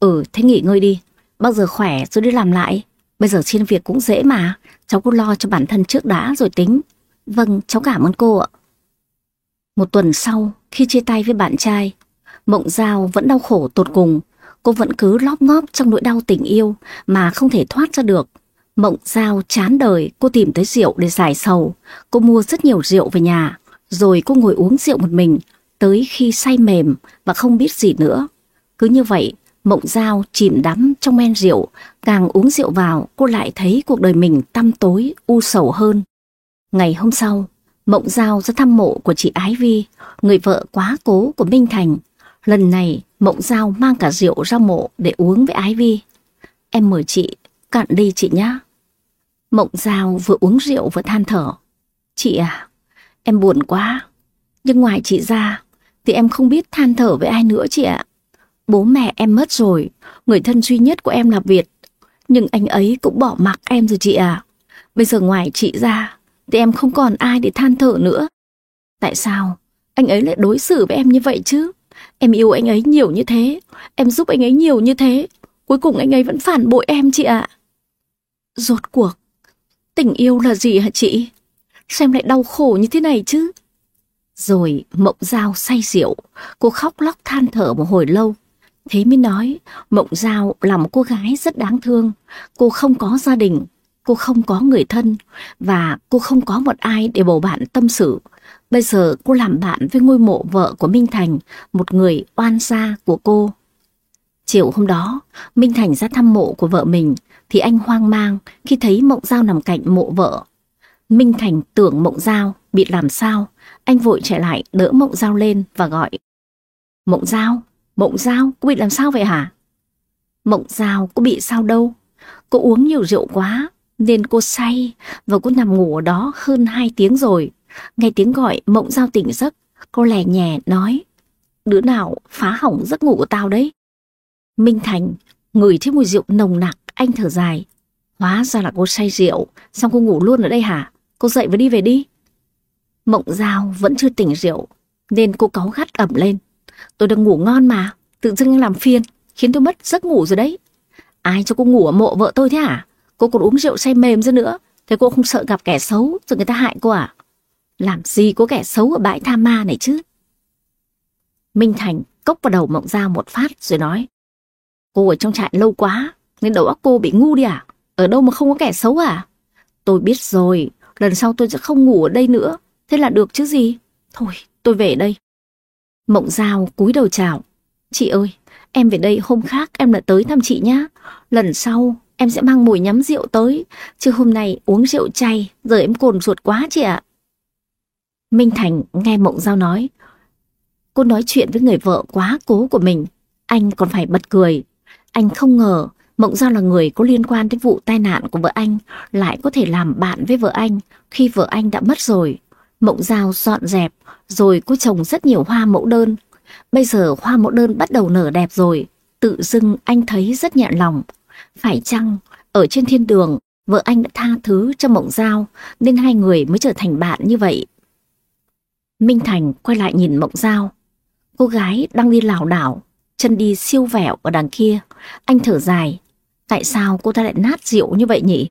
Ừ, thế nghỉ ngơi đi. Bao giờ khỏe rồi đi làm lại. Bây giờ xin việc cũng dễ mà. Cháu cứ lo cho bản thân trước đã rồi tính. Vâng, cháu cảm ơn cô ạ. Một tuần sau, khi chia tay với bạn trai, Mộng Giao vẫn đau khổ tột cùng. Cô vẫn cứ lóp ngóp trong nỗi đau tình yêu mà không thể thoát ra được. Mộng Giao chán đời, cô tìm tới rượu để giải sầu. Cô mua rất nhiều rượu về nhà, rồi cô ngồi uống rượu một mình, tới khi say mềm và không biết gì nữa. Cứ như vậy, Mộng Giao chìm đắm trong men rượu, càng uống rượu vào, cô lại thấy cuộc đời mình tăm tối, u sầu hơn. Ngày hôm sau, Mộng Giao ra thăm mộ của chị Ái Vi, người vợ quá cố của Minh Thành. Lần này, Mộng Giao mang cả rượu ra mộ để uống với Ái Vi. Em mời chị Cạn đi chị nhá. Mộng Giao vừa uống rượu vừa than thở. Chị à, em buồn quá. Nhưng ngoài chị ra, thì em không biết than thở với ai nữa chị ạ. Bố mẹ em mất rồi, người thân duy nhất của em là Việt. Nhưng anh ấy cũng bỏ mặc em rồi chị à. Bây giờ ngoài chị ra, thì em không còn ai để than thở nữa. Tại sao anh ấy lại đối xử với em như vậy chứ? Em yêu anh ấy nhiều như thế, em giúp anh ấy nhiều như thế. Cuối cùng anh ấy vẫn phản bội em chị ạ. Rốt cuộc, tình yêu là gì hả chị? Xem lại đau khổ như thế này chứ? Rồi Mộng Giao say rượu, cô khóc lóc than thở một hồi lâu. Thế mới nói, Mộng Giao là một cô gái rất đáng thương. Cô không có gia đình, cô không có người thân, và cô không có một ai để bầu bạn tâm sự. Bây giờ cô làm bạn với ngôi mộ vợ của Minh Thành, một người oan gia của cô. Chiều hôm đó, Minh Thành ra thăm mộ của vợ mình, thì anh hoang mang khi thấy Mộng Giao nằm cạnh mộ vợ. Minh Thành tưởng Mộng Giao bị làm sao, anh vội chạy lại đỡ Mộng Giao lên và gọi. Mộng Giao, Mộng Giao, cô bị làm sao vậy hả? Mộng Giao có bị sao đâu, cô uống nhiều rượu quá nên cô say và cô nằm ngủ ở đó hơn 2 tiếng rồi. Nghe tiếng gọi Mộng Giao tỉnh giấc, cô lè nhẹ nói, đứa nào phá hỏng giấc ngủ của tao đấy. Minh Thành ngửi thấy mùi rượu nồng nặc, anh thở dài. Hóa ra là cô say rượu, xong cô ngủ luôn ở đây hả? Cô dậy và đi về đi. Mộng Giao vẫn chưa tỉnh rượu, nên cô cáu gắt ẩm lên. Tôi đang ngủ ngon mà, tự dưng làm phiền, khiến tôi mất giấc ngủ rồi đấy. Ai cho cô ngủ ở mộ vợ tôi thế hả? Cô còn uống rượu say mềm ra nữa, thế cô không sợ gặp kẻ xấu rồi người ta hại cô à? Làm gì có kẻ xấu ở bãi tha ma này chứ? Minh Thành cốc vào đầu Mộng Giao một phát rồi nói. Cô ở trong trại lâu quá, nên đầu óc cô bị ngu đi à? Ở đâu mà không có kẻ xấu à? Tôi biết rồi, lần sau tôi sẽ không ngủ ở đây nữa. Thế là được chứ gì? Thôi, tôi về đây. Mộng Giao cúi đầu chào. Chị ơi, em về đây hôm khác em lại tới thăm chị nhá. Lần sau em sẽ mang mùi nhắm rượu tới. Chứ hôm nay uống rượu chay, giờ em cồn ruột quá chị ạ. Minh Thành nghe Mộng Giao nói. Cô nói chuyện với người vợ quá cố của mình. Anh còn phải bật cười. Anh không ngờ Mộng Giao là người có liên quan đến vụ tai nạn của vợ anh lại có thể làm bạn với vợ anh khi vợ anh đã mất rồi. Mộng Giao dọn dẹp rồi cô trồng rất nhiều hoa mẫu đơn. Bây giờ hoa mẫu đơn bắt đầu nở đẹp rồi. Tự dưng anh thấy rất nhẹ lòng. Phải chăng ở trên thiên đường Vợ anh đã tha thứ cho Mộng Giao nên hai người mới trở thành bạn như vậy. Minh Thành quay lại nhìn Mộng Giao. Cô gái đang đi lảo đảo, chân đi siêu vẹo ở đằng kia. Anh thở dài. Tại sao cô ta lại nát rượu như vậy nhỉ?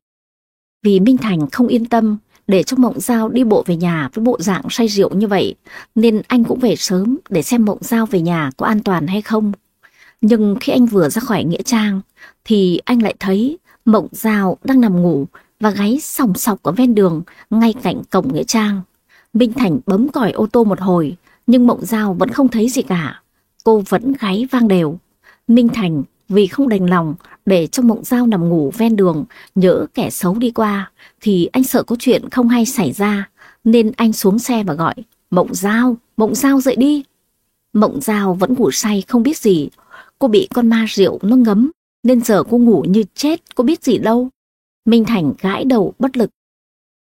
Vì Minh Thành không yên tâm để cho Mộng Giao đi bộ về nhà với bộ dạng say rượu như vậy, nên anh cũng về sớm để xem Mộng Giao về nhà có an toàn hay không. Nhưng khi anh vừa ra khỏi Nghĩa Trang, thì anh lại thấy Mộng Giao đang nằm ngủ và gáy sòng sọc ở ven đường ngay cạnh cổng Nghĩa Trang. Minh Thành bấm còi ô tô một hồi, nhưng Mộng Giao vẫn không thấy gì cả. Cô vẫn gáy vang đều. Minh Thành vì không đành lòng để cho Mộng Giao nằm ngủ ven đường, nhỡ kẻ xấu đi qua, thì anh sợ có chuyện không hay xảy ra, nên anh xuống xe và gọi, Mộng Giao, Mộng Giao dậy đi. Mộng Giao vẫn ngủ say không biết gì, cô bị con ma rượu nó ngấm, nên giờ cô ngủ như chết, cô biết gì đâu. Minh Thành gãi đầu bất lực.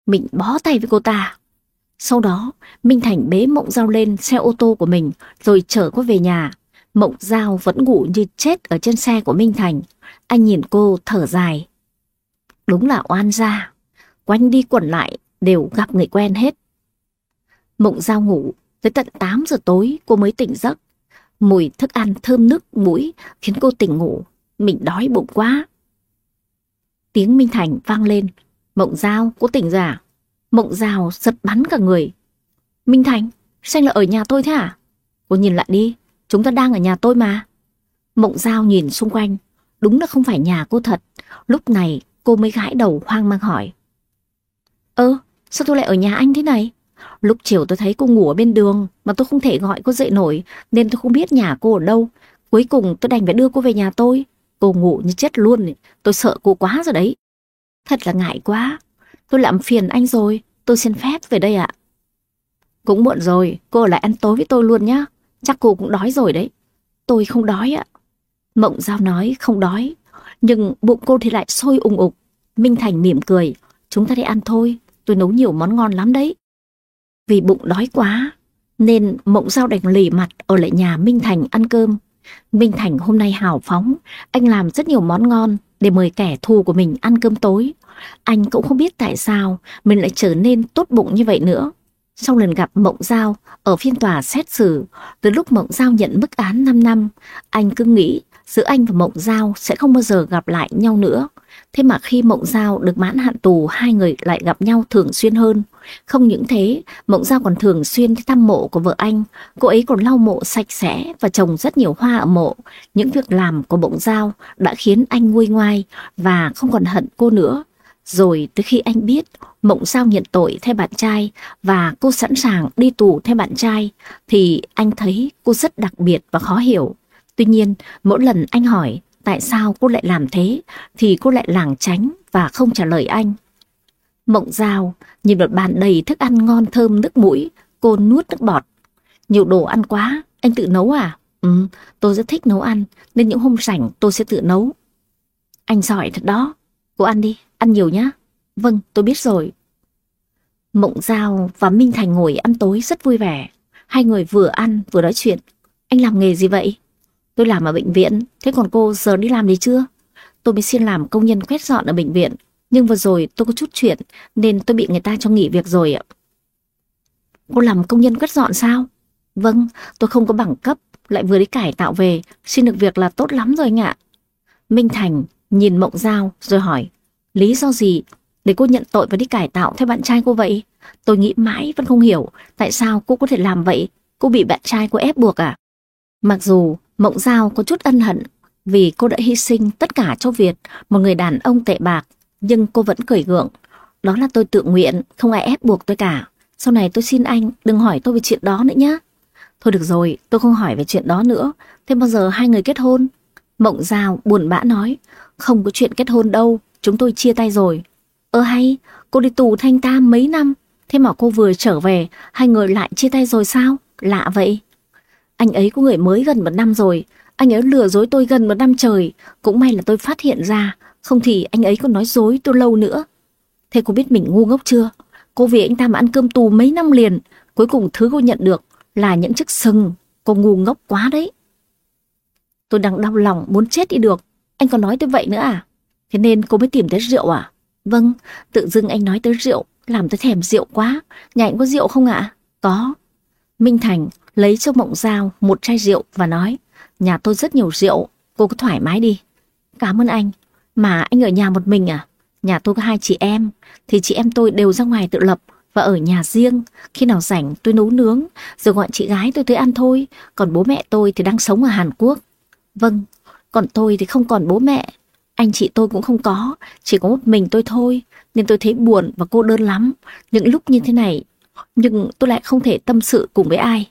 Mình bó tay với cô ta. Sau đó, Minh Thành bế Mộng Giao lên xe ô tô của mình rồi chở cô về nhà. Mộng Giao vẫn ngủ như chết ở trên xe của Minh Thành. Anh nhìn cô thở dài. Đúng là oan gia. Quanh đi quẩn lại đều gặp người quen hết. Mộng Giao ngủ, tới tận 8 giờ tối cô mới tỉnh giấc. Mùi thức ăn thơm nức mũi khiến cô tỉnh ngủ. Mình đói bụng quá. Tiếng Minh Thành vang lên. Mộng Giao, cô tỉnh ra à? Mộng Giao giật bắn cả người. Minh Thành, sao anh lại ở nhà tôi thế à? Cô nhìn lại đi, chúng ta đang ở nhà tôi mà. Mộng Giao nhìn xung quanh, đúng là không phải nhà cô thật. Lúc này cô mới gãi đầu hoang mang hỏi. Ơ, sao tôi lại ở nhà anh thế này? Lúc chiều tôi thấy cô ngủ ở bên đường mà tôi không thể gọi cô dậy nổi nên tôi không biết nhà cô ở đâu. Cuối cùng tôi đành phải đưa cô về nhà tôi. Cô ngủ như chết luôn, tôi sợ cô quá rồi đấy. Thật là ngại quá, tôi làm phiền anh rồi, tôi xin phép về đây ạ. Cũng muộn rồi, cô ở lại ăn tối với tôi luôn nhá. Chắc cô cũng đói rồi đấy. Tôi không đói ạ. Mộng Giao nói không đói, nhưng bụng cô thì lại sôi ùng ục. Minh Thành mỉm cười, chúng ta đi ăn thôi, tôi nấu nhiều món ngon lắm đấy. Vì bụng đói quá, nên Mộng Giao đành lì mặt ở lại nhà Minh Thành ăn cơm. Minh Thành hôm nay hào phóng, anh làm rất nhiều món ngon để mời kẻ thù của mình ăn cơm tối. Anh cũng không biết tại sao mình lại trở nên tốt bụng như vậy nữa. Sau lần gặp Mộng Giao ở phiên tòa xét xử, từ lúc Mộng Giao nhận mức án 5 năm, anh cứ nghĩ giữa anh và Mộng Giao sẽ không bao giờ gặp lại nhau nữa. Thế mà khi Mộng Giao được mãn hạn tù, hai người lại gặp nhau thường xuyên hơn. Không những thế, Mộng Giao còn thường xuyên đi thăm mộ của vợ anh. Cô ấy còn lau mộ sạch sẽ và trồng rất nhiều hoa ở mộ. Những việc làm của Mộng Giao đã khiến anh nguôi ngoai và không còn hận cô nữa. Rồi từ khi anh biết Mộng Giao nhận tội theo bạn trai và cô sẵn sàng đi tù theo bạn trai, thì anh thấy cô rất đặc biệt và khó hiểu. Tuy nhiên, mỗi lần anh hỏi tại sao cô lại làm thế, thì cô lại lảng tránh và không trả lời anh. Mộng Giao nhìn một bàn đầy thức ăn ngon thơm nước mũi, cô nuốt nước bọt. Nhiều đồ ăn quá, anh tự nấu à? Ừ, tôi rất thích nấu ăn, nên những hôm rảnh tôi sẽ tự nấu. Anh giỏi thật đó, cô ăn đi, ăn nhiều nhá. Vâng, tôi biết rồi. Mộng Giao và Minh Thành ngồi ăn tối rất vui vẻ. Hai người vừa ăn vừa nói chuyện. Anh làm nghề gì vậy? Tôi làm ở bệnh viện, thế còn cô giờ đi làm gì chưa? Tôi mới xin làm công nhân quét dọn ở bệnh viện, nhưng vừa rồi tôi có chút chuyện nên tôi bị người ta cho nghỉ việc rồi ạ. Cô làm công nhân quét dọn sao? Vâng, tôi không có bằng cấp, lại vừa đi cải tạo về, xin được việc là tốt lắm rồi anh ạ. Minh Thành nhìn Mộng Giao rồi hỏi, lý do gì để cô nhận tội và đi cải tạo theo bạn trai cô vậy? Tôi nghĩ mãi vẫn không hiểu tại sao cô có thể làm vậy. Cô bị bạn trai cô ép buộc à? Mặc dù Mộng Giao có chút ân hận vì cô đã hy sinh tất cả cho Việt, một người đàn ông tệ bạc, nhưng cô vẫn cười gượng. Đó là tôi tự nguyện, không ai ép buộc tôi cả. Sau này tôi xin anh đừng hỏi tôi về chuyện đó nữa nhé. Thôi được rồi, tôi không hỏi về chuyện đó nữa. Thế bao giờ hai người kết hôn? Mộng Giao buồn bã nói, không có chuyện kết hôn đâu, chúng tôi chia tay rồi. Ơ hay, cô đi tù thanh ta mấy năm, thế mà cô vừa trở về, hai người lại chia tay rồi sao? Lạ vậy. Anh ấy có người mới gần một năm rồi, anh ấy lừa dối tôi gần một năm trời, cũng may là tôi phát hiện ra, không thì anh ấy còn nói dối tôi lâu nữa. Thế cô biết mình ngu ngốc chưa? Cô vì anh ta mà ăn cơm tù mấy năm liền, cuối cùng thứ cô nhận được là những chiếc sừng, cô ngu ngốc quá đấy. Tôi đang đau lòng muốn chết đi được, anh còn nói tôi vậy nữa à? Thế nên cô mới tìm tới rượu à? Vâng, tự dưng anh nói tới rượu, làm tôi thèm rượu quá. Nhà anh có rượu không ạ? Có. Minh Thành lấy cho Mộng Giao một chai rượu và nói, nhà tôi rất nhiều rượu, cô cứ thoải mái đi. Cảm ơn anh, mà anh ở nhà một mình à? Nhà tôi có hai chị em, thì chị em tôi đều ra ngoài tự lập và ở nhà riêng. Khi nào rảnh tôi nấu nướng, rồi gọi chị gái tôi tới ăn thôi. Còn bố mẹ tôi thì đang sống ở Hàn Quốc. Vâng, còn tôi thì không còn bố mẹ. Anh chị tôi cũng không có, chỉ có một mình tôi thôi. Nên tôi thấy buồn và cô đơn lắm. Những lúc như thế này, nhưng tôi lại không thể tâm sự cùng với ai.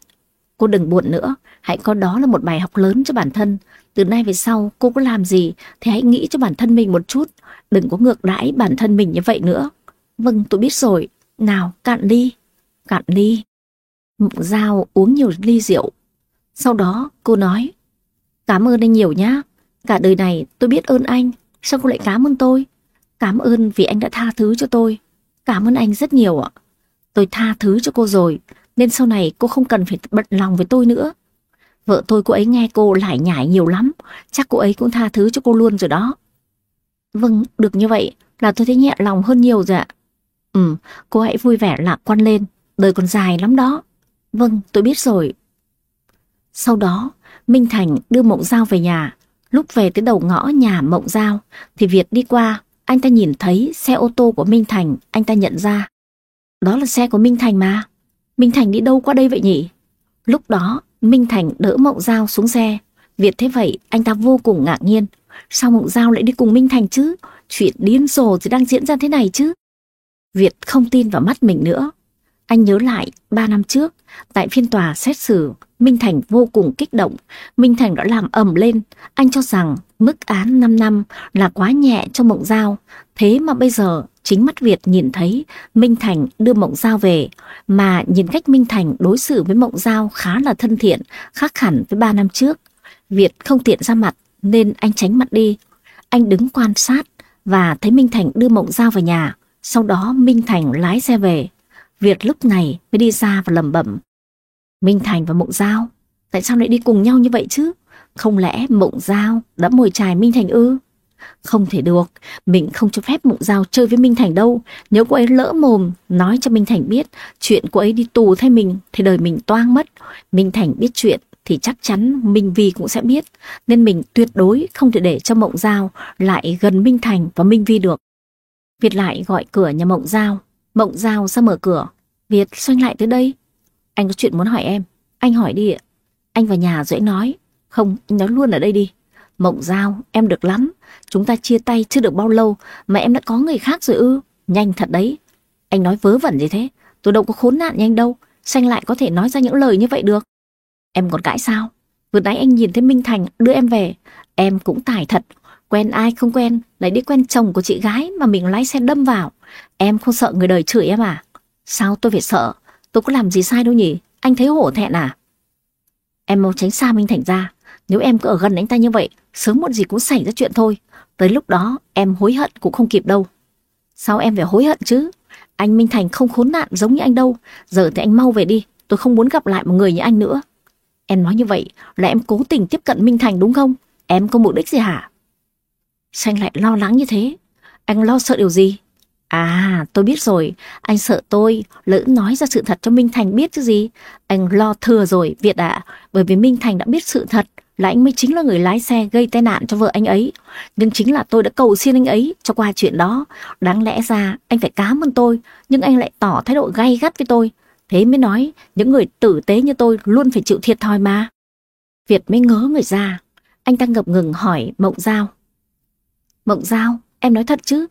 Cô đừng buồn nữa, hãy có đó là một bài học lớn cho bản thân. Từ nay về sau, cô có làm gì thì hãy nghĩ cho bản thân mình một chút. Đừng có ngược đãi bản thân mình như vậy nữa. Vâng, tôi biết rồi. Nào, cạn ly. Cạn ly. Mộng Giao uống nhiều ly rượu. Sau đó cô nói, cảm ơn anh nhiều nhá. Cả đời này tôi biết ơn anh. Sao cô lại cảm ơn tôi? Cảm ơn vì anh đã tha thứ cho tôi. Cảm ơn anh rất nhiều ạ. Tôi tha thứ cho cô rồi, nên sau này cô không cần phải bận lòng với tôi nữa. Vợ tôi cô ấy nghe cô lải nhải nhiều lắm, chắc cô ấy cũng tha thứ cho cô luôn rồi đó. Vâng, được như vậy là tôi thấy nhẹ lòng hơn nhiều rồi ạ. Ừ, cô hãy vui vẻ lạc quan lên, đời còn dài lắm đó. Vâng, tôi biết rồi. Sau đó, Minh Thành đưa Mộng Giao về nhà. Lúc về tới đầu ngõ nhà Mộng Giao, thì Việt đi qua, anh ta nhìn thấy xe ô tô của Minh Thành, anh ta nhận ra. Đó là xe của Minh Thành mà. Minh Thành đi đâu qua đây vậy nhỉ? Lúc đó, Minh Thành đỡ Mộng Giao xuống xe. Việt thấy vậy, anh ta vô cùng ngạc nhiên. Sao Mộng Giao lại đi cùng Minh Thành chứ? Chuyện điên rồ thì đang diễn ra thế này chứ? Việt không tin vào mắt mình nữa. Anh nhớ lại ba năm trước, tại phiên tòa xét xử, Minh Thành vô cùng kích động. Minh Thành đã làm ầm lên. Anh cho rằng mức án 5 năm là quá nhẹ cho Mộng Giao. Thế mà bây giờ chính mắt Việt nhìn thấy Minh Thành đưa Mộng Giao về. Mà nhìn cách Minh Thành đối xử với Mộng Giao khá là thân thiện, khác hẳn với ba năm trước. Việt không tiện ra mặt nên anh tránh mặt đi. Anh đứng quan sát và thấy Minh Thành đưa Mộng Giao vào nhà. Sau đó Minh Thành lái xe về. Việt lúc này mới đi ra và lẩm bẩm. Minh Thành và Mộng Giao, tại sao lại đi cùng nhau như vậy chứ? Không lẽ Mộng Giao đã mồi chài Minh Thành ư? Không thể được, mình không cho phép Mộng Giao chơi với Minh Thành đâu. Nếu cô ấy lỡ mồm nói cho Minh Thành biết chuyện cô ấy đi tù thay mình thì đời mình toang mất. Minh Thành biết chuyện thì chắc chắn Minh Vi cũng sẽ biết. Nên mình tuyệt đối không thể để cho Mộng Giao lại gần Minh Thành và Minh Vi được. Việt lại gọi cửa nhà Mộng Giao. Mộng Giao ra mở cửa. Việt xoay lại tới đây. Anh có chuyện muốn hỏi em. Anh hỏi đi ạ. Anh vào nhà rồi anh nói. Không, anh nói luôn ở đây đi. Mộng Giao, em được lắm. Chúng ta chia tay chưa được bao lâu mà em đã có người khác rồi ư. Nhanh thật đấy. Anh nói vớ vẩn gì thế? Tôi đâu có khốn nạn nhanh đâu. Xanh lại có thể nói ra những lời như vậy được. Em còn cãi sao? Vừa nãy anh nhìn thấy Minh Thành đưa em về. Em cũng tài thật. Quen ai không quen, lại đi quen chồng của chị gái mà mình lái xe đâm vào. Em không sợ người đời chửi em à? Sao tôi phải sợ? Tôi có làm gì sai đâu nhỉ? Anh thấy hổ thẹn à? Em mau tránh xa Minh Thành ra. Nếu em cứ ở gần anh ta như vậy, sớm muộn gì cũng xảy ra chuyện thôi. Tới lúc đó em hối hận cũng không kịp đâu. Sao em phải hối hận chứ? Anh Minh Thành không khốn nạn giống như anh đâu. Giờ thì anh mau về đi. Tôi không muốn gặp lại một người như anh nữa. Em nói như vậy là em cố tình tiếp cận Minh Thành đúng không? Em có mục đích gì hả? Sao anh lại lo lắng như thế? Anh lo sợ điều gì? À, tôi biết rồi, anh sợ tôi lỡ nói ra sự thật cho Minh Thành biết chứ gì. Anh lo thừa rồi, Việt ạ, bởi vì Minh Thành đã biết sự thật là anh mới chính là người lái xe gây tai nạn cho vợ anh ấy. Nhưng chính là tôi đã cầu xin anh ấy cho qua chuyện đó. Đáng lẽ ra anh phải cám ơn tôi, nhưng anh lại tỏ thái độ gay gắt với tôi. Thế mới nói, những người tử tế như tôi luôn phải chịu thiệt thòi mà. Việt mới ngớ người ra, anh ta ngập ngừng hỏi Mộng Giao. Mộng Giao, em nói thật chứ?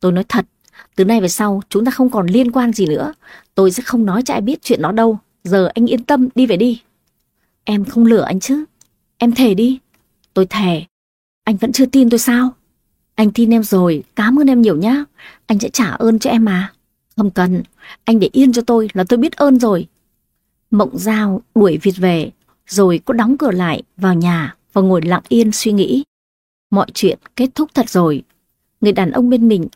Tôi nói thật, từ nay về sau chúng ta không còn liên quan gì nữa. Tôi sẽ không nói cho ai biết chuyện đó đâu. Giờ anh yên tâm đi về đi. Em không lừa anh chứ? Em thề đi. Tôi thề. Anh vẫn chưa tin tôi sao? Anh tin em rồi, cảm ơn em nhiều nhá. Anh sẽ trả ơn cho em mà. Không cần, anh để yên cho tôi là tôi biết ơn rồi. Mộng Giao đuổi Việt về, rồi cô đóng cửa lại vào nhà và ngồi lặng yên suy nghĩ. Mọi chuyện kết thúc thật rồi. Người đàn ông bên mình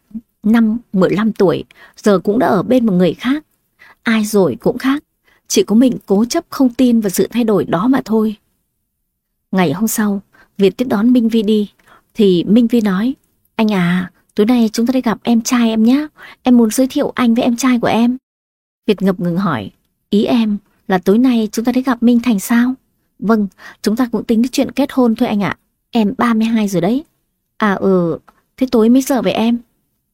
năm 15 tuổi, giờ cũng đã ở bên một người khác. Ai rồi cũng khác, chỉ có mình cố chấp không tin vào sự thay đổi đó mà thôi. Ngày hôm sau, Việt tiếp đón Minh Vi đi, thì Minh Vi nói, anh à, tối nay chúng ta đi gặp em trai em nhé. Em muốn giới thiệu anh với em trai của em. Việt ngập ngừng hỏi, ý em là tối nay chúng ta đi gặp Minh Thành sao? Vâng, chúng ta cũng tính đến chuyện kết hôn thôi anh ạ. Em 32 rồi đấy. À ừ, thế tối mấy giờ về em?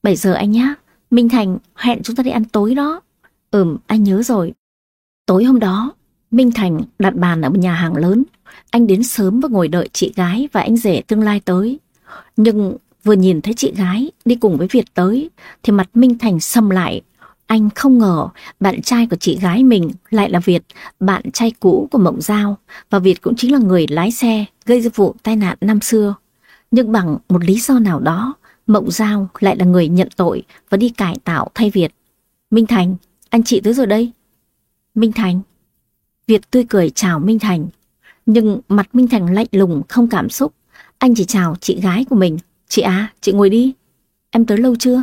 7 giờ anh nhá. Minh Thành hẹn chúng ta đi ăn tối đó. Ừm, anh nhớ rồi. Tối hôm đó, Minh Thành đặt bàn ở một nhà hàng lớn. Anh đến sớm và ngồi đợi chị gái và anh rể tương lai tới. Nhưng vừa nhìn thấy chị gái đi cùng với Việt tới, thì mặt Minh Thành sầm lại. Anh không ngờ bạn trai của chị gái mình lại là Việt, bạn trai cũ của Mộng Giao. Và Việt cũng chính là người lái xe gây ra vụ tai nạn năm xưa. Nhưng bằng một lý do nào đó, Mộng Giao lại là người nhận tội và đi cải tạo thay Việt. Minh Thành, anh chị tới rồi đây. Minh Thành. Việt tươi cười chào Minh Thành. Nhưng mặt Minh Thành lạnh lùng không cảm xúc. Anh chỉ chào chị gái của mình. Chị à, chị ngồi đi. Em tới lâu chưa?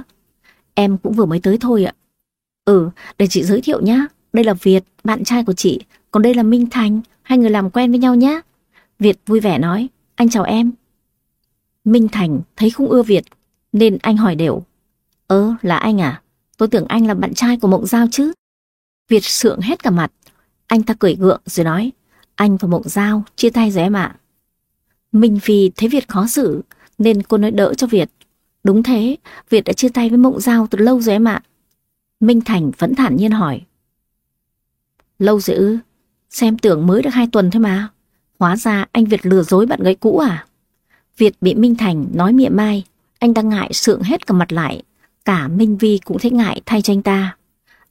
Em cũng vừa mới tới thôi ạ. Ừ, để chị giới thiệu nhá. Đây là Việt, bạn trai của chị. Còn đây là Minh Thành, hai người làm quen với nhau nhé. Việt vui vẻ nói, anh chào em. Minh Thành thấy không ưa Việt, nên anh hỏi đều. Ơ, là anh à? Tôi tưởng anh là bạn trai của Mộng Giao chứ. Việt sượng hết cả mặt. Anh ta cười gượng rồi nói, anh và Mộng Giao chia tay rồi em ạ. Minh Phi thấy Việt khó xử, nên cô nói đỡ cho Việt. Đúng thế, Việt đã chia tay với Mộng Giao từ lâu rồi em ạ. Minh Thành vẫn thản nhiên hỏi. Lâu rồi ư? Xem tưởng mới được hai tuần thôi mà. Hóa ra anh Việt lừa dối bạn gái cũ à? Việt bị Minh Thành nói miệng mai, anh ta ngại sượng hết cả mặt lại. Cả Minh Vi cũng thấy ngại thay cho anh ta.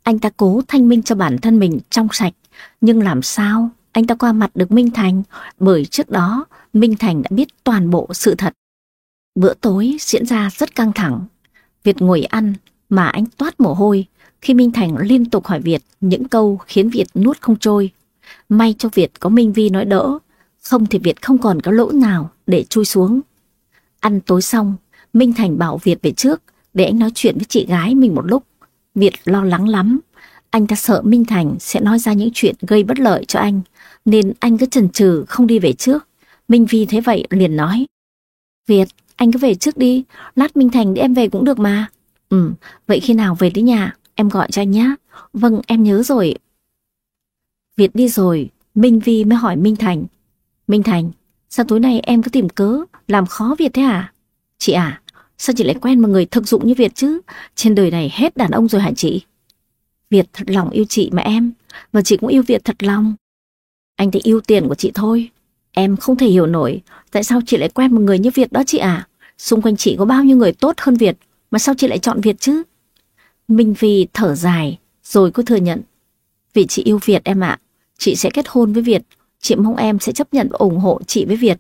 Anh ta cố thanh minh cho bản thân mình trong sạch, nhưng làm sao anh ta qua mặt được Minh Thành bởi trước đó Minh Thành đã biết toàn bộ sự thật. Bữa tối diễn ra rất căng thẳng. Việt ngồi ăn mà anh toát mồ hôi khi Minh Thành liên tục hỏi Việt những câu khiến Việt nuốt không trôi. May cho Việt có Minh Vi nói đỡ, không thì Việt không còn có lỗ nào để chui xuống. Ăn tối xong, Minh Thành bảo Việt về trước để anh nói chuyện với chị gái mình một lúc. Việt lo lắng lắm. Anh ta sợ Minh Thành sẽ nói ra những chuyện gây bất lợi cho anh, nên anh cứ chần chừ không đi về trước. Minh Vi thấy vậy liền nói. Việt, anh cứ về trước đi, lát Minh Thành để em về cũng được mà. Ừ, vậy khi nào về tới nhà, em gọi cho anh nhé. Vâng, em nhớ rồi. Việt đi rồi, Minh Vi mới hỏi Minh Thành. Minh Thành, sao tối nay em cứ tìm cớ, làm khó Việt thế à? Chị à, sao chị lại quen một người thực dụng như Việt chứ? Trên đời này hết đàn ông rồi hả chị? Việt thật lòng yêu chị mà em, và chị cũng yêu Việt thật lòng. Anh thì yêu tiền của chị thôi. Em không thể hiểu nổi tại sao chị lại quen một người như Việt đó chị à? Xung quanh chị có bao nhiêu người tốt hơn Việt, mà sao chị lại chọn Việt chứ? Minh Vy thở dài, rồi cô thừa nhận. Vì chị yêu Việt em ạ, chị sẽ kết hôn với Việt. Chị mong em sẽ chấp nhận và ủng hộ chị với Việt.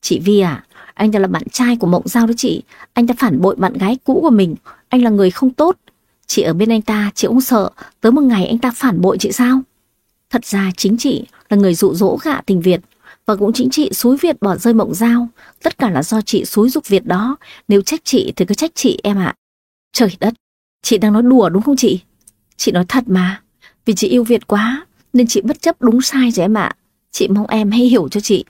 Chị Vi à, anh ta là bạn trai của Mộng Giao đó chị. Anh ta phản bội bạn gái cũ của mình. Anh là người không tốt. Chị ở bên anh ta, chị cũng sợ. Tới một ngày anh ta phản bội chị sao? Thật ra chính chị là người dụ dỗ gạ tình Việt. Và cũng chính chị xúi Việt bỏ rơi Mộng Giao. Tất cả là do chị xúi dục Việt đó. Nếu trách chị thì cứ trách chị em ạ. Trời đất, chị đang nói đùa đúng không chị? Chị nói thật mà. Vì chị yêu Việt quá, nên chị bất chấp đúng sai rồi em ạ. Chị mong em hãy hiểu cho chị.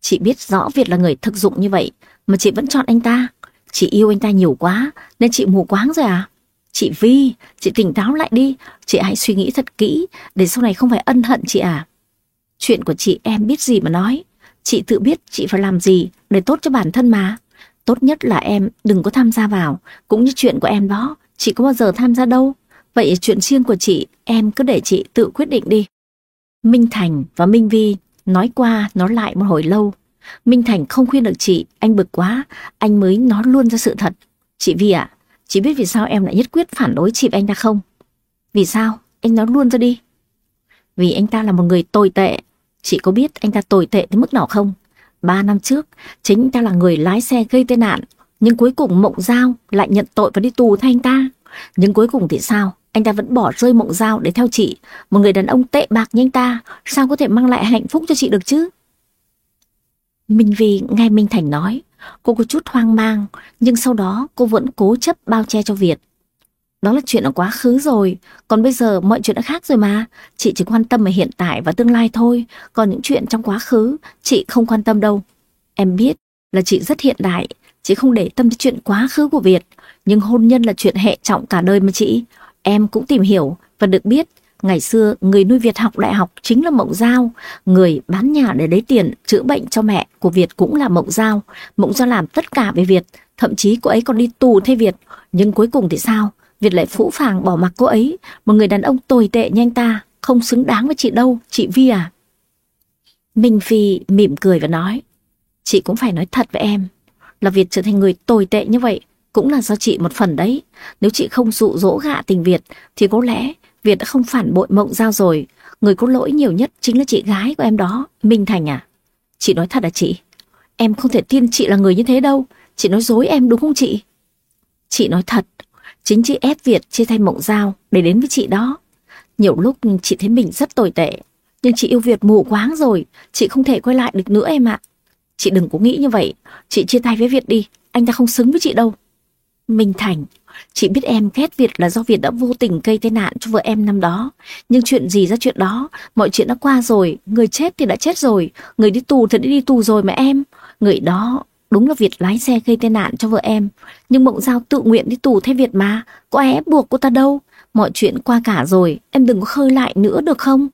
Chị biết rõ Việt là người thực dụng như vậy, mà chị vẫn chọn anh ta. Chị yêu anh ta nhiều quá, nên chị mù quáng rồi à? Chị Vi, chị tỉnh táo lại đi, chị hãy suy nghĩ thật kỹ, để sau này không phải ân hận chị à. Chuyện của chị em biết gì mà nói, chị tự biết chị phải làm gì để tốt cho bản thân mà. Tốt nhất là em đừng có tham gia vào, cũng như chuyện của em đó, chị có bao giờ tham gia đâu. Vậy chuyện riêng của chị, em cứ để chị tự quyết định đi. Minh Thành và Minh Vi nói qua nói lại một hồi lâu. Minh Thành không khuyên được chị, anh bực quá, anh mới nói luôn ra sự thật. Chị Vi ạ, chị biết vì sao em lại nhất quyết phản đối chị và anh ta không? Vì sao? Anh nói luôn ra đi. Vì anh ta là một người tồi tệ. Chị có biết anh ta tồi tệ đến mức nào không? Ba năm trước, chính anh ta là người lái xe gây tai nạn. Nhưng cuối cùng Mộng Giao lại nhận tội và đi tù thay anh ta. Nhưng cuối cùng thì sao? Anh ta vẫn bỏ rơi Mộng Giao để theo chị. Một người đàn ông tệ bạc như anh ta, sao có thể mang lại hạnh phúc cho chị được chứ? Minh Vi nghe Minh Thành nói, cô có chút hoang mang, nhưng sau đó cô vẫn cố chấp bao che cho Việt. Đó là chuyện ở quá khứ rồi, còn bây giờ mọi chuyện đã khác rồi mà. Chị chỉ quan tâm ở hiện tại và tương lai thôi, còn những chuyện trong quá khứ chị không quan tâm đâu. Em biết là chị rất hiện đại, chị không để tâm đến chuyện quá khứ của Việt, nhưng hôn nhân là chuyện hệ trọng cả đời mà chị. Em cũng tìm hiểu và được biết, ngày xưa người nuôi Việt học đại học chính là Mộng Giao, người bán nhà để lấy tiền chữa bệnh cho mẹ của Việt cũng là Mộng Giao. Mộng Giao làm tất cả về Việt, thậm chí cô ấy còn đi tù thay Việt, nhưng cuối cùng thì sao? Việt lại phũ phàng bỏ mặc cô ấy, một người đàn ông tồi tệ như anh ta, không xứng đáng với chị đâu, chị Vi à. Minh Phi mỉm cười và nói, chị cũng phải nói thật với em, là Việt trở thành người tồi tệ như vậy, cũng là do chị một phần đấy. Nếu chị không dụ dỗ gạ tình Việt, thì có lẽ Việt đã không phản bội mộng giao rồi. Người có lỗi nhiều nhất chính là chị gái của em đó, Minh Thành à. Chị nói thật à chị? Em không thể tin chị là người như thế đâu. Chị nói dối em đúng không chị? Chị nói thật, chính chị ép Việt chia tay mộng giao để đến với chị đó. Nhiều lúc chị thấy mình rất tồi tệ, nhưng chị yêu Việt mù quáng rồi, chị không thể quay lại được nữa em ạ. Chị đừng có nghĩ như vậy, chị chia tay với Việt đi, anh ta không xứng với chị đâu. Minh Thành, chị biết em ghét Việt là do Việt đã vô tình gây tai nạn cho vợ em năm đó. Nhưng chuyện gì ra chuyện đó, mọi chuyện đã qua rồi, người chết thì đã chết rồi, người đi tù thì đã đi tù rồi mà em. Người đó đúng là Việt lái xe gây tai nạn cho vợ em. Nhưng Mộng Giao tự nguyện đi tù thay Việt mà, có ai ép buộc cô ta đâu. Mọi chuyện qua cả rồi, em đừng có khơi lại nữa được không?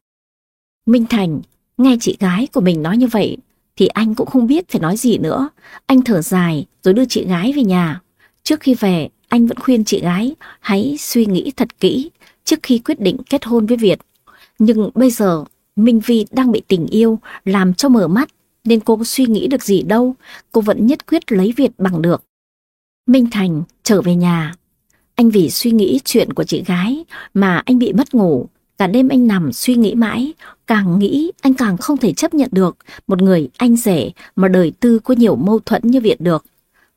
Minh Thành, nghe chị gái của mình nói như vậy, thì anh cũng không biết phải nói gì nữa. Anh thở dài rồi đưa chị gái về nhà. Trước khi về, anh vẫn khuyên chị gái hãy suy nghĩ thật kỹ trước khi quyết định kết hôn với Việt. Nhưng bây giờ, Minh Vi đang bị tình yêu làm cho mở mắt, nên cô có suy nghĩ được gì đâu, cô vẫn nhất quyết lấy Việt bằng được. Minh Thành trở về nhà. Anh vì suy nghĩ chuyện của chị gái mà anh bị mất ngủ. Cả đêm anh nằm suy nghĩ mãi, càng nghĩ anh càng không thể chấp nhận được một người anh rể mà đời tư có nhiều mâu thuẫn như Việt được.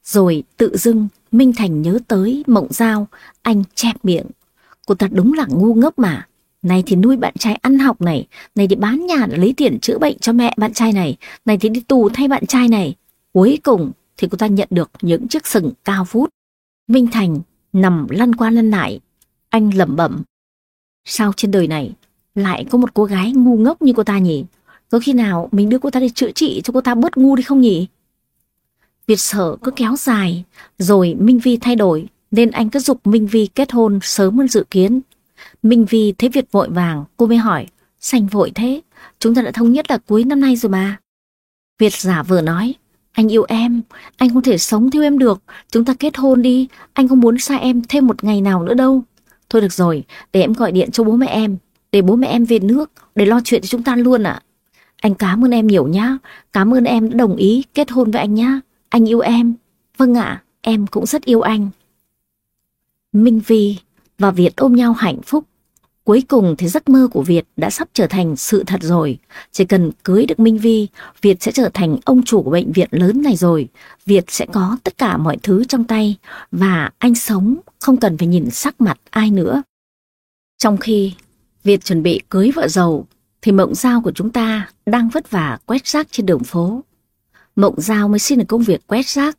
Rồi tự dưng Minh Thành nhớ tới mộng giao, anh chẹp miệng. Cô ta đúng là ngu ngốc mà. Này thì nuôi bạn trai ăn học này, này thì bán nhà để lấy tiền chữa bệnh cho mẹ bạn trai này, này thì đi tù thay bạn trai này. Cuối cùng thì cô ta nhận được những chiếc sừng cao vút. Minh Thành nằm lăn qua lăn lại, anh lẩm bẩm. Sao trên đời này lại có một cô gái ngu ngốc như cô ta nhỉ? Có khi nào mình đưa cô ta đi chữa trị cho cô ta bớt ngu đi không nhỉ? Việt sở cứ kéo dài, rồi Minh Vi thay đổi, nên anh cứ dục Minh Vi kết hôn sớm hơn dự kiến. Minh Vi thấy Việt vội vàng, cô mới hỏi, sành vội thế, chúng ta đã thống nhất là cuối năm nay rồi mà. Việt giả vừa nói, anh yêu em, anh không thể sống thiếu em được, chúng ta kết hôn đi, anh không muốn xa em thêm một ngày nào nữa đâu. Thôi được rồi, để em gọi điện cho bố mẹ em, để bố mẹ em về nước, để lo chuyện cho chúng ta luôn ạ. Anh cảm ơn em nhiều nhá, cảm ơn em đã đồng ý kết hôn với anh nhá. Anh yêu em. Vâng ạ, em cũng rất yêu anh. Minh Vi và Việt ôm nhau hạnh phúc. Cuối cùng thì giấc mơ của Việt đã sắp trở thành sự thật rồi. Chỉ cần cưới được Minh Vi, Việt sẽ trở thành ông chủ của bệnh viện lớn này rồi. Việt sẽ có tất cả mọi thứ trong tay và anh sống không cần phải nhìn sắc mặt ai nữa. Trong khi Việt chuẩn bị cưới vợ giàu thì mộng giao của chúng ta đang vất vả quét rác trên đường phố. Mộng Giao mới xin được công việc quét rác.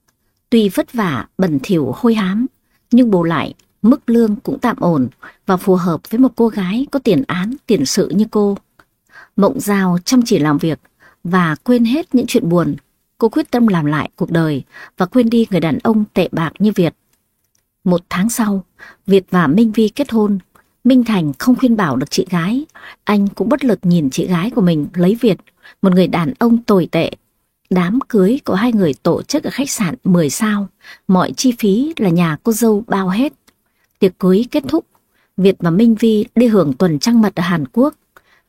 Tuy vất vả, bẩn thỉu, hôi hám, nhưng bù lại, mức lương cũng tạm ổn và phù hợp với một cô gái có tiền án, tiền sự như cô. Mộng Giao chăm chỉ làm việc và quên hết những chuyện buồn. Cô quyết tâm làm lại cuộc đời và quên đi người đàn ông tệ bạc như Việt. Một tháng sau, Việt và Minh Vi kết hôn. Minh Thành không khuyên bảo được chị gái. Anh cũng bất lực nhìn chị gái của mình lấy Việt, một người đàn ông tồi tệ Đám cưới của hai người tổ chức ở khách sạn 10 sao, mọi chi phí là nhà cô dâu bao hết. Tiệc cưới kết thúc, Việt và Minh Vi đi hưởng tuần trăng mật ở Hàn Quốc.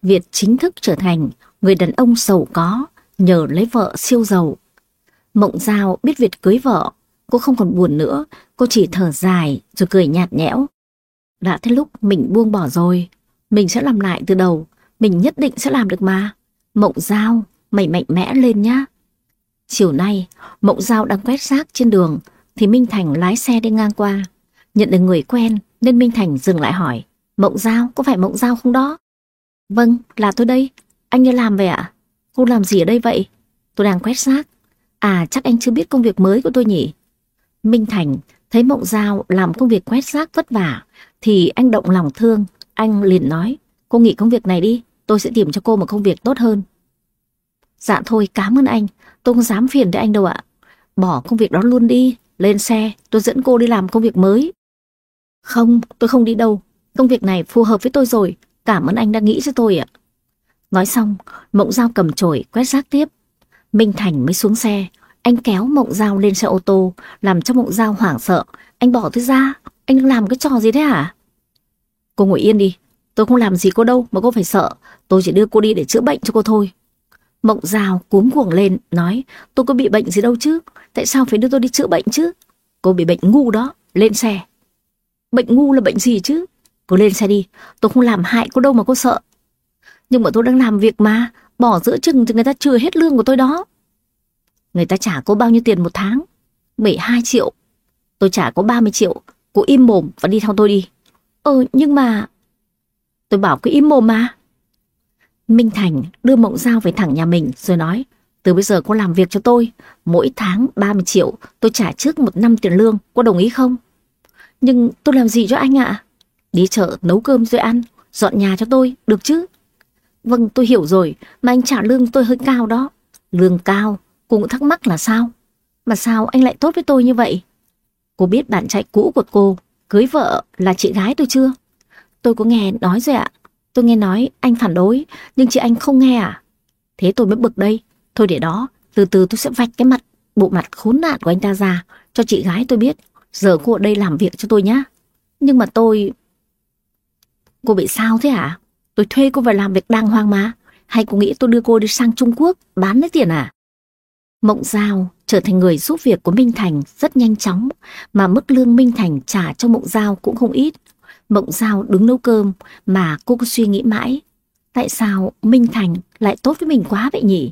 Việt chính thức trở thành người đàn ông giàu có nhờ lấy vợ siêu giàu. Mộng Giao biết Việt cưới vợ, cô không còn buồn nữa, cô chỉ thở dài rồi cười nhạt nhẽo. Đã thế lúc mình buông bỏ rồi, mình sẽ làm lại từ đầu, mình nhất định sẽ làm được mà. Mộng Giao, mày mạnh mẽ lên nhá. Chiều nay, Mộng Giao đang quét rác trên đường thì Minh Thành lái xe đi ngang qua. Nhận được người quen nên Minh Thành dừng lại hỏi Mộng Giao, có phải Mộng Giao không đó? Vâng, là tôi đây. Anh đi làm về ạ? À? Cô làm gì ở đây vậy? Tôi đang quét rác. À, chắc anh chưa biết công việc mới của tôi nhỉ? Minh Thành thấy Mộng Giao làm công việc quét rác vất vả thì anh động lòng thương. Anh liền nói, cô nghỉ công việc này đi, tôi sẽ tìm cho cô một công việc tốt hơn. Dạ thôi, cảm ơn anh, tôi không dám phiền tới anh đâu ạ. bỏ công việc đó luôn đi. Lên xe, tôi dẫn cô đi làm công việc mới. Không, tôi không đi đâu. Công việc này phù hợp với tôi rồi. Cảm ơn anh đã nghĩ cho tôi ạ. Nói xong, Mộng Giao cầm chổi quét rác tiếp. Minh Thành mới xuống xe. Anh kéo Mộng Giao lên xe ô tô, làm cho Mộng Giao hoảng sợ. Anh bỏ tôi ra. Anh đang làm cái trò gì thế hả? Cô ngồi yên đi. Tôi không làm gì cô đâu mà cô phải sợ. Tôi chỉ đưa cô đi để chữa bệnh cho cô thôi. Mộng Giao cuống cuồng lên, nói tôi có bị bệnh gì đâu chứ. Tại sao phải đưa tôi đi chữa bệnh chứ? Cô bị bệnh ngu đó, lên xe. Bệnh ngu là bệnh gì chứ? Cô lên xe đi, tôi không làm hại cô đâu mà cô sợ. Nhưng mà tôi đang làm việc mà, bỏ giữa chừng thì người ta trừ hết lương của tôi đó. Người ta trả cô bao nhiêu tiền một tháng? 12 triệu. Tôi trả cô 30 triệu, cô im mồm và đi theo tôi đi. Ờ, nhưng mà... Tôi bảo cứ im mồm mà. Minh Thành đưa Mộng Giao về thẳng nhà mình rồi nói từ bây giờ cô làm việc cho tôi, mỗi tháng 30 triệu, tôi trả trước một năm tiền lương, cô đồng ý không? Nhưng tôi làm gì cho anh ạ? Đi chợ nấu cơm rồi ăn, dọn nhà cho tôi, được chứ? Vâng, tôi hiểu rồi, mà anh trả lương tôi hơi cao đó. Lương cao, cô cũng thắc mắc là sao? Mà sao anh lại tốt với tôi như vậy? Cô biết bạn trai cũ của cô, cưới vợ là chị gái tôi chưa? Tôi có nghe nói rồi ạ. Tôi nghe nói anh phản đối, nhưng chị anh không nghe à? Thế tôi mới bực đây. Thôi để đó, từ từ tôi sẽ vạch cái mặt, bộ mặt khốn nạn của anh ta ra, cho chị gái tôi biết. Giờ cô ở đây làm việc cho tôi nhá. Nhưng mà tôi... Cô bị sao thế hả? Tôi thuê cô về làm việc đàng hoàng mà. Hay cô nghĩ tôi đưa cô đi sang Trung Quốc bán lấy tiền à? Mộng Giao trở thành người giúp việc của Minh Thành rất nhanh chóng, mà mức lương Minh Thành trả cho Mộng Giao cũng không ít. Mộng Giao đứng nấu cơm mà cô cứ suy nghĩ mãi. Tại sao Minh Thành lại tốt với mình quá vậy nhỉ?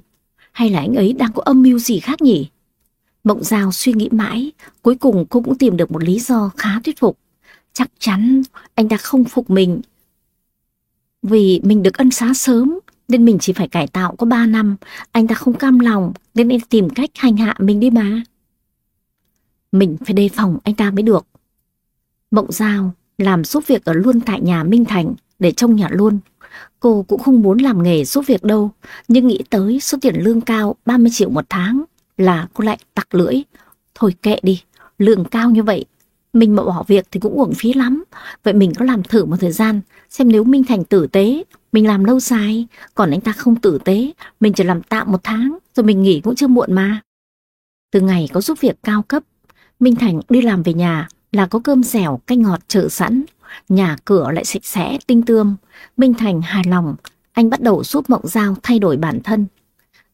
Hay là anh ấy đang có âm mưu gì khác nhỉ? Mộng Giao suy nghĩ mãi, cuối cùng cô cũng tìm được một lý do khá thuyết phục. Chắc chắn anh ta không phục mình. Vì mình được ân xá sớm, nên mình chỉ phải cải tạo có 3 năm. Anh ta không cam lòng, nên em tìm cách hành hạ mình đi mà. Mình phải đề phòng anh ta mới được. Mộng Giao làm giúp việc ở luôn tại nhà Minh Thành để trông nhà luôn. Cô cũng không muốn làm nghề giúp việc đâu, nhưng nghĩ tới số tiền lương cao 30 triệu một tháng là cô lại tặc lưỡi. Thôi kệ đi, lương cao như vậy, mình mà bỏ việc thì cũng uổng phí lắm. Vậy mình có làm thử một thời gian, xem nếu Minh Thành tử tế, mình làm lâu dài, còn anh ta không tử tế, mình chỉ làm tạm một tháng, rồi mình nghỉ cũng chưa muộn mà. Từ ngày có giúp việc cao cấp, Minh Thành đi làm về nhà là có cơm dẻo, canh ngọt chờ sẵn, nhà cửa lại sạch sẽ, tinh tươm. Minh Thành hài lòng, anh bắt đầu giúp Mộng Giao thay đổi bản thân.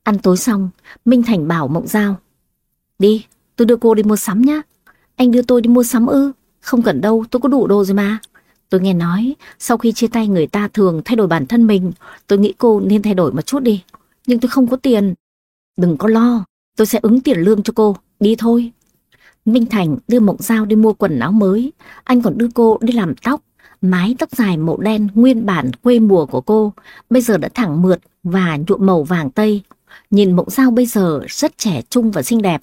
Ăn tối xong, Minh Thành bảo Mộng Giao. Đi, tôi đưa cô đi mua sắm nhá. Anh đưa tôi đi mua sắm ư? Không cần đâu, tôi có đủ đồ rồi mà. Tôi nghe nói, sau khi chia tay người ta thường thay đổi bản thân mình, tôi nghĩ cô nên thay đổi một chút đi. Nhưng tôi không có tiền. Đừng có lo, tôi sẽ ứng tiền lương cho cô, đi thôi. Minh Thành đưa Mộng Giao đi mua quần áo mới, anh còn đưa cô đi làm tóc. Mái tóc dài màu đen nguyên bản quê mùa của cô, bây giờ đã thẳng mượt và nhuộm màu vàng tây. Nhìn Mộng Giao bây giờ rất trẻ trung và xinh đẹp.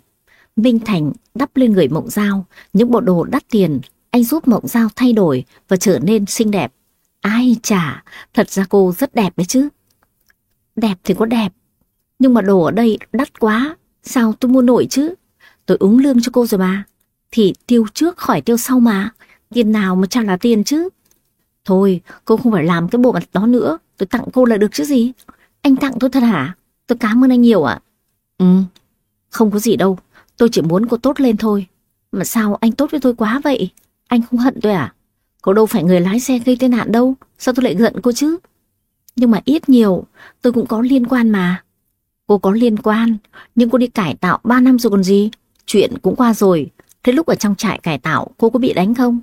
Minh Thành đắp lên người Mộng Giao những bộ đồ đắt tiền, anh giúp Mộng Giao thay đổi và trở nên xinh đẹp. Ai chả, thật ra cô rất đẹp đấy chứ. Đẹp thì có đẹp, nhưng mà đồ ở đây đắt quá, sao tôi mua nổi chứ? Tôi ứng lương cho cô rồi mà. Thì tiêu trước khỏi tiêu sau mà. Tiền nào mà chẳng là tiền chứ. Thôi, cô không phải làm cái bộ mặt đó nữa. Tôi tặng cô là được chứ gì. Anh tặng tôi thật hả? Tôi cảm ơn anh nhiều ạ. Ừ, không có gì đâu. Tôi chỉ muốn cô tốt lên thôi. Mà sao anh tốt với tôi quá vậy? Anh không hận tôi à? Cô đâu phải người lái xe gây tai nạn đâu. Sao tôi lại giận cô chứ? Nhưng mà ít nhiều, tôi cũng có liên quan mà. Cô có liên quan, nhưng cô đi cải tạo 3 năm rồi còn gì? Chuyện cũng qua rồi, thế lúc ở trong trại cải tạo cô có bị đánh không?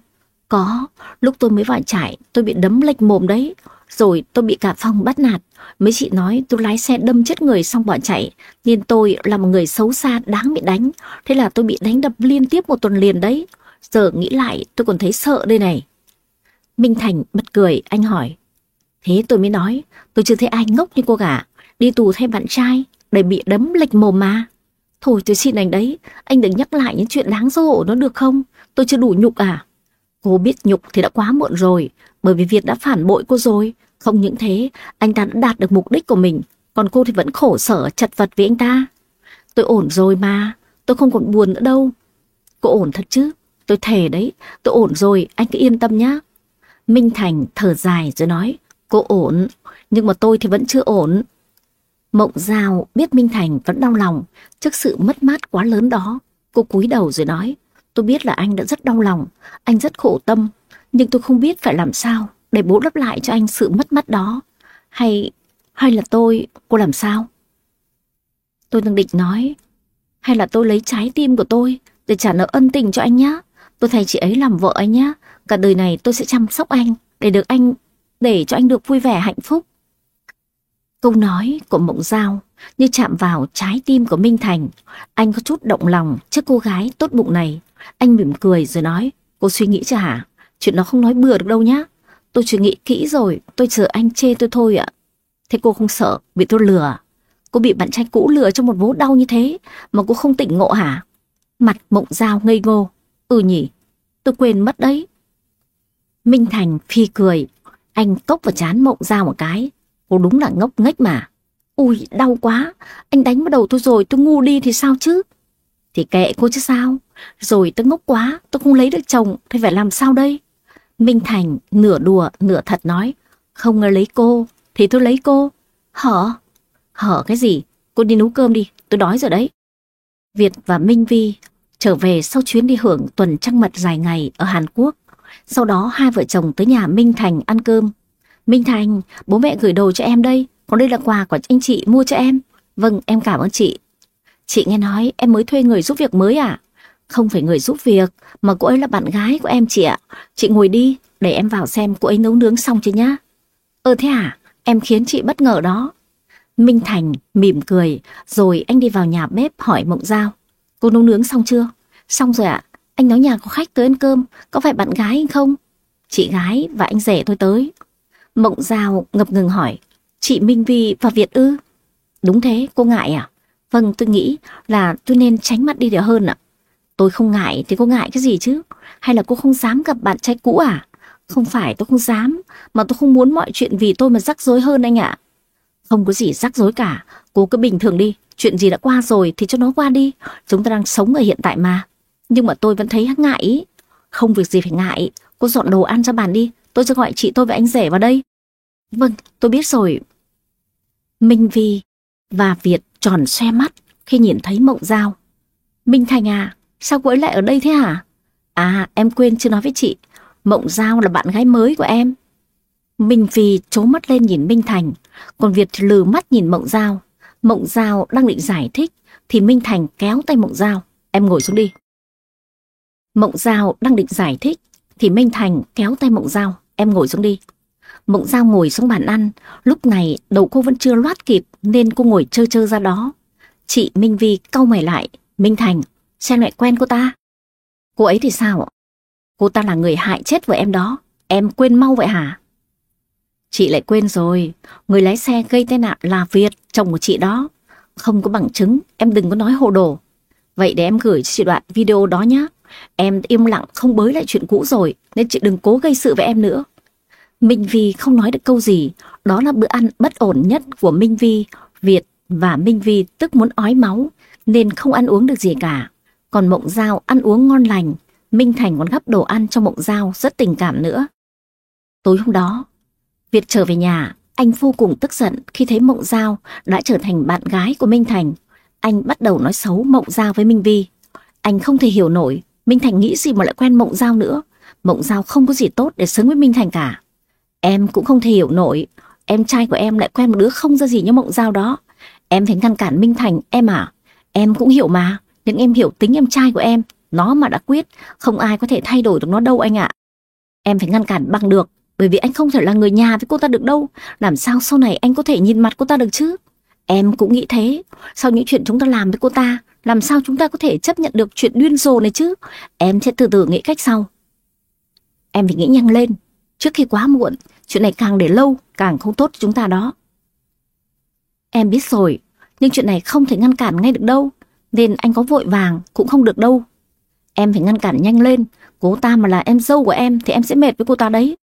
Có, lúc tôi mới vào trại tôi bị đấm lệch mồm đấy, rồi tôi bị cả phòng bắt nạt. Mấy chị nói tôi lái xe đâm chết người xong bỏ chạy, nên tôi là một người xấu xa đáng bị đánh. Thế là tôi bị đánh đập liên tiếp một tuần liền đấy. Giờ nghĩ lại tôi còn thấy sợ đây này. Minh Thành bật cười, anh hỏi. Thế tôi mới nói, tôi chưa thấy ai ngốc như cô cả. Đi tù thay bạn trai, để bị đấm lệch mồm mà. Thôi tôi xin anh đấy, anh đừng nhắc lại những chuyện đáng xấu hổ nó được không? Tôi chưa đủ nhục à? Cô biết nhục thì đã quá muộn rồi, bởi vì Việt đã phản bội cô rồi. Không những thế, anh ta đã đạt được mục đích của mình, còn cô thì vẫn khổ sở chật vật với anh ta. Tôi ổn rồi mà, tôi không còn buồn nữa đâu. Cô ổn thật chứ? Tôi thề đấy, tôi ổn rồi, anh cứ yên tâm nhá. Minh Thành thở dài rồi nói, cô ổn, nhưng mà tôi thì vẫn chưa ổn. Mộng Giao biết Minh Thành vẫn đau lòng trước sự mất mát quá lớn đó. Cô cúi đầu rồi nói, tôi biết là anh đã rất đau lòng, anh rất khổ tâm, nhưng tôi không biết phải làm sao để bù đắp lại cho anh sự mất mát đó. Hay, hay là tôi, cô làm sao? Tôi đang định nói, hay là tôi lấy trái tim của tôi để trả nợ ân tình cho anh nhé. Tôi thay chị ấy làm vợ anh nhé. Cả đời này tôi sẽ chăm sóc anh để được anh, để cho anh được vui vẻ hạnh phúc. Câu nói của Mộng Giao như chạm vào trái tim của Minh Thành. Anh có chút động lòng trước cô gái tốt bụng này. Anh mỉm cười rồi nói, cô suy nghĩ chưa hả? Chuyện đó không nói bừa được đâu nhá. Tôi suy nghĩ kỹ rồi, tôi chờ anh chê tôi thôi ạ. Thế cô không sợ bị tôi lừa? Cô bị bạn trai cũ lừa trong một vố đau như thế mà cô không tỉnh ngộ hả? Mặt mộng giao ngây ngô. Ừ nhỉ, tôi quên mất đấy. Minh Thành phi cười, anh cốc vào chán mộng giao một cái. Cô đúng là ngốc nghếch mà. Ui, đau quá, anh đánh vào đầu tôi rồi, tôi ngu đi thì sao chứ? Thì kệ cô chứ sao? Rồi tôi ngốc quá, tôi không lấy được chồng, thì phải làm sao đây? Minh Thành nửa đùa, nửa thật nói, không ngờ lấy cô, thì tôi lấy cô. Hở? Hở cái gì? Cô đi nấu cơm đi, tôi đói rồi đấy. Việt và Minh Vi trở về sau chuyến đi hưởng tuần trăng mật dài ngày ở Hàn Quốc. Sau đó hai vợ chồng tới nhà Minh Thành ăn cơm. Minh Thành, bố mẹ gửi đồ cho em đây, còn đây là quà của anh chị mua cho em. Vâng, em cảm ơn chị. Chị nghe nói em mới thuê người giúp việc mới à? Không phải người giúp việc, mà cô ấy là bạn gái của em chị ạ. Chị ngồi đi, để em vào xem cô ấy nấu nướng xong chưa nhá. Ơ thế à, em khiến chị bất ngờ đó. Minh Thành mỉm cười, rồi anh đi vào nhà bếp hỏi Mộng Giao. Cô nấu nướng xong chưa? Xong rồi ạ, anh nói nhà có khách tới ăn cơm, có phải bạn gái anh không? Chị gái và anh rể tôi tới. Mộng Giao ngập ngừng hỏi, chị Minh Vi và Việt ư? Đúng thế, cô ngại à? Vâng, tôi nghĩ là tôi nên tránh mặt đi được hơn ạ. Tôi không ngại thì cô ngại cái gì chứ? Hay là cô không dám gặp bạn trai cũ à? Không phải tôi không dám, mà tôi không muốn mọi chuyện vì tôi mà rắc rối hơn anh ạ. Không có gì rắc rối cả, cô cứ bình thường đi, chuyện gì đã qua rồi thì cho nó qua đi, chúng ta đang sống ở hiện tại mà. Nhưng mà tôi vẫn thấy ngại ý. Không việc gì phải ngại, cô dọn đồ ăn ra bàn đi, tôi sẽ gọi chị tôi và anh rể vào đây. Vâng, tôi biết rồi. Minh Vi và Việt tròn xe mắt khi nhìn thấy Mộng Giao. Minh Thành à, sao cô ấy lại ở đây thế hả? À, em quên chưa nói với chị, Mộng Giao là bạn gái mới của em. Minh vi trố mắt lên nhìn Minh Thành, còn Việt thì lừ mắt nhìn Mộng Giao. Mộng Giao đang định giải thích, thì Minh Thành kéo tay Mộng Giao. Em ngồi xuống đi. Mộng Giao đang định giải thích, thì Minh Thành kéo tay Mộng Giao. Em ngồi xuống đi. Mộng Giao ngồi xuống bàn ăn, lúc này đầu cô vẫn chưa loát kịp nên cô ngồi chơ chơ ra đó. Chị Minh Vi cau mày lại, Minh Thành, xem lại quen cô ta. Cô ấy thì sao ạ? Cô ta là người hại chết vợ em đó, em quên mau vậy hả? Chị lại quên rồi, người lái xe gây tai nạn là Việt, chồng của chị đó. Không có bằng chứng, em đừng có nói hồ đồ. Vậy để em gửi chị đoạn video đó nhé. Em im lặng không bới lại chuyện cũ rồi, nên chị đừng cố gây sự với em nữa. Minh Vi không nói được câu gì, đó là bữa ăn bất ổn nhất của Minh Vi, Việt và Minh Vi tức muốn ói máu, nên không ăn uống được gì cả. Còn Mộng Giao ăn uống ngon lành, Minh Thành còn gấp đồ ăn cho Mộng Giao rất tình cảm nữa. Tối hôm đó, Việt trở về nhà, anh vô cùng tức giận khi thấy Mộng Giao đã trở thành bạn gái của Minh Thành. Anh bắt đầu nói xấu Mộng Giao với Minh Vi. Anh không thể hiểu nổi Minh Thành nghĩ gì mà lại quen Mộng Giao nữa. Mộng Giao không có gì tốt để xứng với Minh Thành cả. Em cũng không thể hiểu nổi em trai của em lại quen một đứa không ra gì như Mộng Giao đó. Em phải ngăn cản Minh Thành, em à? Em cũng hiểu mà, nhưng em hiểu tính em trai của em. Nó mà đã quyết, không ai có thể thay đổi được nó đâu anh ạ. Em phải ngăn cản bằng được, bởi vì anh không thể là người nhà với cô ta được đâu. Làm sao sau này anh có thể nhìn mặt cô ta được chứ? Em cũng nghĩ thế. Sau những chuyện chúng ta làm với cô ta, làm sao chúng ta có thể chấp nhận được chuyện điên rồ này chứ? Em sẽ từ từ nghĩ cách sau. Em phải nghĩ nhanh lên. Trước khi quá muộn, chuyện này càng để lâu, càng không tốt cho chúng ta đó. Em biết rồi, nhưng chuyện này không thể ngăn cản ngay được đâu. Nên anh có vội vàng cũng không được đâu. Em phải ngăn cản nhanh lên, cô ta mà là em dâu của em thì em sẽ mệt với cô ta đấy.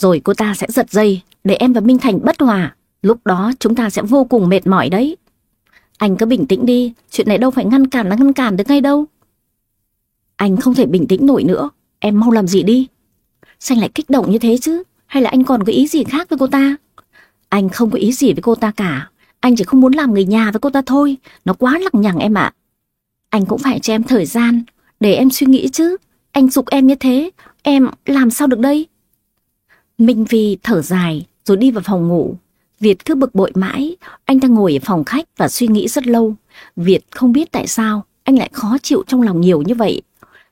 Rồi cô ta sẽ giật dây để em và Minh Thành bất hòa, lúc đó chúng ta sẽ vô cùng mệt mỏi đấy. Anh cứ bình tĩnh đi, chuyện này đâu phải ngăn cản là ngăn cản được ngay đâu. Anh không thể bình tĩnh nổi nữa, em mau làm gì đi. Sao lại kích động như thế chứ? Hay là anh còn có ý gì khác với cô ta? Anh không có ý gì với cô ta cả. Anh chỉ không muốn làm người nhà với cô ta thôi. Nó quá lằng nhằng em ạ. Anh cũng phải cho em thời gian để em suy nghĩ chứ. Anh dục em như thế, em làm sao được đây? Minh Vi thở dài rồi đi vào phòng ngủ. Việt cứ bực bội mãi, anh ta ngồi ở phòng khách và suy nghĩ rất lâu. Việt không biết tại sao anh lại khó chịu trong lòng nhiều như vậy.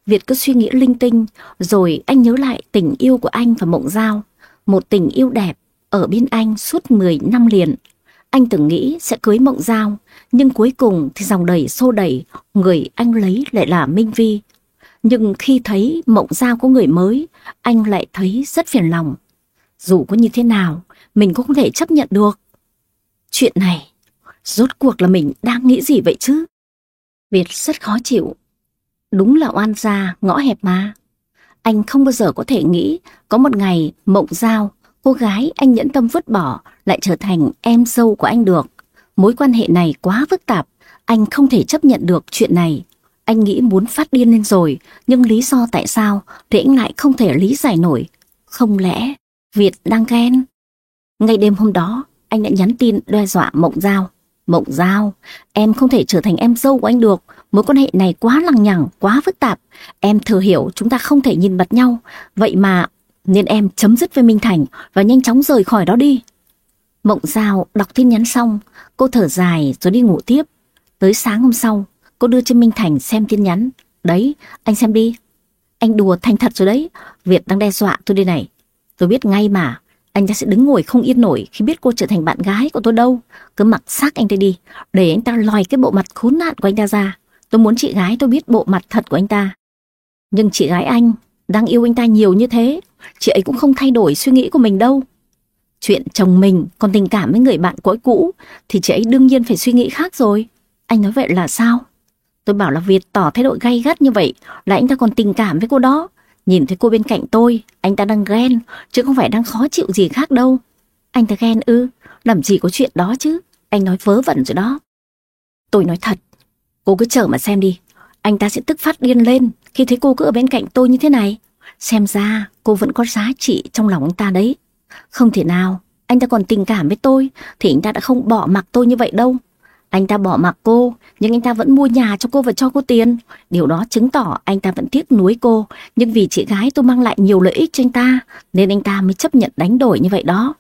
Việt cứ suy nghĩ linh tinh, rồi anh nhớ lại tình yêu của anh và Mộng Giao. Một tình yêu đẹp, ở bên anh suốt 10 năm liền. Anh từng nghĩ sẽ cưới Mộng Giao, nhưng cuối cùng thì dòng đầy xô đẩy, người anh lấy lại là Minh Vi. Nhưng khi thấy Mộng Giao có người mới, anh lại thấy rất phiền lòng. Dù có như thế nào, mình cũng không thể chấp nhận được. Chuyện này, rốt cuộc là mình đang nghĩ gì vậy chứ? Việt rất khó chịu. Đúng là oan gia, ngõ hẹp mà. Anh không bao giờ có thể nghĩ có một ngày Mộng Giao, cô gái anh nhẫn tâm vứt bỏ, lại trở thành em dâu của anh được. Mối quan hệ này quá phức tạp, anh không thể chấp nhận được chuyện này. Anh nghĩ muốn phát điên lên rồi, nhưng lý do tại sao thì anh lại không thể lý giải nổi. Không lẽ Việt đang ghen? Ngay đêm hôm đó, anh đã nhắn tin đe dọa Mộng Giao. Mộng Giao, em không thể trở thành em dâu của anh được. Mối quan hệ này quá lằng nhằng, quá phức tạp. Em thừa hiểu chúng ta không thể nhìn mặt nhau. Vậy mà, nên em chấm dứt với Minh Thành và nhanh chóng rời khỏi đó đi. Mộng Giao đọc tin nhắn xong, cô thở dài rồi đi ngủ tiếp. Tới sáng hôm sau, cô đưa cho Minh Thành xem tin nhắn. Đấy, anh xem đi. Anh đùa thành thật rồi đấy. Việt đang đe dọa tôi đây này. Tôi biết ngay mà, anh ta sẽ đứng ngồi không yên nổi khi biết cô trở thành bạn gái của tôi đâu. Cứ mặc xác anh ta đi, để anh ta lòi cái bộ mặt khốn nạn của anh ta ra. Tôi muốn chị gái tôi biết bộ mặt thật của anh ta. Nhưng chị gái anh đang yêu anh ta nhiều như thế, chị ấy cũng không thay đổi suy nghĩ của mình đâu. Chuyện chồng mình còn tình cảm với người bạn cỗi cũ thì chị ấy đương nhiên phải suy nghĩ khác rồi. Anh nói vậy là sao? Tôi bảo là Việt tỏ thái độ gay gắt như vậy là anh ta còn tình cảm với cô đó. Nhìn thấy cô bên cạnh tôi, anh ta đang ghen, chứ không phải đang khó chịu gì khác đâu. Anh ta ghen ư, làm gì có chuyện đó chứ, anh nói vớ vẩn rồi đó. Tôi nói thật, cô cứ chờ mà xem đi, anh ta sẽ tức phát điên lên khi thấy cô cứ ở bên cạnh tôi như thế này. Xem ra cô vẫn có giá trị trong lòng anh ta đấy. Không thể nào, anh ta còn tình cảm với tôi thì anh ta đã không bỏ mặc tôi như vậy đâu. Anh ta bỏ mặc cô, nhưng anh ta vẫn mua nhà cho cô và cho cô tiền. Điều đó chứng tỏ anh ta vẫn tiếc nuối cô, nhưng vì chị gái tôi mang lại nhiều lợi ích cho anh ta, nên anh ta mới chấp nhận đánh đổi như vậy đó.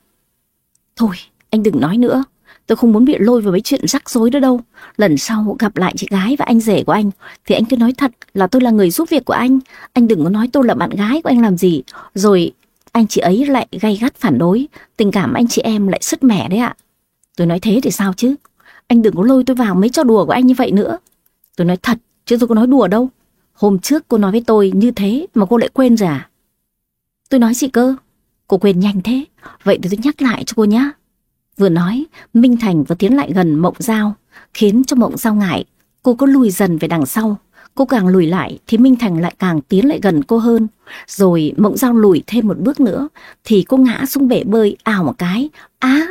Thôi, anh đừng nói nữa. Tôi không muốn bị lôi vào mấy chuyện rắc rối đó đâu. Lần sau gặp lại chị gái và anh rể của anh, thì anh cứ nói thật là tôi là người giúp việc của anh. Anh đừng có nói tôi là bạn gái của anh làm gì. Rồi anh chị ấy lại gay gắt phản đối. Tình cảm anh chị em lại sứt mẻ đấy ạ. Tôi nói thế thì sao chứ? Anh đừng có lôi tôi vào mấy trò đùa của anh như vậy nữa. Tôi nói thật, chứ tôi có nói đùa đâu. Hôm trước cô nói với tôi như thế mà cô lại quên rồi à? Tôi nói gì cơ? Cô quên nhanh thế. Vậy thì tôi nhắc lại cho cô nhé. Vừa nói, Minh Thành vừa tiến lại gần Mộng Giao, khiến cho Mộng Giao ngại. Cô có lùi dần về đằng sau. Cô càng lùi lại thì Minh Thành lại càng tiến lại gần cô hơn. Rồi Mộng Giao lùi thêm một bước nữa thì cô ngã xuống bể bơi ảo một cái. Á,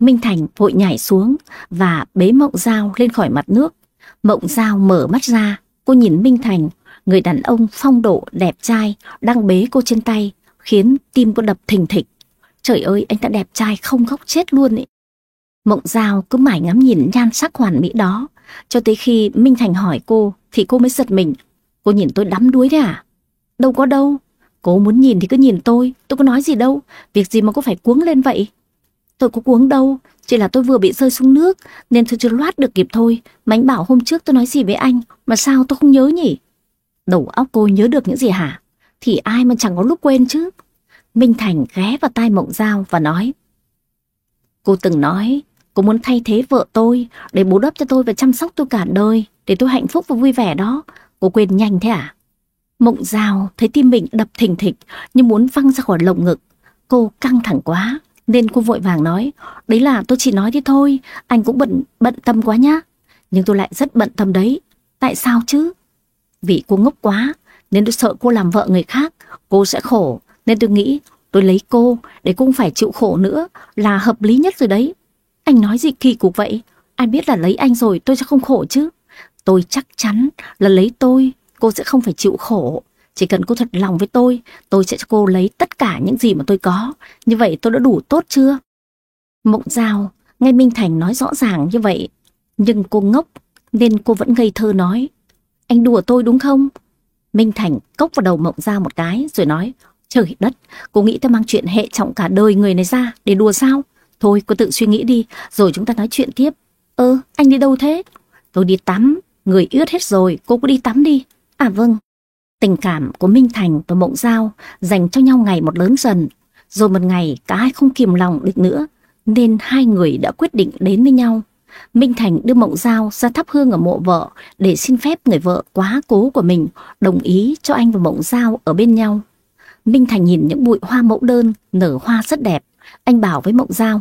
Minh Thành vội nhảy xuống và bế Mộng Giao lên khỏi mặt nước. Mộng Giao mở mắt ra, cô nhìn Minh Thành, người đàn ông phong độ đẹp trai đang bế cô trên tay, khiến tim cô đập thình thịch. Trời ơi, anh ta đẹp trai không góc chết luôn ấy. Mộng Giao cứ mãi ngắm nhìn nhan sắc hoàn mỹ đó, cho tới khi Minh Thành hỏi cô thì cô mới giật mình. Cô nhìn tôi đắm đuối đấy à? Đâu có đâu. Cô muốn nhìn thì cứ nhìn tôi, tôi có nói gì đâu. Việc gì mà cô phải cuống lên vậy? Tôi có cuống đâu, chỉ là tôi vừa bị rơi xuống nước nên tôi chưa loát được kịp thôi. Mà anh bảo hôm trước tôi nói gì với anh mà sao tôi không nhớ nhỉ? Đầu óc cô nhớ được những gì hả? Thì ai mà chẳng có lúc quên chứ. Minh Thành ghé vào tai Mộng Giao và nói Cô từng nói cô muốn thay thế vợ tôi để bù đắp cho tôi và chăm sóc tôi cả đời để tôi hạnh phúc và vui vẻ đó. Cô quên nhanh thế à? Mộng Giao thấy tim mình đập thình thịch như muốn văng ra khỏi lồng ngực. Cô căng thẳng quá nên cô vội vàng nói, đấy là tôi chỉ nói thế thôi, anh cũng bận bận tâm quá nhá. Nhưng tôi lại rất bận tâm đấy. Tại sao chứ? Vì cô ngốc quá, nên tôi sợ cô làm vợ người khác, cô sẽ khổ. Nên tôi nghĩ tôi lấy cô để cô phải chịu khổ nữa là hợp lý nhất rồi đấy. Anh nói gì kỳ cục vậy? Ai biết là lấy anh rồi tôi sẽ không khổ chứ. Tôi chắc chắn là lấy tôi, cô sẽ không phải chịu khổ. Chỉ cần cô thật lòng với tôi, tôi sẽ cho cô lấy tất cả những gì mà tôi có. Như vậy tôi đã đủ tốt chưa? Mộng Giao, nghe Minh Thành nói rõ ràng như vậy. Nhưng cô ngốc, nên cô vẫn ngây thơ nói. Anh đùa tôi đúng không? Minh Thành cốc vào đầu Mộng Giao một cái rồi nói. Trời đất, cô nghĩ tôi mang chuyện hệ trọng cả đời người này ra để đùa sao? Thôi cô tự suy nghĩ đi, rồi chúng ta nói chuyện tiếp. Ơ, anh đi đâu thế? Tôi đi tắm, người ướt hết rồi, cô cứ đi tắm đi. À vâng. Tình cảm của Minh Thành và Mộng Giao dành cho nhau ngày một lớn dần. Rồi một ngày cả hai không kìm lòng được nữa, nên hai người đã quyết định đến với nhau. Minh Thành đưa Mộng Giao ra thắp hương ở mộ vợ để xin phép người vợ quá cố của mình đồng ý cho anh và Mộng Giao ở bên nhau. Minh Thành nhìn những bụi hoa mẫu đơn nở hoa rất đẹp. Anh bảo với Mộng Giao,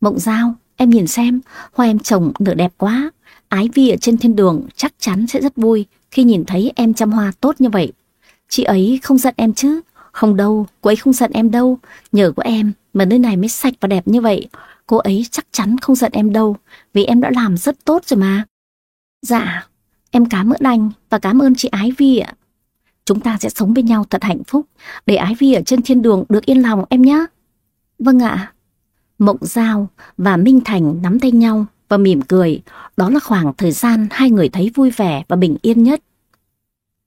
Mộng Giao, em nhìn xem, hoa em trồng nở đẹp quá. Ái Vi ở trên thiên đường chắc chắn sẽ rất vui khi nhìn thấy em chăm hoa tốt như vậy. Chị ấy không giận em chứ? Không đâu, cô ấy không giận em đâu. Nhờ của em mà nơi này mới sạch và đẹp như vậy. Cô ấy chắc chắn không giận em đâu, vì em đã làm rất tốt rồi mà. Dạ, em cảm ơn anh và cảm ơn chị Ái Vi ạ. Chúng ta sẽ sống bên nhau thật hạnh phúc, để Ái Vi ở trên thiên đường được yên lòng em nhé. Vâng ạ. Mộng Giao và Minh Thành nắm tay nhau và mỉm cười. Đó là khoảng thời gian hai người thấy vui vẻ và bình yên nhất.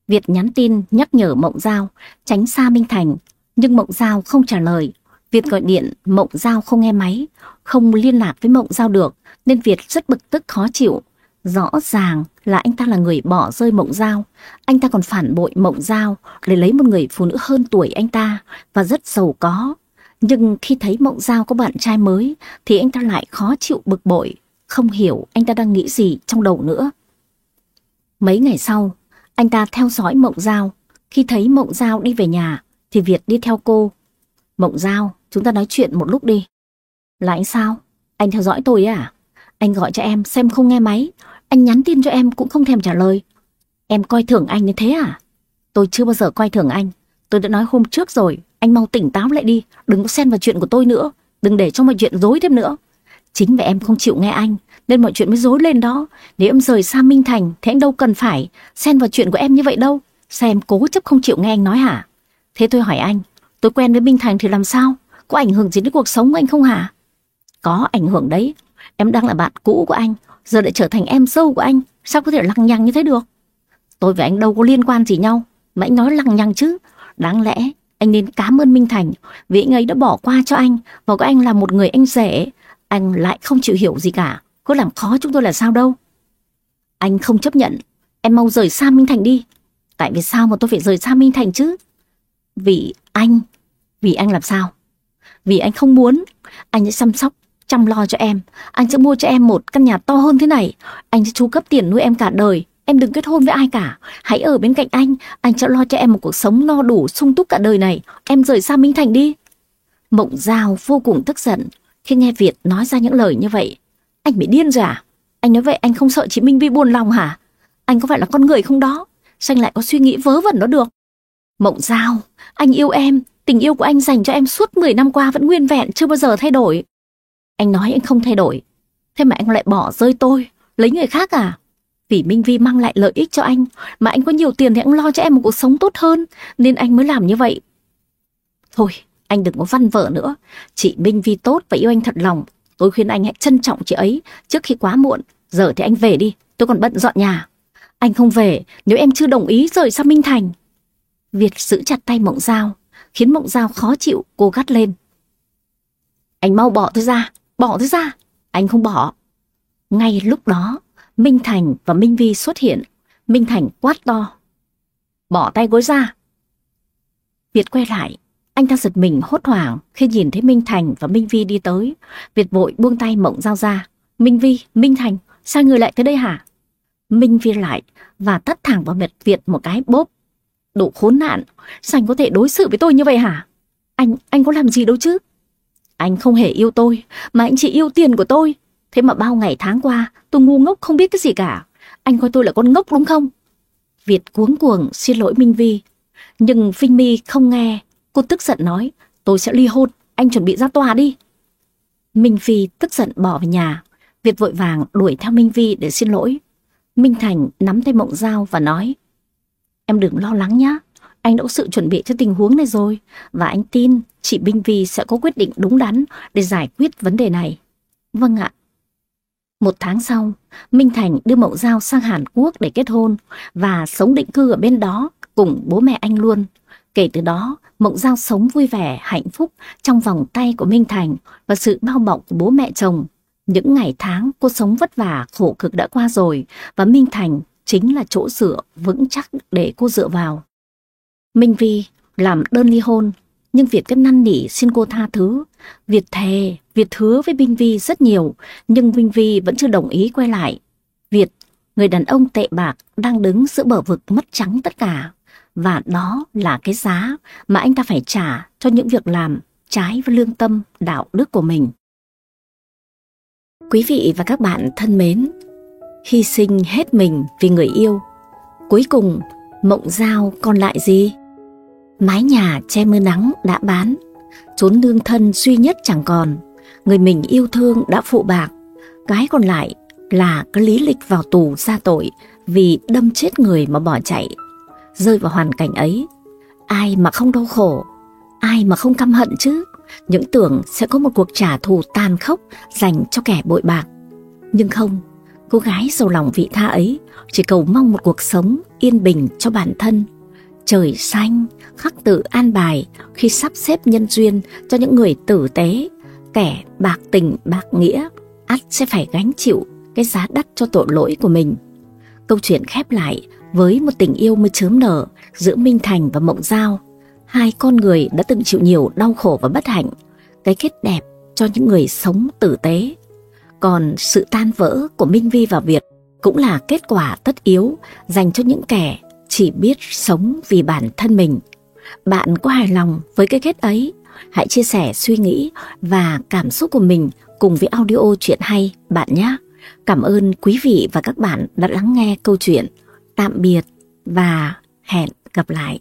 Việt nhắn tin nhắc nhở Mộng Giao tránh xa Minh Thành, nhưng Mộng Giao không trả lời. Việt gọi điện, Mộng Giao không nghe máy, không liên lạc với Mộng Giao được, nên Việt rất bực tức khó chịu. Rõ ràng là anh ta là người bỏ rơi Mộng Giao, anh ta còn phản bội Mộng Giao để lấy một người phụ nữ hơn tuổi anh ta và rất giàu có. Nhưng khi thấy Mộng Giao có bạn trai mới thì anh ta lại khó chịu bực bội, không hiểu anh ta đang nghĩ gì trong đầu nữa. Mấy ngày sau, anh ta theo dõi Mộng Giao. Khi thấy Mộng Giao đi về nhà, thì Việt đi theo cô. Mộng Giao, chúng ta nói chuyện một lúc đi. Là anh sao? Anh theo dõi tôi à? Anh gọi cho em xem không nghe máy. Anh nhắn tin cho em cũng không thèm trả lời. Em coi thường anh như thế à? Tôi chưa bao giờ coi thường anh. Tôi đã nói hôm trước rồi, anh mau tỉnh táo lại đi. Đừng có xen vào chuyện của tôi nữa. Đừng để cho mọi chuyện dối thêm nữa. Chính vì em không chịu nghe anh, nên mọi chuyện mới dối lên đó. Nếu em rời xa Minh Thành, thì anh đâu cần phải xen vào chuyện của em như vậy đâu. Sao em cố chấp không chịu nghe anh nói hả? Thế tôi hỏi anh, tôi quen với Minh Thành thì làm sao? Có ảnh hưởng gì đến cuộc sống của anh không hả? Có ảnh hưởng đấy. Em đang là bạn cũ của anh, giờ lại trở thành em dâu của anh. Sao có thể lằng nhằng như thế được? Tôi và anh đâu có liên quan gì nhau, mà anh nói lằng nhằng chứ. Đáng lẽ anh nên cảm ơn Minh Thành vì anh ấy đã bỏ qua cho anh và có anh là một người anh rể anh lại không chịu hiểu gì cả, có làm khó chúng tôi là sao đâu. Anh không chấp nhận, em mau rời xa Minh Thành đi. Tại vì sao mà tôi phải rời xa Minh Thành chứ? Vì anh, vì anh làm sao? Vì anh không muốn, anh sẽ chăm sóc, chăm lo cho em. Anh sẽ mua cho em một căn nhà to hơn thế này. Anh sẽ chu cấp tiền nuôi em cả đời. Em đừng kết hôn với ai cả. Hãy ở bên cạnh anh. Anh sẽ lo cho em một cuộc sống no đủ, sung túc cả đời này. Em rời xa Minh Thành đi. Mộng Giao vô cùng tức giận. Khi nghe Việt nói ra những lời như vậy, anh bị điên rồi à? Anh nói vậy anh không sợ chị Minh Vi buồn lòng hả? Anh có phải là con người không đó? Sao anh lại có suy nghĩ vớ vẩn đó được? Mộng Giao, anh yêu em, tình yêu của anh dành cho em suốt 10 năm qua vẫn nguyên vẹn, chưa bao giờ thay đổi. Anh nói anh không thay đổi, thế mà anh lại bỏ rơi tôi, lấy người khác à? Vì Minh Vi mang lại lợi ích cho anh, mà anh có nhiều tiền thì anh lo cho em một cuộc sống tốt hơn, nên anh mới làm như vậy. Thôi, anh đừng có văn vợ nữa. Chị Minh Vi tốt và yêu anh thật lòng. Tôi khuyên anh hãy trân trọng chị ấy trước khi quá muộn. Giờ thì anh về đi, tôi còn bận dọn nhà. Anh không về nếu em chưa đồng ý rời sang Minh Thành. Việt giữ chặt tay Mộng Giao, khiến Mộng Giao khó chịu, cô gắt lên. Anh mau bỏ tôi ra, bỏ tôi ra. Anh không bỏ. Ngay lúc đó, Minh Thành và Minh Vi xuất hiện. Minh Thành quát to. Bỏ tay gối ra. Việt quay lại, anh ta giật mình hốt hoảng khi nhìn thấy Minh Thành và Minh Vi đi tới. Việt vội buông tay mộng giao ra. Minh Vi, Minh Thành, sao người lại tới đây hả? Minh Vi lại và tắt thẳng vào mặt Việt một cái bốp. Đủ khốn nạn, sao anh có thể đối xử với tôi như vậy hả? Anh, anh có làm gì đâu chứ? Anh không hề yêu tôi, mà anh chỉ yêu tiền của tôi. Thế mà bao ngày tháng qua, tôi ngu ngốc không biết cái gì cả. Anh coi tôi là con ngốc đúng không? Việt cuống cuồng xin lỗi Minh Vi. Nhưng Vinh Mi không nghe Cô tức giận nói, tôi sẽ ly hôn, anh chuẩn bị ra tòa đi. Minh Phi tức giận bỏ về nhà. Việt vội vàng đuổi theo Minh Vi để xin lỗi. Minh Thành nắm tay Mộng Giao và nói Em đừng lo lắng nhé, anh đã có sự chuẩn bị cho tình huống này rồi và anh tin chị Minh Vi sẽ có quyết định đúng đắn để giải quyết vấn đề này. Vâng ạ. Một tháng sau, Minh Thành đưa Mậu Giao sang Hàn Quốc để kết hôn và sống định cư ở bên đó cùng bố mẹ anh luôn. Kể từ đó, Mộng Giao sống vui vẻ, hạnh phúc trong vòng tay của Minh Thành và sự bao bọc của bố mẹ chồng. Những ngày tháng cô sống vất vả, khổ cực đã qua rồi và Minh Thành chính là chỗ dựa vững chắc để cô dựa vào. Minh Vi làm đơn ly hôn, nhưng Việt cứ năn nỉ xin cô tha thứ. Việt thề, Việt hứa với Minh Vi rất nhiều, nhưng Minh Vi vẫn chưa đồng ý quay lại. Việt, người đàn ông tệ bạc, đang đứng giữa bờ vực mất trắng tất cả. Và đó là cái giá mà anh ta phải trả cho những việc làm trái với lương tâm, đạo đức của mình. Quý vị và các bạn thân mến, hy sinh hết mình vì người yêu. Cuối cùng, mộng giao còn lại gì? Mái nhà che mưa nắng đã bán, chốn nương thân duy nhất chẳng còn, người mình yêu thương đã phụ bạc, cái còn lại là cái lý lịch vào tù ra tội vì đâm chết người mà bỏ chạy. Rơi vào hoàn cảnh ấy, ai mà không đau khổ, ai mà không căm hận chứ, những tưởng sẽ có một cuộc trả thù tàn khốc dành cho kẻ bội bạc. Nhưng không, cô gái giàu lòng vị tha ấy chỉ cầu mong một cuộc sống yên bình cho bản thân. Trời xanh, khắc tự an bài khi sắp xếp nhân duyên cho những người tử tế, kẻ bạc tình bạc nghĩa, ắt sẽ phải gánh chịu cái giá đắt cho tội lỗi của mình. Câu chuyện khép lại với một tình yêu mới chớm nở giữa Minh Thành và Mộng Giao. Hai con người đã từng chịu nhiều đau khổ và bất hạnh, cái kết đẹp cho những người sống tử tế. Còn sự tan vỡ của Minh Vi và Việt cũng là kết quả tất yếu dành cho những kẻ chỉ biết sống vì bản thân mình. Bạn có hài lòng với cái kết ấy? Hãy chia sẻ suy nghĩ và cảm xúc của mình cùng với audio chuyện hay bạn nhé. Cảm ơn quý vị và các bạn đã lắng nghe câu chuyện. Tạm biệt và hẹn gặp lại.